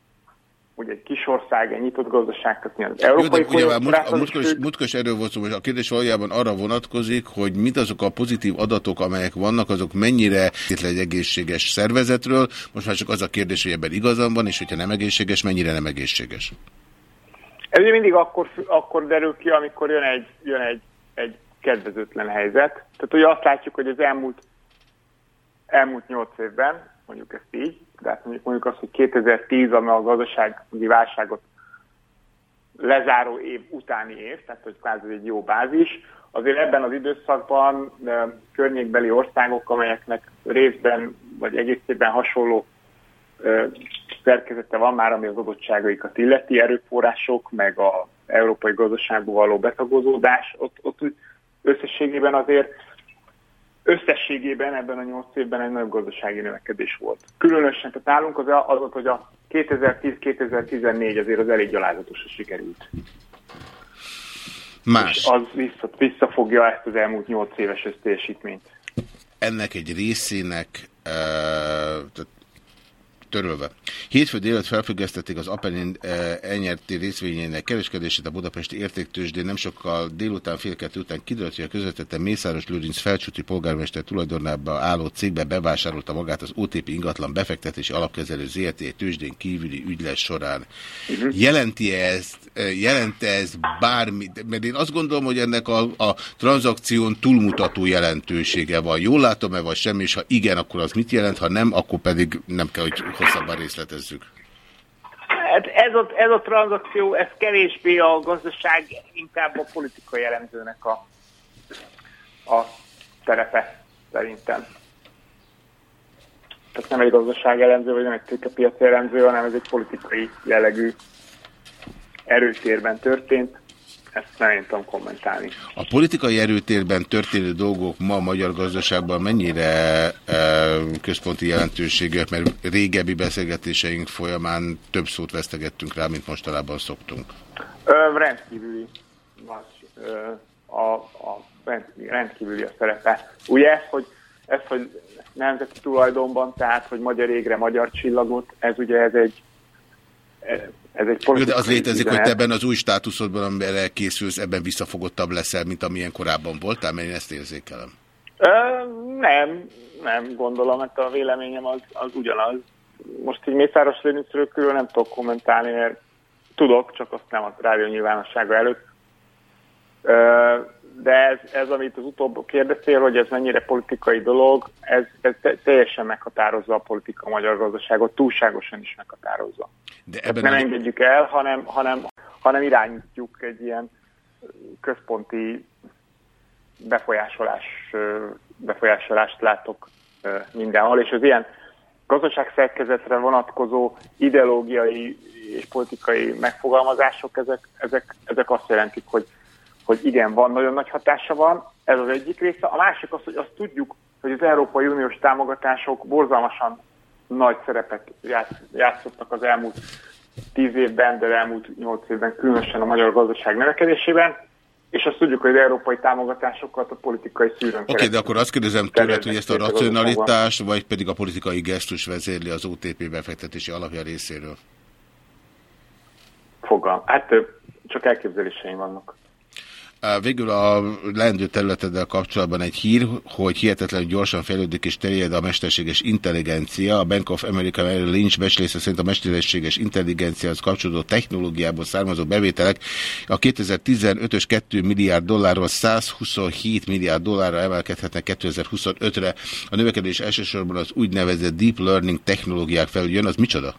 ugye egy kis ország, egy nyitott gazdaság, tehát az európai Jó, ugye, most, a mutkos, mutkos erről volt szó, hogy a kérdés valójában arra vonatkozik, hogy mit azok a pozitív adatok, amelyek vannak, azok mennyire egy egészséges szervezetről. Most már csak az a kérdés, hogy ebben igazam van, és hogyha nem egészséges, mennyire nem egészséges. Ez ugye mindig akkor, akkor derül ki, amikor jön egy, jön egy, egy kedvezőtlen helyzet. Tehát ugye azt látjuk, hogy az elmúlt, elmúlt 8 évben, mondjuk ezt így, tehát mondjuk, mondjuk azt, hogy 2010, ami a gazdasági válságot lezáró év utáni év, tehát hogy kvázi egy jó bázis, azért ebben az időszakban környékbeli országok, amelyeknek részben vagy egészében hasonló szerkezete van már, ami az adottságaikat illeti, erőforrások, meg az európai gazdaságból való betagozódás, ott, ott összességében azért összességében ebben a nyolc évben egy nagyobb gazdasági növekedés volt. Különösen, tehát állunk az, az hogy a 2010-2014 azért az elég gyalázatosra sikerült. Más. És az vissza, visszafogja ezt az elmúlt nyolc éves összteljesítményt. Ennek egy részének, uh, törölve. Hétfő délután felfüggesztették az Apenin elnyerti részvényének kereskedését a budapesti értéktősdén. Nem sokkal délután fél kettő után kiderült, hogy a közvetette Mészáros Lőrinc felcsúti polgármester tulajdonában álló cégbe bevásárolta magát az OTP ingatlan befektetési alapkezelő ZRT tőzsdén kívüli ügyles során. -huh. Jelenti -e ezt, jelente ez bármi, mert én azt gondolom, hogy ennek a, a tranzakción túlmutató jelentősége van. Jól látom-e, vagy semmi, és ha igen, akkor az mit jelent, ha nem, akkor pedig nem kell, hogy hosszabban részletezzük. Hát ez a, ez a tranzakció, ez kevésbé a gazdaság, inkább a politikai jellemzőnek a, a terepe, szerintem. Tehát nem egy gazdaság jellemző, vagy nem egy tőkepiaci jellemző, hanem ez egy politikai jellegű erőtérben történt ezt nem én tudom kommentálni. A politikai erőtérben történő dolgok ma a magyar gazdaságban mennyire e, központi jelentőségűek, mert régebbi beszélgetéseink folyamán több szót vesztegettünk rá, mint mostanában szoktunk. Ö, rendkívüli. Ö, a, a, rendkívüli a szerepe. Ugye ez, hogy, ez, hogy nemzeti tulajdonban, tehát, hogy magyar égre magyar csillagot, ez ugye ez egy ez egy Jó, de az létezik, üzenet. hogy te ebben az új státuszodban, amiben készülsz, ebben visszafogottabb leszel, mint amilyen korábban voltál, mert én ezt érzékelem. Ö, nem, nem gondolom, mert a véleményem az, az ugyanaz. Most így Mészáros Lőnincről nem tudok kommentálni, mert tudok, csak azt nem a rádió nyilvánossága előtt. Ö, de ez, ez, amit az utóbb kérdeztél, hogy ez mennyire politikai dolog, ez, ez teljesen meghatározza a politika a magyar gazdaságot, túlságosan is meghatározza. De ebben nem a... engedjük el, hanem, hanem, hanem irányítjuk egy ilyen központi befolyásolás, befolyásolást látok mindenhol, és az ilyen gazdaságszerkezetre vonatkozó ideológiai és politikai megfogalmazások, ezek, ezek, ezek azt jelentik, hogy hogy igen, van, nagyon nagy hatása van, ez az egyik része. A másik az, hogy azt tudjuk, hogy az Európai Uniós támogatások borzalmasan nagy szerepet játszottak az elmúlt tíz évben, de elmúlt nyolc évben, különösen a magyar gazdaság növekedésében, és azt tudjuk, hogy az európai támogatásokat a politikai szűrőn Oké, okay, de akkor azt kérdezem tőled, hogy ezt a racionalitás, vagy pedig a politikai gesztus vezérli az OTP befektetési alapja részéről? Fogalm. Hát csak elképzeléseim vannak. Végül a leendő területeddel kapcsolatban egy hír, hogy hihetetlenül gyorsan fejlődik és terjed a mesterséges intelligencia. A Bank of America Merrill Lynch becslése szerint a mesterséges intelligenciához kapcsolódó technológiából származó bevételek a 2015-ös 2 milliárd dollárról 127 milliárd dollárra emelkedhetnek 2025-re. A növekedés elsősorban az úgynevezett deep learning technológiák felül jön. Az micsoda?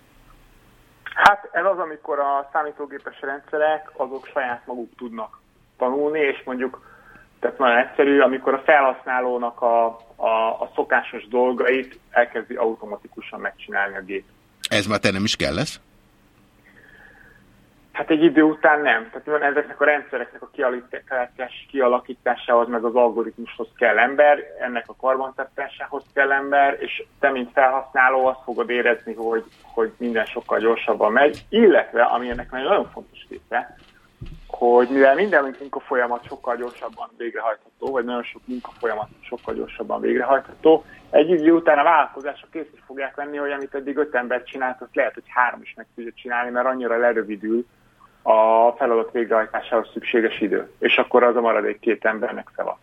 Hát ez az, amikor a számítógépes rendszerek azok saját maguk tudnak tanulni, és mondjuk, tehát nagyon egyszerű, amikor a felhasználónak a, a, a szokásos dolgait elkezdi automatikusan megcsinálni a gép. Ez már te nem is kell lesz? Hát egy idő után nem. Tehát ezeknek a rendszereknek a kialakításához, meg az algoritmushoz kell ember, ennek a karbantartásához kell ember, és te, mint felhasználó, azt fogod érezni, hogy, hogy minden sokkal gyorsabban megy, illetve, ami ennek nagyon fontos része, hogy mivel minden munkafolyamat sokkal gyorsabban végrehajtható, vagy nagyon sok munkafolyamat sokkal gyorsabban végrehajtható, egy idő után a vállalkozások készül fogják venni, hogy amit eddig öt ember csinált, azt lehet, hogy három is meg tudja csinálni, mert annyira lerövidül a feladat végrehajtásához szükséges idő. És akkor az a maradék két embernek szava.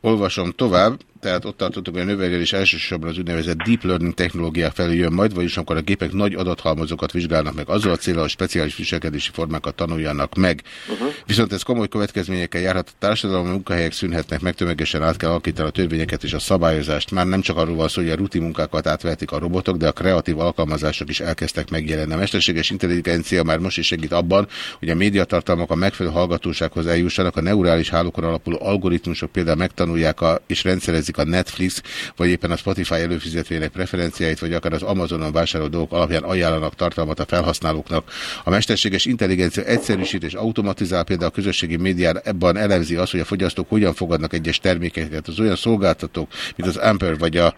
Olvasom tovább. Tehát ott tartottuk, hogy a növekedés elsősorban az úgynevezett deep learning technológiák felé jön majd, vagyis amikor a gépek nagy adathalmazokat vizsgálnak meg, azzal a célra, hogy speciális viselkedési formákat tanuljanak meg. Uh-huh. Viszont ez komoly következményekkel járhat a társadalom, munkahelyek szűnhetnek meg, tömegesen át kell alakítani a törvényeket és a szabályozást. Már nem csak arról van szó, hogy a rutin munkákat átvehetik a robotok, de a kreatív alkalmazások is elkezdtek megjelenni. A mesterséges intelligencia már most is segít abban, hogy a médiatartalmak a megfelelő hallgatósághoz eljussanak, a neurális hálókon alapuló algoritmusok például megtanulják a, és rendszerezik a Netflix, vagy éppen a Spotify előfizetőjének preferenciáit, vagy akár az Amazonon vásárolt dolgok alapján ajánlanak tartalmat a felhasználóknak. A mesterséges intelligencia egyszerűsít és automatizál például a közösségi ebben elemzi azt, hogy a fogyasztók hogyan fogadnak egyes termékeket. Az olyan szolgáltatók, mint az Amper vagy a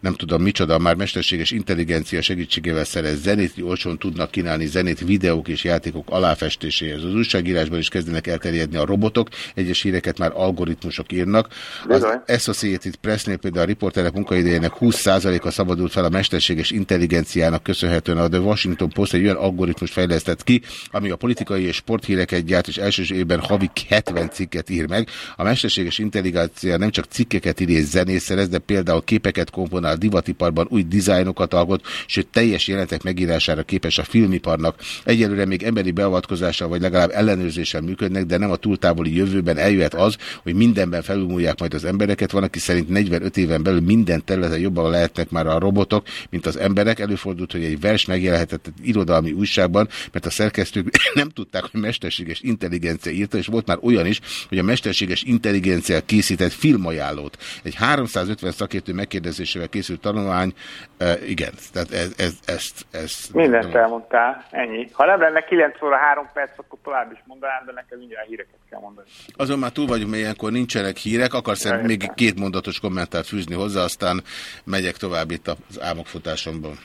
nem tudom micsoda, már mesterséges intelligencia segítségével szerez zenét, olcsón tudnak kínálni zenét, videók és játékok aláfestéséhez. Az újságírásban is kezdenek elterjedni a robotok, egyes híreket már algoritmusok írnak. Az Associated Pressnél például a riporterek munkaidejének 20%-a szabadult fel a mesterséges intelligenciának köszönhetően a The Washington Post egy olyan algoritmus fejlesztett ki, ami a politikai és sporthíreket gyárt, és elsősorban havi 70 cikket ír meg. A mesterséges intelligencia nem csak cikkeket idéz zenészerez, de például képeket komponál, divatiparban új dizájnokat alkot, sőt teljes jelentek megírására képes a filmiparnak. Egyelőre még emberi beavatkozással vagy legalább ellenőrzéssel működnek, de nem a túltávoli jövőben eljöhet az, hogy mindenben felülmúlják majd az embereket. Van, aki szerint 45 éven belül minden területen jobban lehetnek már a robotok, mint az emberek. Előfordult, hogy egy vers megjelenhetett egy irodalmi újságban, mert a szerkesztők nem tudták, hogy mesterséges intelligencia írta, és volt már olyan is, hogy a mesterséges intelligencia készített filmajánlót. Egy 350 szakértő megkérdezésével készült tanulmány, uh, igen, tehát ez, ez, ezt, ezt Mindent elmondtál, ennyi. Ha nem lenne 9 óra 3 perc, akkor tovább is mondanám, de nekem mindjárt híreket kell mondani. Azon már túl vagyunk, mert ilyenkor nincsenek hírek, akarsz még két mondatos kommentárt fűzni hozzá, aztán megyek tovább itt az álmokfutásomban.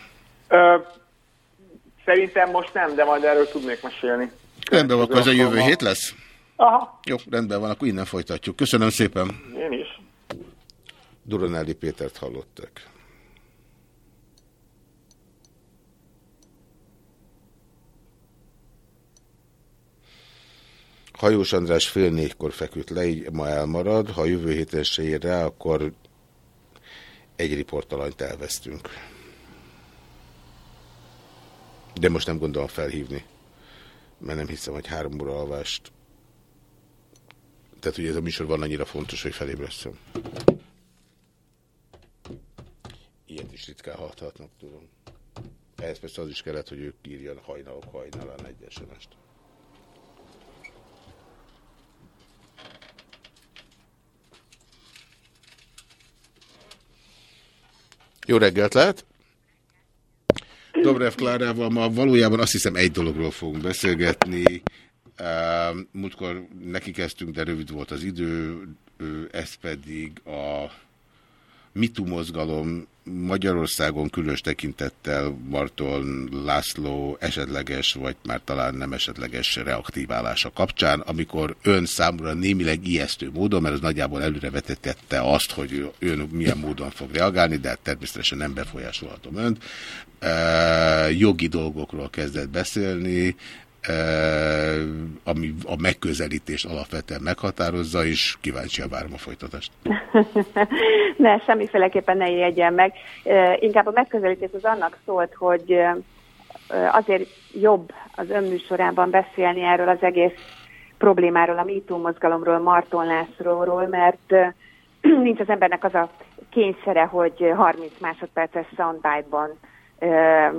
Ö, szerintem most nem, de majd erről tudnék mesélni. Rendben van, akkor ez a jövő hét lesz? Aha, Jó, rendben van, akkor innen folytatjuk. Köszönöm szépen. én is. Duronelli Pétert hallottak. Hajós András fél négykor feküdt le, így ma elmarad. Ha jövő héten se ér rá, akkor egy riportalanyt elvesztünk. De most nem gondolom felhívni, mert nem hiszem, hogy három óra alvást. Tehát ugye ez a műsor van annyira fontos, hogy felébreszem. Ilyet is ritkán hallhatnak, tudom. Ehhez persze az is kellett, hogy ők írjan hajnalok hajnalán egy SMS-t. Jó reggelt lehet! Dobrev Klárával ma valójában azt hiszem egy dologról fogunk beszélgetni. Múltkor neki kezdtünk, de rövid volt az idő, ez pedig a MeToo mozgalom Magyarországon különös tekintettel Marton László esetleges, vagy már talán nem esetleges reaktiválása kapcsán, amikor ön számúra némileg ijesztő módon, mert az nagyjából előrevetette azt, hogy ön milyen módon fog reagálni, de hát természetesen nem befolyásolhatom önt. Jogi dolgokról kezdett beszélni, ami a megközelítés alapvetően meghatározza, és kíváncsian várom a folytatást. ne, semmiféleképpen ne jegyen meg. Ö, Inkább a megközelítés az annak szólt, hogy ö, azért jobb az önműsorában beszélni erről az egész problémáról, a MeToo mozgalomról, Marton Lászlóról, mert nincs az embernek az a kényszere, hogy 30 másodperces soundbite-ban ö,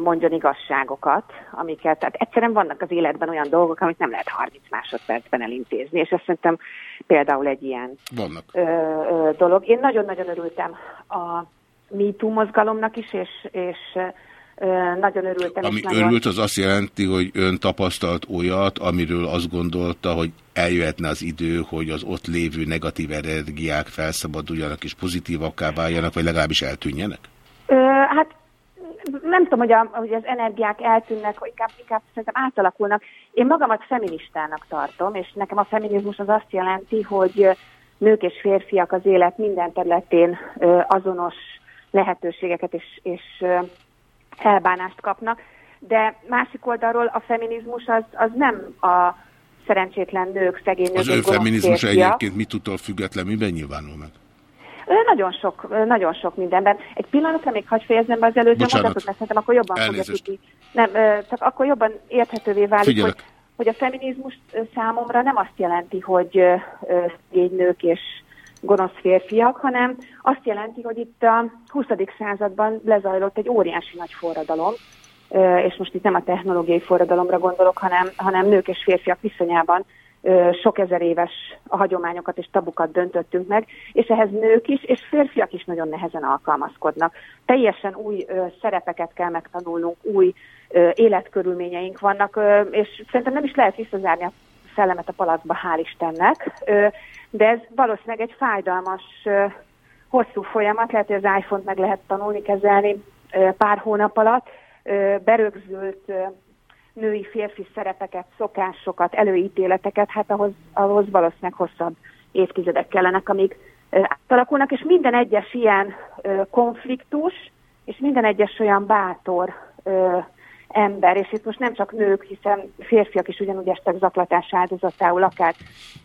mondjon igazságokat, amiket, tehát egyszerűen vannak az életben olyan dolgok, amit nem lehet 30 másodpercben elintézni, és ezt szerintem például egy ilyen Vannak. ö, ö, dolog. Én nagyon-nagyon örültem a MeToo mozgalomnak is, és, és nagyon örültem. Ami nagyon... örült, az azt jelenti, hogy ön tapasztalt olyat, amiről azt gondolta, hogy eljöhetne az idő, hogy az ott lévő negatív energiák felszabaduljanak és pozitívakká váljanak, vagy legalábbis eltűnjenek? Hát nem tudom, hogy, a, hogy az energiák eltűnnek, hogy inkább, inkább szerintem átalakulnak. Én magamat feministának tartom, és nekem a feminizmus az azt jelenti, hogy nők és férfiak az élet minden területén azonos lehetőségeket és, és elbánást kapnak, de másik oldalról a feminizmus az, az nem a szerencsétlen nők, szegény nők, Az gonosz feminizmus férfiak. egyébként mit tudtól független, miben nyilvánul meg? Nagyon sok, nagyon sok mindenben. Egy pillanatra még hagyj fejezzem be az előző mondatot, mert szerintem akkor jobban fogja Elnézést. tudni. Nem, csak akkor jobban érthetővé válik, Figyelek. hogy, hogy a feminizmus számomra nem azt jelenti, hogy szegény nők és gonosz férfiak, hanem azt jelenti, hogy itt a 20. században lezajlott egy óriási nagy forradalom, és most itt nem a technológiai forradalomra gondolok, hanem, hanem nők és férfiak viszonyában sok ezer éves a hagyományokat és tabukat döntöttünk meg, és ehhez nők is, és férfiak is nagyon nehezen alkalmazkodnak. Teljesen új szerepeket kell megtanulnunk, új életkörülményeink vannak, és szerintem nem is lehet visszazárni a szellemet a palacba, hál' Istennek, de ez valószínűleg egy fájdalmas, hosszú folyamat, lehet, hogy az iPhone-t meg lehet tanulni, kezelni pár hónap alatt, berögzült női-férfi szerepeket, szokásokat, előítéleteket, hát ahhoz, ahhoz valószínűleg hosszabb évtizedek kellenek, amíg átalakulnak, és minden egyes ilyen konfliktus, és minden egyes olyan bátor ember, és itt most nem csak nők, hiszen férfiak is ugyanúgy estek zaklatás áldozatául, akár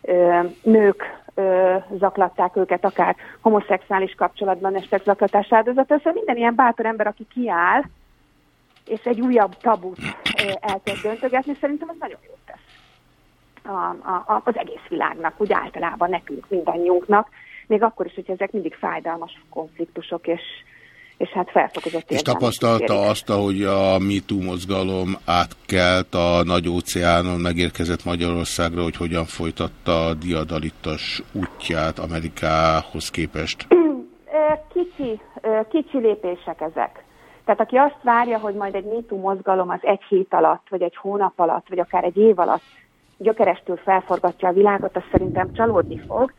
ö, nők ö, zaklatták őket, akár homoszexuális kapcsolatban estek zaklatás áldozatául, szóval minden ilyen bátor ember, aki kiáll, és egy újabb tabut elkezd döntögetni, szerintem az nagyon jót tesz a, a, az egész világnak, úgy általában nekünk, mindannyiunknak, még akkor is, hogyha ezek mindig fájdalmas konfliktusok, és, és hát felfokozott És tapasztalta azt, ahogy a MeToo mozgalom átkelt a nagy óceánon, megérkezett Magyarországra, hogy hogyan folytatta a diadalittas útját Amerikához képest? Kicsi, kicsi lépések ezek. Tehát aki azt várja, hogy majd egy MeToo mozgalom az egy hét alatt, vagy egy hónap alatt, vagy akár egy év alatt gyökerestől felforgatja a világot, az szerintem csalódni fog.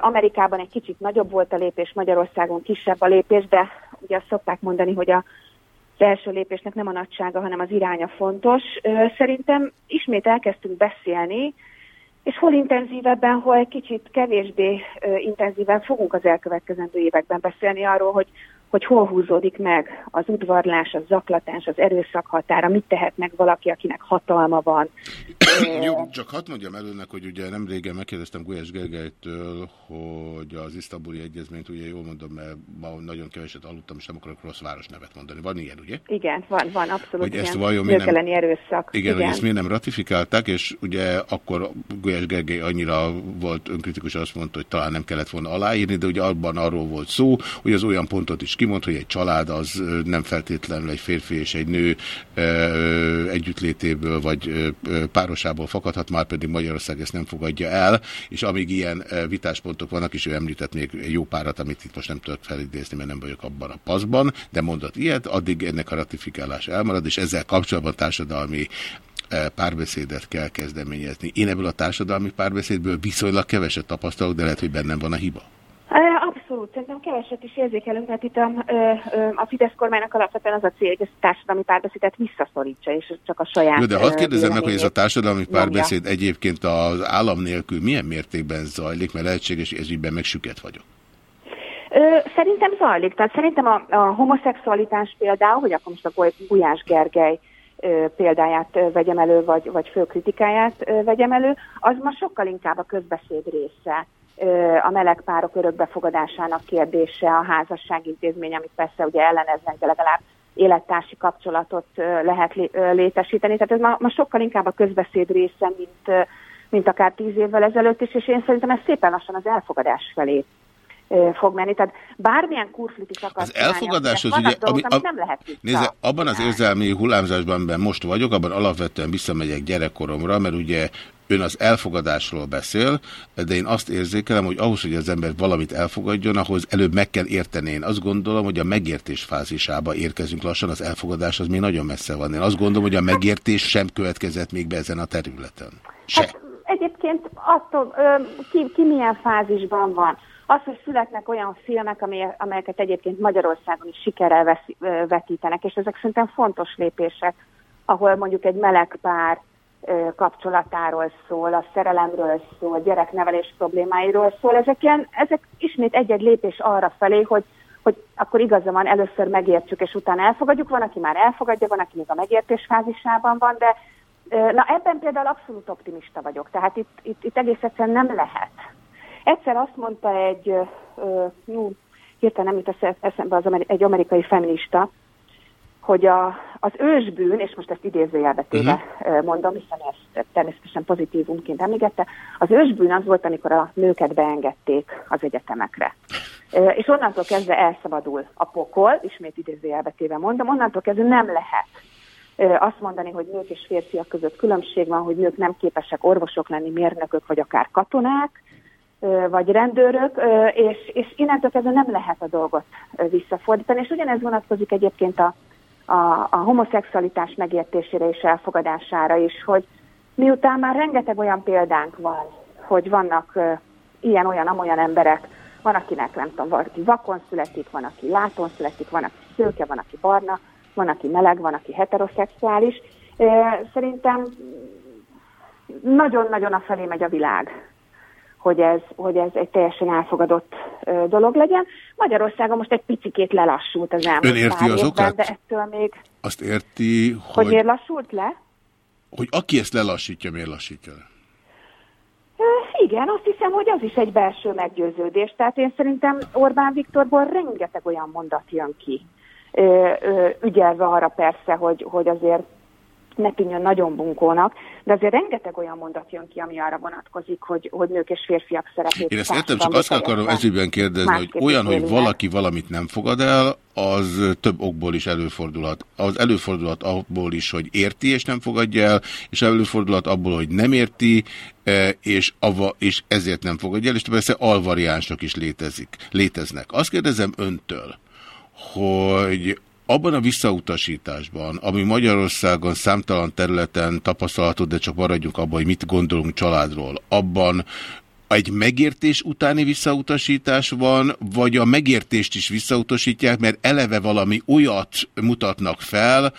Amerikában egy kicsit nagyobb volt a lépés, Magyarországon kisebb a lépés, de ugye azt szokták mondani, hogy a első lépésnek nem a nagysága, hanem az iránya fontos. Szerintem ismét elkezdtünk beszélni, és hol intenzívebben, hol egy kicsit kevésbé intenzíven fogunk az elkövetkezendő években beszélni arról, hogy, hogy hol húzódik meg az udvarlás, a zaklatás, az erőszak határa, mit tehet meg valaki, akinek hatalma van. Jó, csak hadd mondjam el önnek, hogy ugye nem régen megkérdeztem Gulyás Gergelytől, hogy az isztambuli egyezményt, ugye jól mondom, mert ma nagyon keveset aludtam, és nem akarok rossz városnevet mondani. Van ilyen, ugye? Igen, van, van abszolút Hogy ezt ilyen vajon miért nők nem- elleni erőszak. Igen, hogy ezt miért nem ratifikálták, és ugye akkor Gulyás Gergely annyira volt önkritikus, azt mondta, hogy talán nem kellett volna aláírni, de ugye abban arról volt szó, hogy az olyan pontot is kimond, hogy egy család az nem feltétlenül egy férfi és egy nő együttlétéből vagy párosából fakadhat, már pedig Magyarország ezt nem fogadja el, és amíg ilyen vitáspontok vannak, és ő említett még jó párat, amit itt most nem tudok felidézni, mert nem vagyok abban a paszban, de mondott ilyet, addig ennek a ratifikálás elmarad, és ezzel kapcsolatban társadalmi párbeszédet kell kezdeményezni. Én ebből a társadalmi párbeszédből viszonylag keveset tapasztalok, de lehet, hogy bennem van a hiba. Szerintem keveset is érzékelünk, mert itt a, a Fidesz kormánynak alapvetően az a cél, hogy ezt a társadalmi párbeszédet visszaszorítsa, és csak a saját Jó, de hadd kérdezem meg, hogy ez a társadalmi párbeszéd egyébként az állam nélkül milyen mértékben zajlik, mert lehetséges, ez ügyben meg süket vagyok. Ö, Szerintem zajlik. Tehát szerintem a, a homoszexualitás például, hogy akkor most a Gulyás Gergely ö, példáját ö, vegyem elő, vagy, vagy fő kritikáját ö, vegyem elő, az ma sokkal inkább a közbeszéd része. A meleg párok örökbefogadásának kérdése, a házasság intézmény, amit persze ugye elleneznek, de legalább élettársi kapcsolatot lehet létesíteni. Tehát ez ma, ma sokkal inkább a közbeszéd része, mint, mint akár tíz évvel ezelőtt is, és én szerintem ez szépen lassan az elfogadás felé fog menni. Tehát bármilyen kurflit is akarsz Az elfogadás az ugye, dolgok, ami, amit nem lehet. Nézze, abban az érzelmi hullámzásban, amiben most vagyok, abban alapvetően visszamegyek gyerekkoromra, mert ugye ön az elfogadásról beszél, de én azt érzékelem, hogy ahhoz, hogy az ember valamit elfogadjon, ahhoz előbb meg kell érteni. Én azt gondolom, hogy a megértés fázisába érkezünk lassan, az elfogadás az még nagyon messze van. Én azt gondolom, hogy a megértés sem következett még be ezen a területen. Se. Hát, egyébként attól, ki, ki milyen fázisban van. Az, hogy születnek olyan filmek, amely, amelyeket egyébként Magyarországon is sikerrel veszi, vetítenek, és ezek szerintem fontos lépések, ahol mondjuk egy meleg pár kapcsolatáról szól, a szerelemről szól, a gyereknevelés problémáiról szól. Ezek, ilyen, ezek ismét egy-egy lépés arra felé, hogy, hogy akkor igaza van, először megértsük, és utána elfogadjuk. Van, aki már elfogadja, van, aki még a megértés fázisában van, de na ebben például abszolút optimista vagyok. Tehát itt, itt, itt egész egyszerűen nem lehet Egyszer azt mondta egy, ú, hirtelen nem jut eszembe az egy amerikai feminista, hogy a, az ősbűn, és most ezt idézőjelbe téve uh-huh. mondom, hiszen ezt természetesen pozitívumként említette, az ősbűn az volt, amikor a nőket beengedték az egyetemekre. És onnantól kezdve elszabadul a pokol, ismét idézőjelbe téve mondom, onnantól kezdve nem lehet azt mondani, hogy nők és férfiak között különbség van, hogy nők nem képesek orvosok lenni, mérnökök vagy akár katonák, vagy rendőrök, és, és innentől kezdve nem lehet a dolgot visszafordítani. És ugyanez vonatkozik egyébként a, a, a homoszexualitás megértésére és elfogadására is, hogy miután már rengeteg olyan példánk van, hogy vannak ö, ilyen-olyan, amolyan emberek, van, akinek nem tudom, valaki vakon születik, van, aki látón születik, van, aki szőke, van, aki barna, van, aki meleg, van, aki heteroszexuális. Ö, Szerintem nagyon-nagyon a felé megy a világ, hogy ez, hogy ez egy teljesen elfogadott dolog legyen. Magyarországon most egy picikét lelassult az elmúlt Ön érti pár az évben, okát? de ettől még, Azt érti, hogy, hogy, miért lassult le? hogy aki ezt lelassítja, miért lassítja le? Igen, azt hiszem, hogy az is egy belső meggyőződés. Tehát én szerintem Orbán Viktorból rengeteg olyan mondat jön ki. Ügyelve arra persze, hogy, hogy azért ne tűnjön nagyon bunkónak, de azért rengeteg olyan mondat jön ki, ami arra vonatkozik, hogy, hogy nők és férfiak szerepét Én ezt értem, csak azt akarom ezügyben kérdezni, hogy olyan, hogy valaki valamit nem fogad el, az több okból is előfordulhat. Az előfordulhat abból is, hogy érti és nem fogadja el, és előfordulhat abból, hogy nem érti, eh, és, ava, és ezért nem fogadja el, és persze alvariánsok is létezik, léteznek. Azt kérdezem öntől, hogy abban a visszautasításban, ami Magyarországon számtalan területen tapasztalható, de csak maradjunk abban, hogy mit gondolunk családról, abban egy megértés utáni visszautasítás van, vagy a megértést is visszautasítják, mert eleve valami olyat mutatnak fel,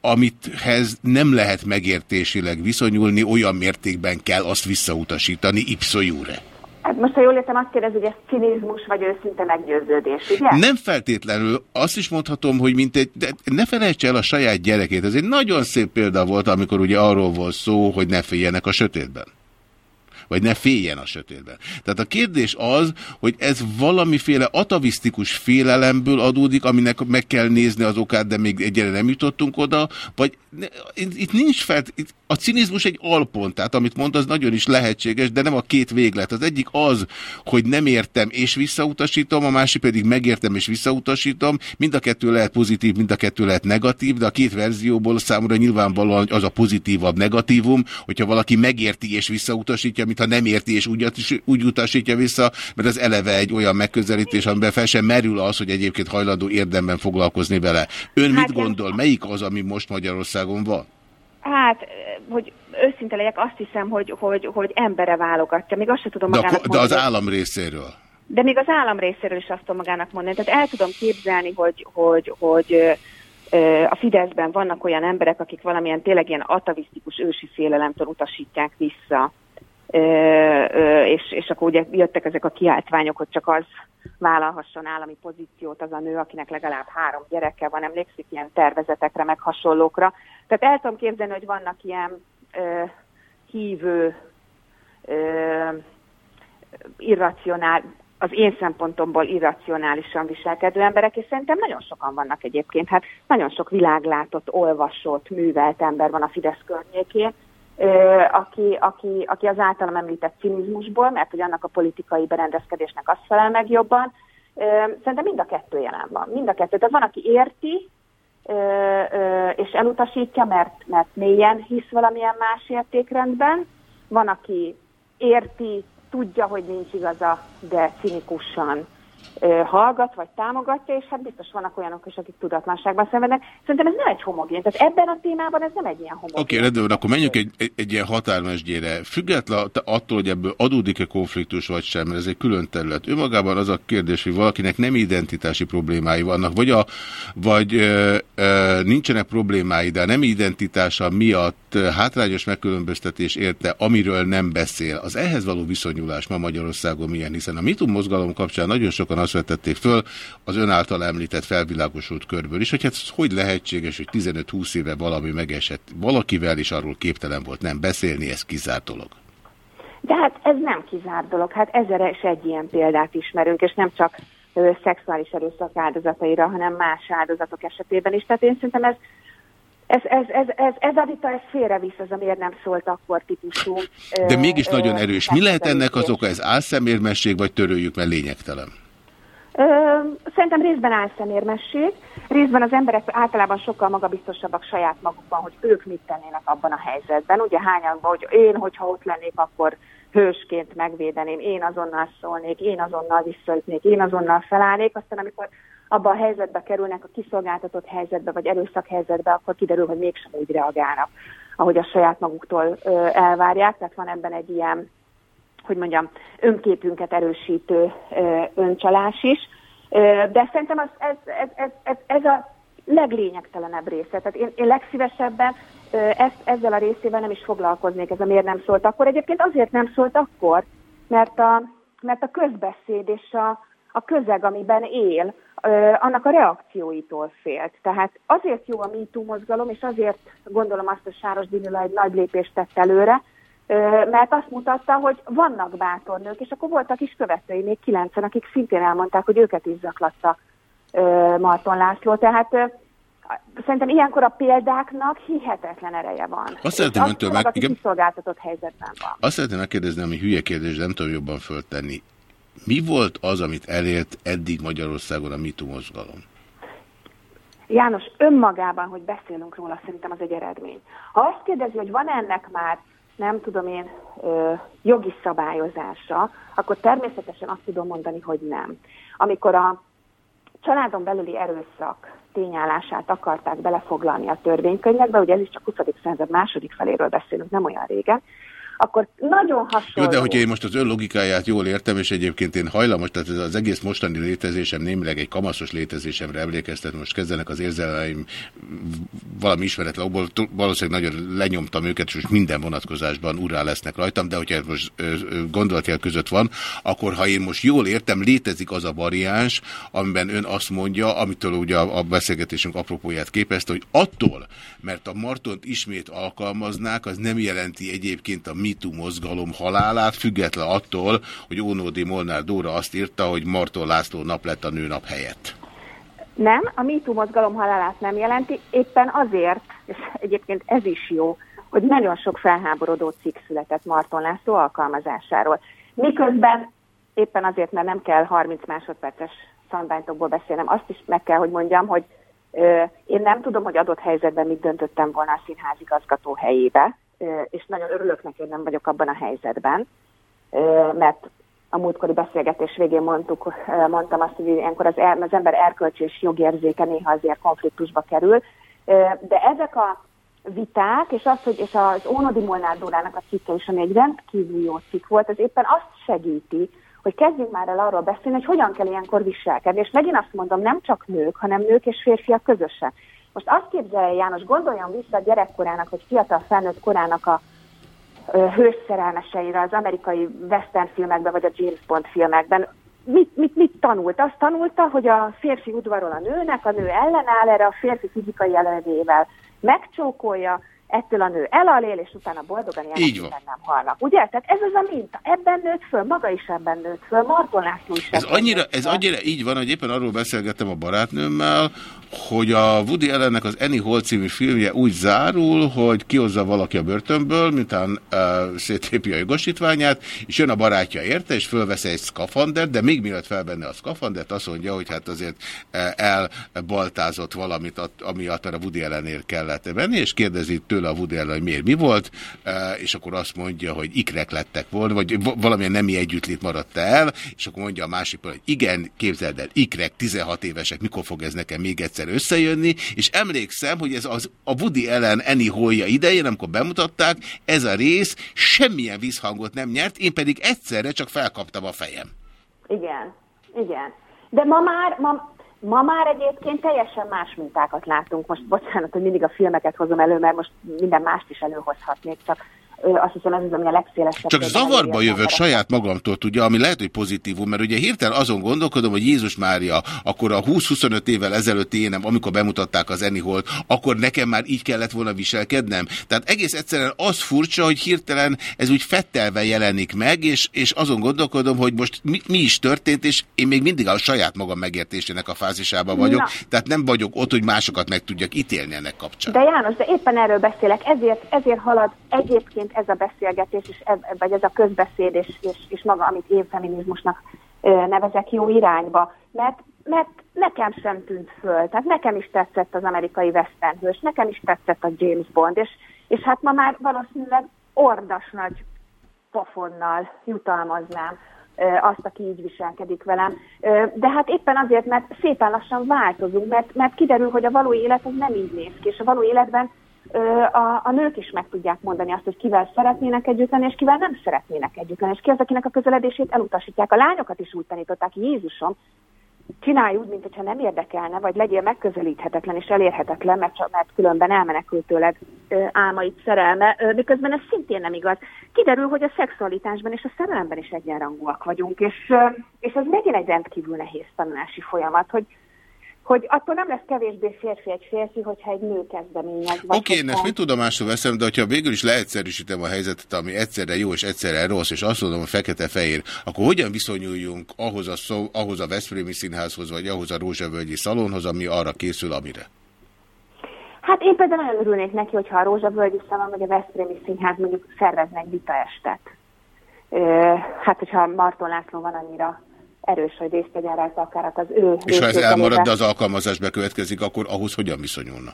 amithez nem lehet megértésileg viszonyulni, olyan mértékben kell azt visszautasítani, ipso jure. Hát most, ha jól értem, azt kérdez, hogy ez cinizmus vagy őszinte meggyőződés, ugye? Nem feltétlenül. Azt is mondhatom, hogy mint egy, de ne felejtse el a saját gyerekét. Ez egy nagyon szép példa volt, amikor ugye arról volt szó, hogy ne féljenek a sötétben. Vagy ne féljen a sötétben. Tehát a kérdés az, hogy ez valamiféle atavisztikus félelemből adódik, aminek meg kell nézni az okát, de még egyre nem jutottunk oda, vagy ne, itt nincs fel, itt a cinizmus egy alpont, tehát amit mond, az nagyon is lehetséges, de nem a két véglet. Az egyik az, hogy nem értem és visszautasítom, a másik pedig megértem és visszautasítom. Mind a kettő lehet pozitív, mind a kettő lehet negatív, de a két verzióból számomra nyilvánvalóan az a pozitívabb negatívum, hogyha valaki megérti és visszautasítja, mintha nem érti és úgy, úgy utasítja vissza, mert az eleve egy olyan megközelítés, amiben fel sem merül az, hogy egyébként hajlandó érdemben foglalkozni vele. Ön Hát mit gondol, melyik az, ami most Magyarországon van? Hát, hogy őszinte legyek, azt hiszem, hogy, hogy, hogy embere válogatja. Még azt sem tudom De, magának a, de az mondani. állam részéről. De még az állam részéről is azt tudom magának mondani. Tehát el tudom képzelni, hogy, hogy, hogy a Fideszben vannak olyan emberek, akik valamilyen tényleg ilyen atavisztikus ősi félelemtől utasítják vissza. És, és akkor ugye jöttek ezek a kiáltványok, hogy csak az vállalhasson állami pozíciót az a nő, akinek legalább három gyereke van, emlékszik ilyen tervezetekre, meg hasonlókra. Tehát el tudom képzelni, hogy vannak ilyen ö, hívő, ö, irracionál, az én szempontomból irracionálisan viselkedő emberek, és szerintem nagyon sokan vannak egyébként. Hát nagyon sok világlátott, olvasott, művelt ember van a Fidesz környékén, ö, aki, aki, aki az általam említett cinizmusból, mert hogy annak a politikai berendezkedésnek az felel meg jobban, ö, szerintem mind a kettő jelen van. Mind a kettő. Tehát van, aki érti, és elutasítja, mert, mert mélyen hisz valamilyen más értékrendben, van, aki érti, tudja, hogy nincs igaza, de cinikusan hallgat, vagy támogatja, és hát biztos vannak olyanok is, akik tudatlanságban szenvednek. Szerintem ez nem egy homogén. Tehát ebben a témában ez nem egy ilyen homogén. Oké, okay, rendben, akkor menjünk egy, egy, egy ilyen határmesdjére. Független attól, hogy ebből adódik-e konfliktus vagy sem, mert ez egy külön terület. Önmagában az a kérdés, hogy valakinek nem identitási problémái vannak, vagy, a, vagy ö, ö, nincsenek problémái, de a nem identitása miatt hátrányos megkülönböztetés érte, amiről nem beszél. Az ehhez való viszonyulás ma Magyarországon milyen, hiszen a MeToo mozgalom kapcsán nagyon sokan azt vetették föl az ön által említett felvilágosult körből is, hogy hát hogy lehetséges, hogy 15-20 éve valami megesett valakivel, és arról képtelen volt nem beszélni, ez kizárt dolog. De hát ez nem kizárt dolog, hát ezerre is egy ilyen példát ismerünk, és nem csak ö, szexuális erőszak áldozataira, hanem más áldozatok esetében is. Tehát én szerintem ez, ez, ez, ez, ez, ez a vita, ez félrevisz az, amiért nem szólt akkor típusú. De mégis ö, nagyon erős. Mi lehet ennek az oka? Ez álszemérmesség, vagy töröljük, mert lényegtelen? Szerintem részben álszemérmesség, részben az emberek általában sokkal magabiztosabbak saját magukban, hogy ők mit tennének abban a helyzetben. Ugye hányan, hogy én, hogyha ott lennék, akkor hősként megvédeném, én azonnal szólnék, én azonnal visszaütnék, én azonnal felállnék, aztán amikor abban a helyzetbe kerülnek, a kiszolgáltatott helyzetbe, vagy erőszak helyzetbe, akkor kiderül, hogy mégsem úgy reagálnak, ahogy a saját maguktól elvárják. Tehát van ebben egy ilyen hogy mondjam, önképünket erősítő öncsalás is. De szerintem az, ez, ez, ez, ez, ez a leglényegtelenebb része. Tehát én, én legszívesebben ezt, ezzel a részével nem is foglalkoznék, ez a miért nem szólt akkor. Egyébként azért nem szólt akkor, mert a, mert a közbeszéd és a, a közeg, amiben él, annak a reakcióitól félt. Tehát azért jó a MeToo mozgalom, és azért gondolom azt, hogy Sáros Dinila egy nagy lépést tett előre, mert azt mutatta, hogy vannak bátor nők, és akkor voltak is követői, még kilencen, akik szintén elmondták, hogy őket is zaklatta Marton László. Tehát szerintem ilyenkor a példáknak hihetetlen ereje van. Azt szeretném öntől főleg, meg- aki igen. kiszolgáltatott helyzetben van. Azt szeretném megkérdezni, ami hülye kérdés, nem tudom jobban föltenni. Mi volt az, amit elért eddig Magyarországon a MeToo mozgalom? János, önmagában, hogy beszélünk róla, szerintem az egy eredmény. Ha azt kérdezi, hogy van ennek már, nem tudom én, ö, jogi szabályozása, akkor természetesen azt tudom mondani, hogy nem. Amikor a családon belüli erőszak tényállását akarták belefoglalni a törvénykönyvekbe, ugye ez is csak 20. század második feléről beszélünk, nem olyan régen, akkor nagyon Jó, hasonló... de hogyha én most az ön logikáját jól értem, és egyébként én hajlamos, tehát ez az egész mostani létezésem némileg egy kamaszos létezésemre emlékeztet, most kezdenek az érzelmeim valami ismeretlen, okból valószínűleg nagyon lenyomtam őket, és most minden vonatkozásban urá lesznek rajtam, de hogyha ez most gondolatjel között van, akkor ha én most jól értem, létezik az a variáns, amiben ön azt mondja, amitől ugye a, beszélgetésünk apropóját képezte, hogy attól, mert a Martont ismét alkalmaznák, az nem jelenti egyébként a MeToo mozgalom halálát, független attól, hogy Ónódi Molnár Dóra azt írta, hogy Marton László nap lett a nőnap helyett. Nem, a MeToo mozgalom halálát nem jelenti, éppen azért, és egyébként ez is jó, hogy nagyon sok felháborodó cikk született Marton László alkalmazásáról. Miközben éppen azért, mert nem kell 30 másodperces szandánytokból beszélnem, azt is meg kell, hogy mondjam, hogy ö, én nem tudom, hogy adott helyzetben mit döntöttem volna a színházigazgató helyébe, és nagyon örülök neki, hogy nem vagyok abban a helyzetben, mert a múltkori beszélgetés végén mondtuk, mondtam azt, hogy ilyenkor az, er, az ember erkölcsi és jogérzéke néha azért konfliktusba kerül, de ezek a viták, és az, hogy és az Ónodi Molnár Dórának a cikke is, ami egy rendkívül jó cikk volt, az éppen azt segíti, hogy kezdjünk már el arról beszélni, hogy hogyan kell ilyenkor viselkedni. És megint azt mondom, nem csak nők, hanem nők és férfiak közösen. Most azt képzelje János, gondoljon vissza a gyerekkorának, vagy fiatal felnőtt korának a hős szerelmeseire az amerikai western filmekben, vagy a James Bond filmekben. Mit, mit, mit tanult? Azt tanulta, hogy a férfi udvarol a nőnek, a nő ellenáll erre, a férfi fizikai jelenlétével megcsókolja, ettől a nő elalél, és utána boldogan élnek, nem halnak. Ugye? Tehát ez az a minta. Ebben nőtt föl, maga is ebben nőtt föl, Marton László is Ez annyira, ez annyira így van, hogy éppen arról beszélgettem a barátnőmmel, hogy a Woody Allennek az Annie Hall című filmje úgy zárul, hogy kihozza valaki a börtönből, mintán uh, széttépi a jogosítványát, és jön a barátja érte, és fölvesz egy szkafandert, de még mielőtt fel benne a szkafandert, azt mondja, hogy hát azért uh, elbaltázott valamit, at- amiatt a Woody Allenért kellett venni, és kérdezi tőle a Woody Allen, hogy miért mi volt, uh, és akkor azt mondja, hogy ikrek lettek volna, vagy valamilyen nemi együttlét maradt el, és akkor mondja a másik, hogy igen, képzeld el, ikrek, 16 évesek, mikor fog ez nekem még egyszer összejönni, és emlékszem, hogy ez az, a Woody Allen Annie Hall-ja idején, amikor bemutatták, ez a rész semmilyen visszhangot nem nyert, én pedig egyszerre csak felkaptam a fejem. Igen, igen. De ma már, ma, ma már egyébként teljesen más mintákat látunk. Most bocsánat, hogy mindig a filmeket hozom elő, mert most minden mást is előhozhatnék, csak azt hiszem ez az, ami a legszélesebb. Csak zavarba jövök saját magamtól, tudja, ami lehet, hogy pozitívum, mert ugye hirtelen azon gondolkodom, hogy Jézus Mária, akkor a 20-25 évvel ezelőtt énem, amikor bemutatták az Anyholt, akkor nekem már így kellett volna viselkednem. Tehát egész egyszerűen az furcsa, hogy hirtelen ez úgy fettelve jelenik meg, és, és azon gondolkodom, hogy most mi, mi is történt, és én még mindig a saját magam megértésének a fázisában vagyok, Na. tehát nem vagyok ott, hogy másokat meg tudjak ítélni ennek kapcsán. De János, de éppen erről beszélek, ezért, ezért halad egyébként ez a beszélgetés, és ez, vagy ez a közbeszéd, és, és, és maga, amit én feminizmusnak nevezek jó irányba. Mert, mert nekem sem tűnt föl, tehát nekem is tetszett az amerikai westernhős, nekem is tetszett a James Bond, és, és hát ma már valószínűleg ordas nagy pofonnal jutalmaznám azt, aki így viselkedik velem. De hát éppen azért, mert szépen lassan változunk, mert, mert kiderül, hogy a való élet az nem így néz ki, és a való életben a, a nők is meg tudják mondani azt, hogy kivel szeretnének együtt lenni, és kivel nem szeretnének együtt lenni, és ki az, akinek a közeledését elutasítják. A lányokat is úgy tanították, Jézusom, csinálj úgy, mintha nem érdekelne, vagy legyél megközelíthetetlen és elérhetetlen, mert, csak, mert különben elmenekült tőled ö, álmaid szerelme, ö, miközben ez szintén nem igaz. Kiderül, hogy a szexualitásban és a szerelemben is egyenrangúak vagyunk, és, ö, és ez megint egy rendkívül nehéz tanulási folyamat, hogy, hogy attól nem lesz kevésbé férfi egy férfi, hogyha egy nő kezdeményez. Oké, én hogyha- ezt mit tudomásul veszem, de hogyha végül is leegyszerűsítem a helyzetet, ami egyszerre jó és egyszerre rossz, és azt mondom, hogy fekete-fehér, akkor hogyan viszonyuljunk ahhoz a, szó, ahhoz a Veszprémi Színházhoz, vagy ahhoz a Rózsavölgyi Szalonhoz, ami arra készül, amire? Hát én például nagyon örülnék neki, hogyha a Rózsavölgyi Szalon vagy a Veszprémi Színház mondjuk szervezne egy vitaestet. Hát, hogyha Marton László van annyira erős, hogy részt vegyen rajta akár hát az ő És ha ez elmarad, de az alkalmazás bekövetkezik, akkor ahhoz hogyan viszonyulna?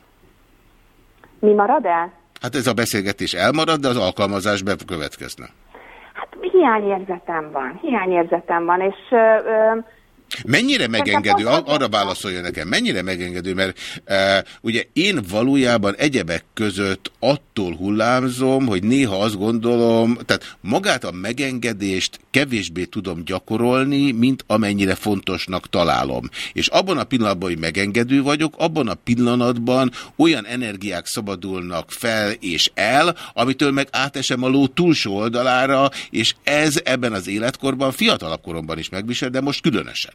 Mi marad el? Hát ez a beszélgetés elmarad, de az alkalmazás bekövetkezne. Hiányérzetem van, hiányérzetem van, és ö, ö, Mennyire megengedő, ar- arra válaszolja nekem, mennyire megengedő, mert e, ugye én valójában egyebek között attól hullámzom, hogy néha azt gondolom, tehát magát a megengedést kevésbé tudom gyakorolni, mint amennyire fontosnak találom. És abban a pillanatban, hogy megengedő vagyok, abban a pillanatban olyan energiák szabadulnak fel és el, amitől meg átesem a ló túlsó oldalára, és ez ebben az életkorban, fiatalabb koromban is megvisel, de most különösen.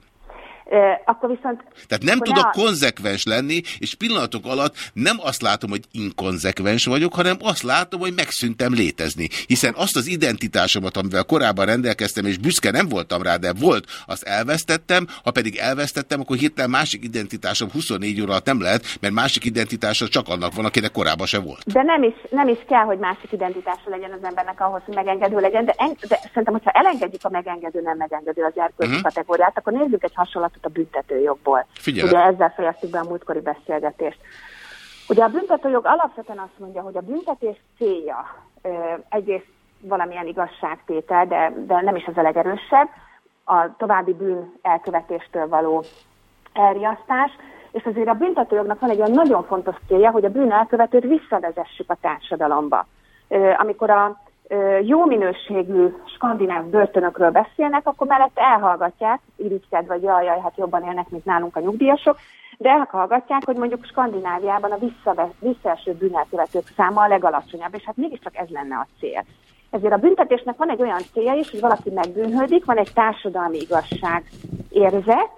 Akkor viszont... Tehát nem tudok ne konzekvens lenni, és pillanatok alatt nem azt látom, hogy inkonzekvens vagyok, hanem azt látom, hogy megszűntem létezni. Hiszen azt az identitásomat, amivel korábban rendelkeztem, és büszke nem voltam rá, de volt, azt elvesztettem, ha pedig elvesztettem, akkor hirtelen másik identitásom 24 óra alatt nem lehet, mert másik identitása csak annak van, akinek korábban se volt. De nem is, nem is kell, hogy másik identitása legyen az embernek ahhoz, hogy megengedő legyen, de, en, de szerintem, hogyha elengedjük a megengedő, nem megengedő az erkölcsi Mhm. kategóriát, akkor nézzük egy hasonlatot a büntetőjogból. Figyelek. Ugye ezzel fejeztük be a múltkori beszélgetést. Ugye a büntetőjog alapvetően azt mondja, hogy a büntetés célja egyrészt valamilyen igazságtétel, de, de nem is az a legerősebb, a további bűn elkövetéstől való elriasztás, és azért a büntetőjognak van egy olyan nagyon fontos célja, hogy a bűn elkövetőt visszavezessük a társadalomba. Amikor a jó minőségű skandináv börtönökről beszélnek, akkor mellett elhallgatják, irigykedve, vagy jaj, jaj, hát jobban élnek, mint nálunk a nyugdíjasok, de elhallgatják, hogy mondjuk Skandináviában a visszaeső bűnelkövetők száma a legalacsonyabb, és hát mégiscsak ez lenne a cél. Ezért a büntetésnek van egy olyan célja is, hogy valaki megbűnhődik, van egy társadalmi igazság érzet,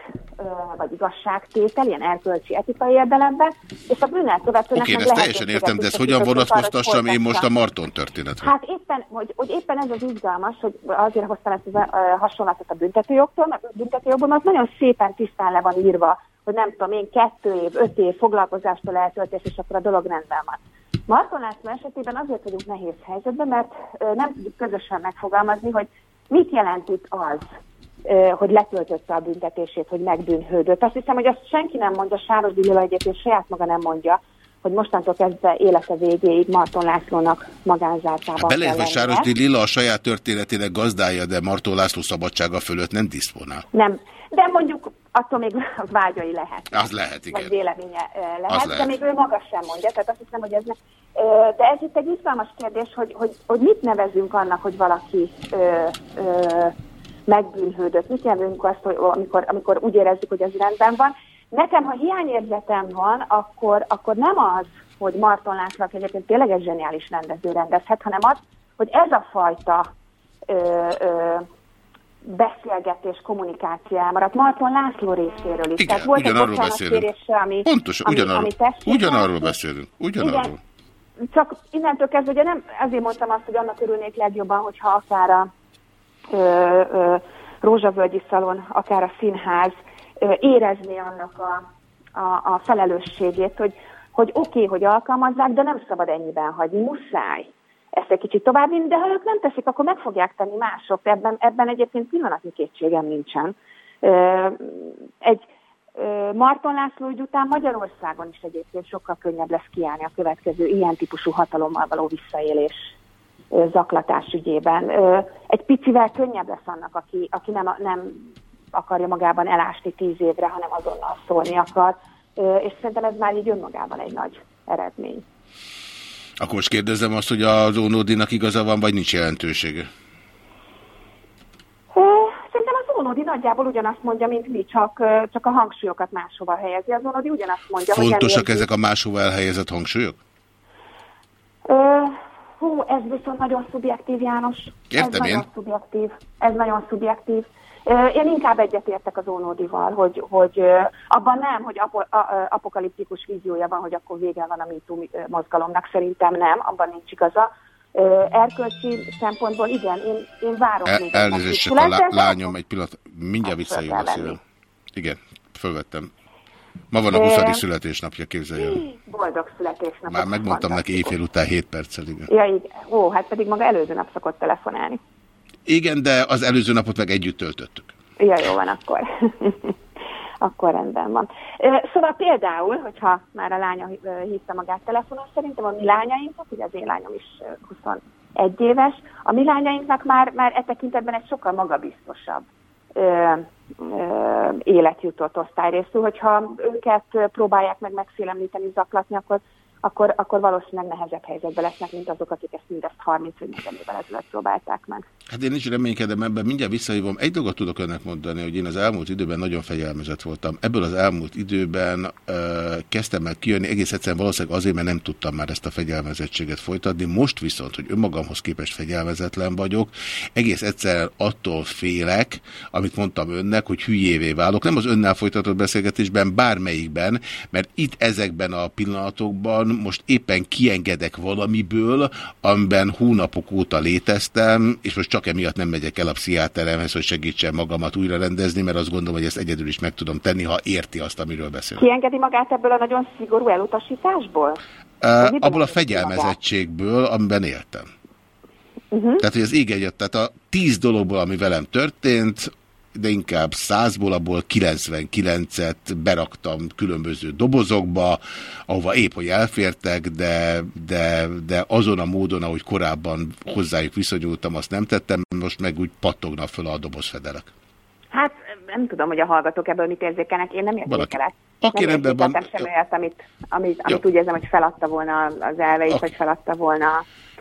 vagy igazságtétel, ilyen erkölcsi etikai érdelemben, és a bűnelkövetőnek Oké, én meg ezt teljesen értem, de ezt hogyan vonatkoztassam én most a. Marton történetre? Hát éppen, hogy, hogy éppen ez az izgalmas, hogy azért hoztam ezt a hasonlatot a büntetőjogtól, mert a büntetőjogban az nagyon szépen tisztán le van írva, hogy nem tudom én, kettő év, öt év foglalkozástól eltöltés, és akkor a dolog rendben van. Marton László esetében azért vagyunk nehéz helyzetben, mert nem tudjuk közösen megfogalmazni, hogy mit jelent itt az, hogy letöltötte a büntetését, hogy megbűnhődött. Azt hiszem, hogy azt senki nem mondja, Sáros Dillila egyébként saját maga nem mondja, hogy mostantól kezdve élete végéig Marton Lászlónak magánzárkában kell Beleértve lennie. Sáros Di Lilla a saját történetének gazdája, de Martó László szabadsága fölött nem diszponál. Nem, de mondjuk attól még vágyai lehet. Az lehet, igen. Vagy véleménye ö, Az lehet, de lehet. még ő maga sem mondja, tehát azt hiszem, hogy ez ne, de ez itt egy izgalmas kérdés, hogy, hogy, hogy mit nevezünk annak, hogy valaki ö, ö, megbűnhődött, mit nevezünk azt, hogy amikor, amikor úgy érezzük, hogy ez rendben van. Nekem, ha hiányérzetem van, akkor, akkor nem az, hogy Marton László, aki egyébként tényleg egy zseniális rendező rendezhet, hanem az, hogy ez a fajta ö, ö, beszélgetés, kommunikáció elmaradt. Marton László részéről is. Igen, Tehát volt egy ugyanarról beszélünk. bocsánatkérése, ami, Pontosan, ami, ugyanarról, ami ugyanarról beszélünk. Ugyanarról. Igen, csak innentől kezdve, ugye nem, ezért mondtam azt, hogy annak örülnék legjobban, hogyha akár a ö, ö, Rózsavölgyi Szalon, akár a színház ö, érezné annak a, a, a felelősségét, hogy, hogy oké, okay, hogy alkalmazzák, de nem szabad ennyiben hagyni, muszáj ezt egy kicsit továbbvinni, de ha ők nem teszik, akkor meg fogják tenni mások. Ebben, ebben egyébként pillanatnyi kétségem nincsen. Egy Marton László ügy után Magyarországon is egyébként sokkal könnyebb lesz kiállni a következő ilyen típusú hatalommal való visszaélés zaklatás ügyében. Egy picivel könnyebb lesz annak, aki, aki nem, nem akarja magában elásni tíz évre, hanem azonnal szólni akar. És szerintem ez már így önmagában egy nagy eredmény. Akkor most kérdezem azt, hogy az Ónódinak igaza van, vagy nincs jelentősége? Szerintem az Ónodi nagyjából ugyanazt mondja, mint mi, csak, csak a hangsúlyokat máshova helyezi. Az Ónodi ugyanazt mondja, Fontosak ezek a máshova elhelyezett hangsúlyok? Ö, hú, ez viszont nagyon szubjektív, János. Értem ez én. nagyon szubjektív. Ez nagyon szubjektív. Én inkább egyetértek az Ónódival, hogy, hogy abban nem, hogy apokaliptikus víziója van, hogy akkor vége van a MeToo mozgalomnak, szerintem nem, abban nincs igaza. Erkölcsi szempontból igen, én, én várok El, még elnézést, a lá, lányom egy pillanat. Mindjárt visszajön a szívem. Igen, fölvettem. Ma van a Ö, 20. születésnapja, képzelje el. Boldog születésnapot. Már megmondtam neki éjfél után 7 perccel, igen. Ja, igen. Ó, hát pedig maga előző nap szokott telefonálni. Igen, de az előző napot meg együtt töltöttük. Ja, jó van akkor. akkor rendben van. Szóval például, hogyha már a lánya hívta magát telefonon, szerintem a mi lányainknak, ugye az én lányom is ö, 21 éves, a mi lányainknak már, már e tekintetben egy sokkal magabiztosabb ö, ö, élet jutott hogyha őket próbálják meg megfélemlíteni, zaklatni, akkor, akkor, akkor valószínűleg nehezebb helyzetben lesznek, mint azok, akik ezt mindezt 30 vagy 40 évvel ezelőtt próbálták meg. Hát én is reménykedem ebben, mindjárt visszahívom. Egy dolgot tudok önnek mondani, hogy én az elmúlt időben nagyon fegyelmezett voltam. Ebből az elmúlt időben ö, kezdtem el kijönni, egész egyszerűen valószínűleg azért, mert nem tudtam már ezt a fegyelmezettséget folytatni. Most viszont, hogy önmagamhoz képest fegyelmezetlen vagyok, egész egyszerűen attól félek, amit mondtam önnek, hogy hülyévé válok. Nem az önnel folytatott beszélgetésben, bármelyikben, mert itt ezekben a pillanatokban most éppen kiengedek valamiből, amiben hónapok óta léteztem, és most csak emiatt nem megyek el a pszichiáteremhez, hogy segítsen magamat újra rendezni, mert azt gondolom, hogy ezt egyedül is meg tudom tenni, ha érti azt, amiről beszélünk. Kiengedi magát ebből a nagyon szigorú elutasításból? Uh, abból a fegyelmezettségből, amiben éltem. Uh-huh. Tehát, hogy az ég egyet, tehát a tíz dologból, ami velem történt, de inkább százból, abból 99-et beraktam különböző dobozokba, ahova épp, hogy elfértek, de, de, de azon a módon, ahogy korábban hozzájuk viszonyultam, azt nem tettem, most meg úgy pattognak föl a dobozfedelek. Hát nem tudom, hogy a hallgatók ebből mit érzékelnek, én nem érzékelek. Oké, nem rendben van. érzékeltem semmi olyat, amit, amit, amit úgy érzem, hogy feladta volna az elveit, vagy feladta volna.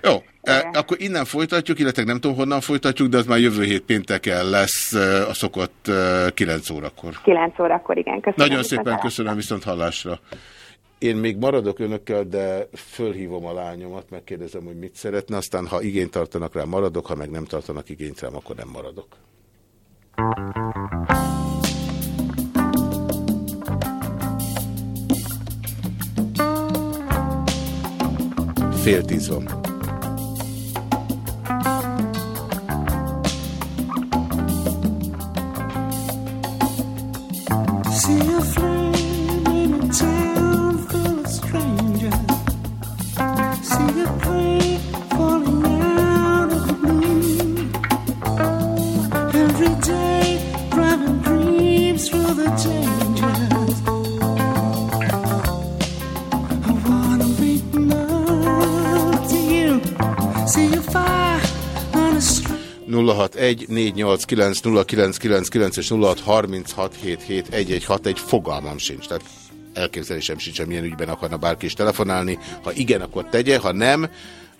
Jó, eh, akkor innen folytatjuk, illetve nem tudom honnan folytatjuk, de az már jövő hét pénteken lesz eh, a szokott eh, 9 órakor. 9 órakor, igen. Köszönöm. Nagyon szépen köszönöm viszont hallásra. Én még maradok önökkel, de fölhívom a lányomat, megkérdezem, hogy mit szeretne, aztán ha igényt tartanak rá, maradok, ha meg nem tartanak igényt rám, akkor nem maradok. Fél tíz van. 061 és 06 egy fogalmam sincs. Tehát elképzelésem sincs, hogy milyen ügyben akarna bárki is telefonálni. Ha igen, akkor tegye, ha nem,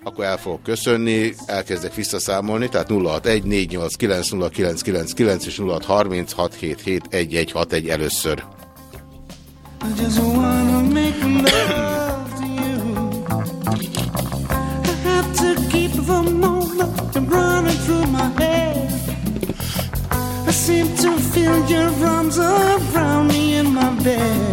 akkor el fogok köszönni, elkezdek visszaszámolni, tehát 0614890999 és 0636771161 először. I just wanna make seem to feel your arms around me in my bed.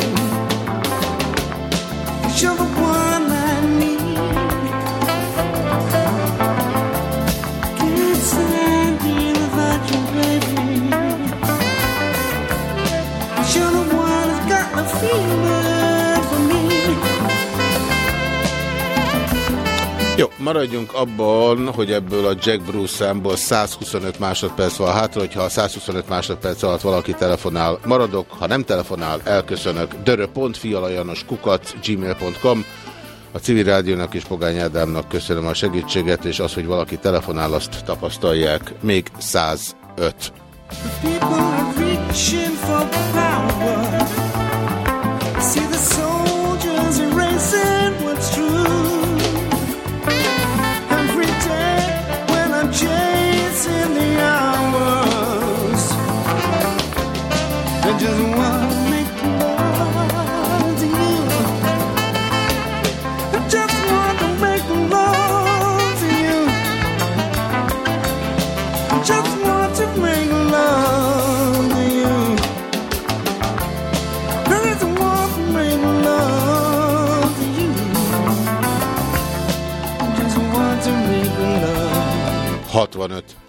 Maradjunk abban, hogy ebből a Jack Bruce számból 125 másodperc van hátra, hogyha a 125 másodperc alatt valaki telefonál, maradok, ha nem telefonál, elköszönök. dörö.fialajanos kukat gmail.com A civil rádiónak és Pogány Ádámnak köszönöm a segítséget, és az, hogy valaki telefonál, azt tapasztalják. Még 105. People 65.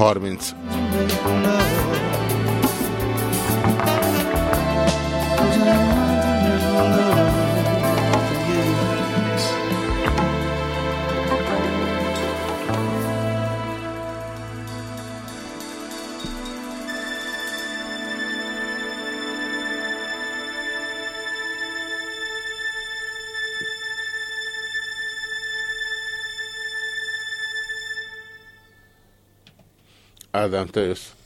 30. Neden de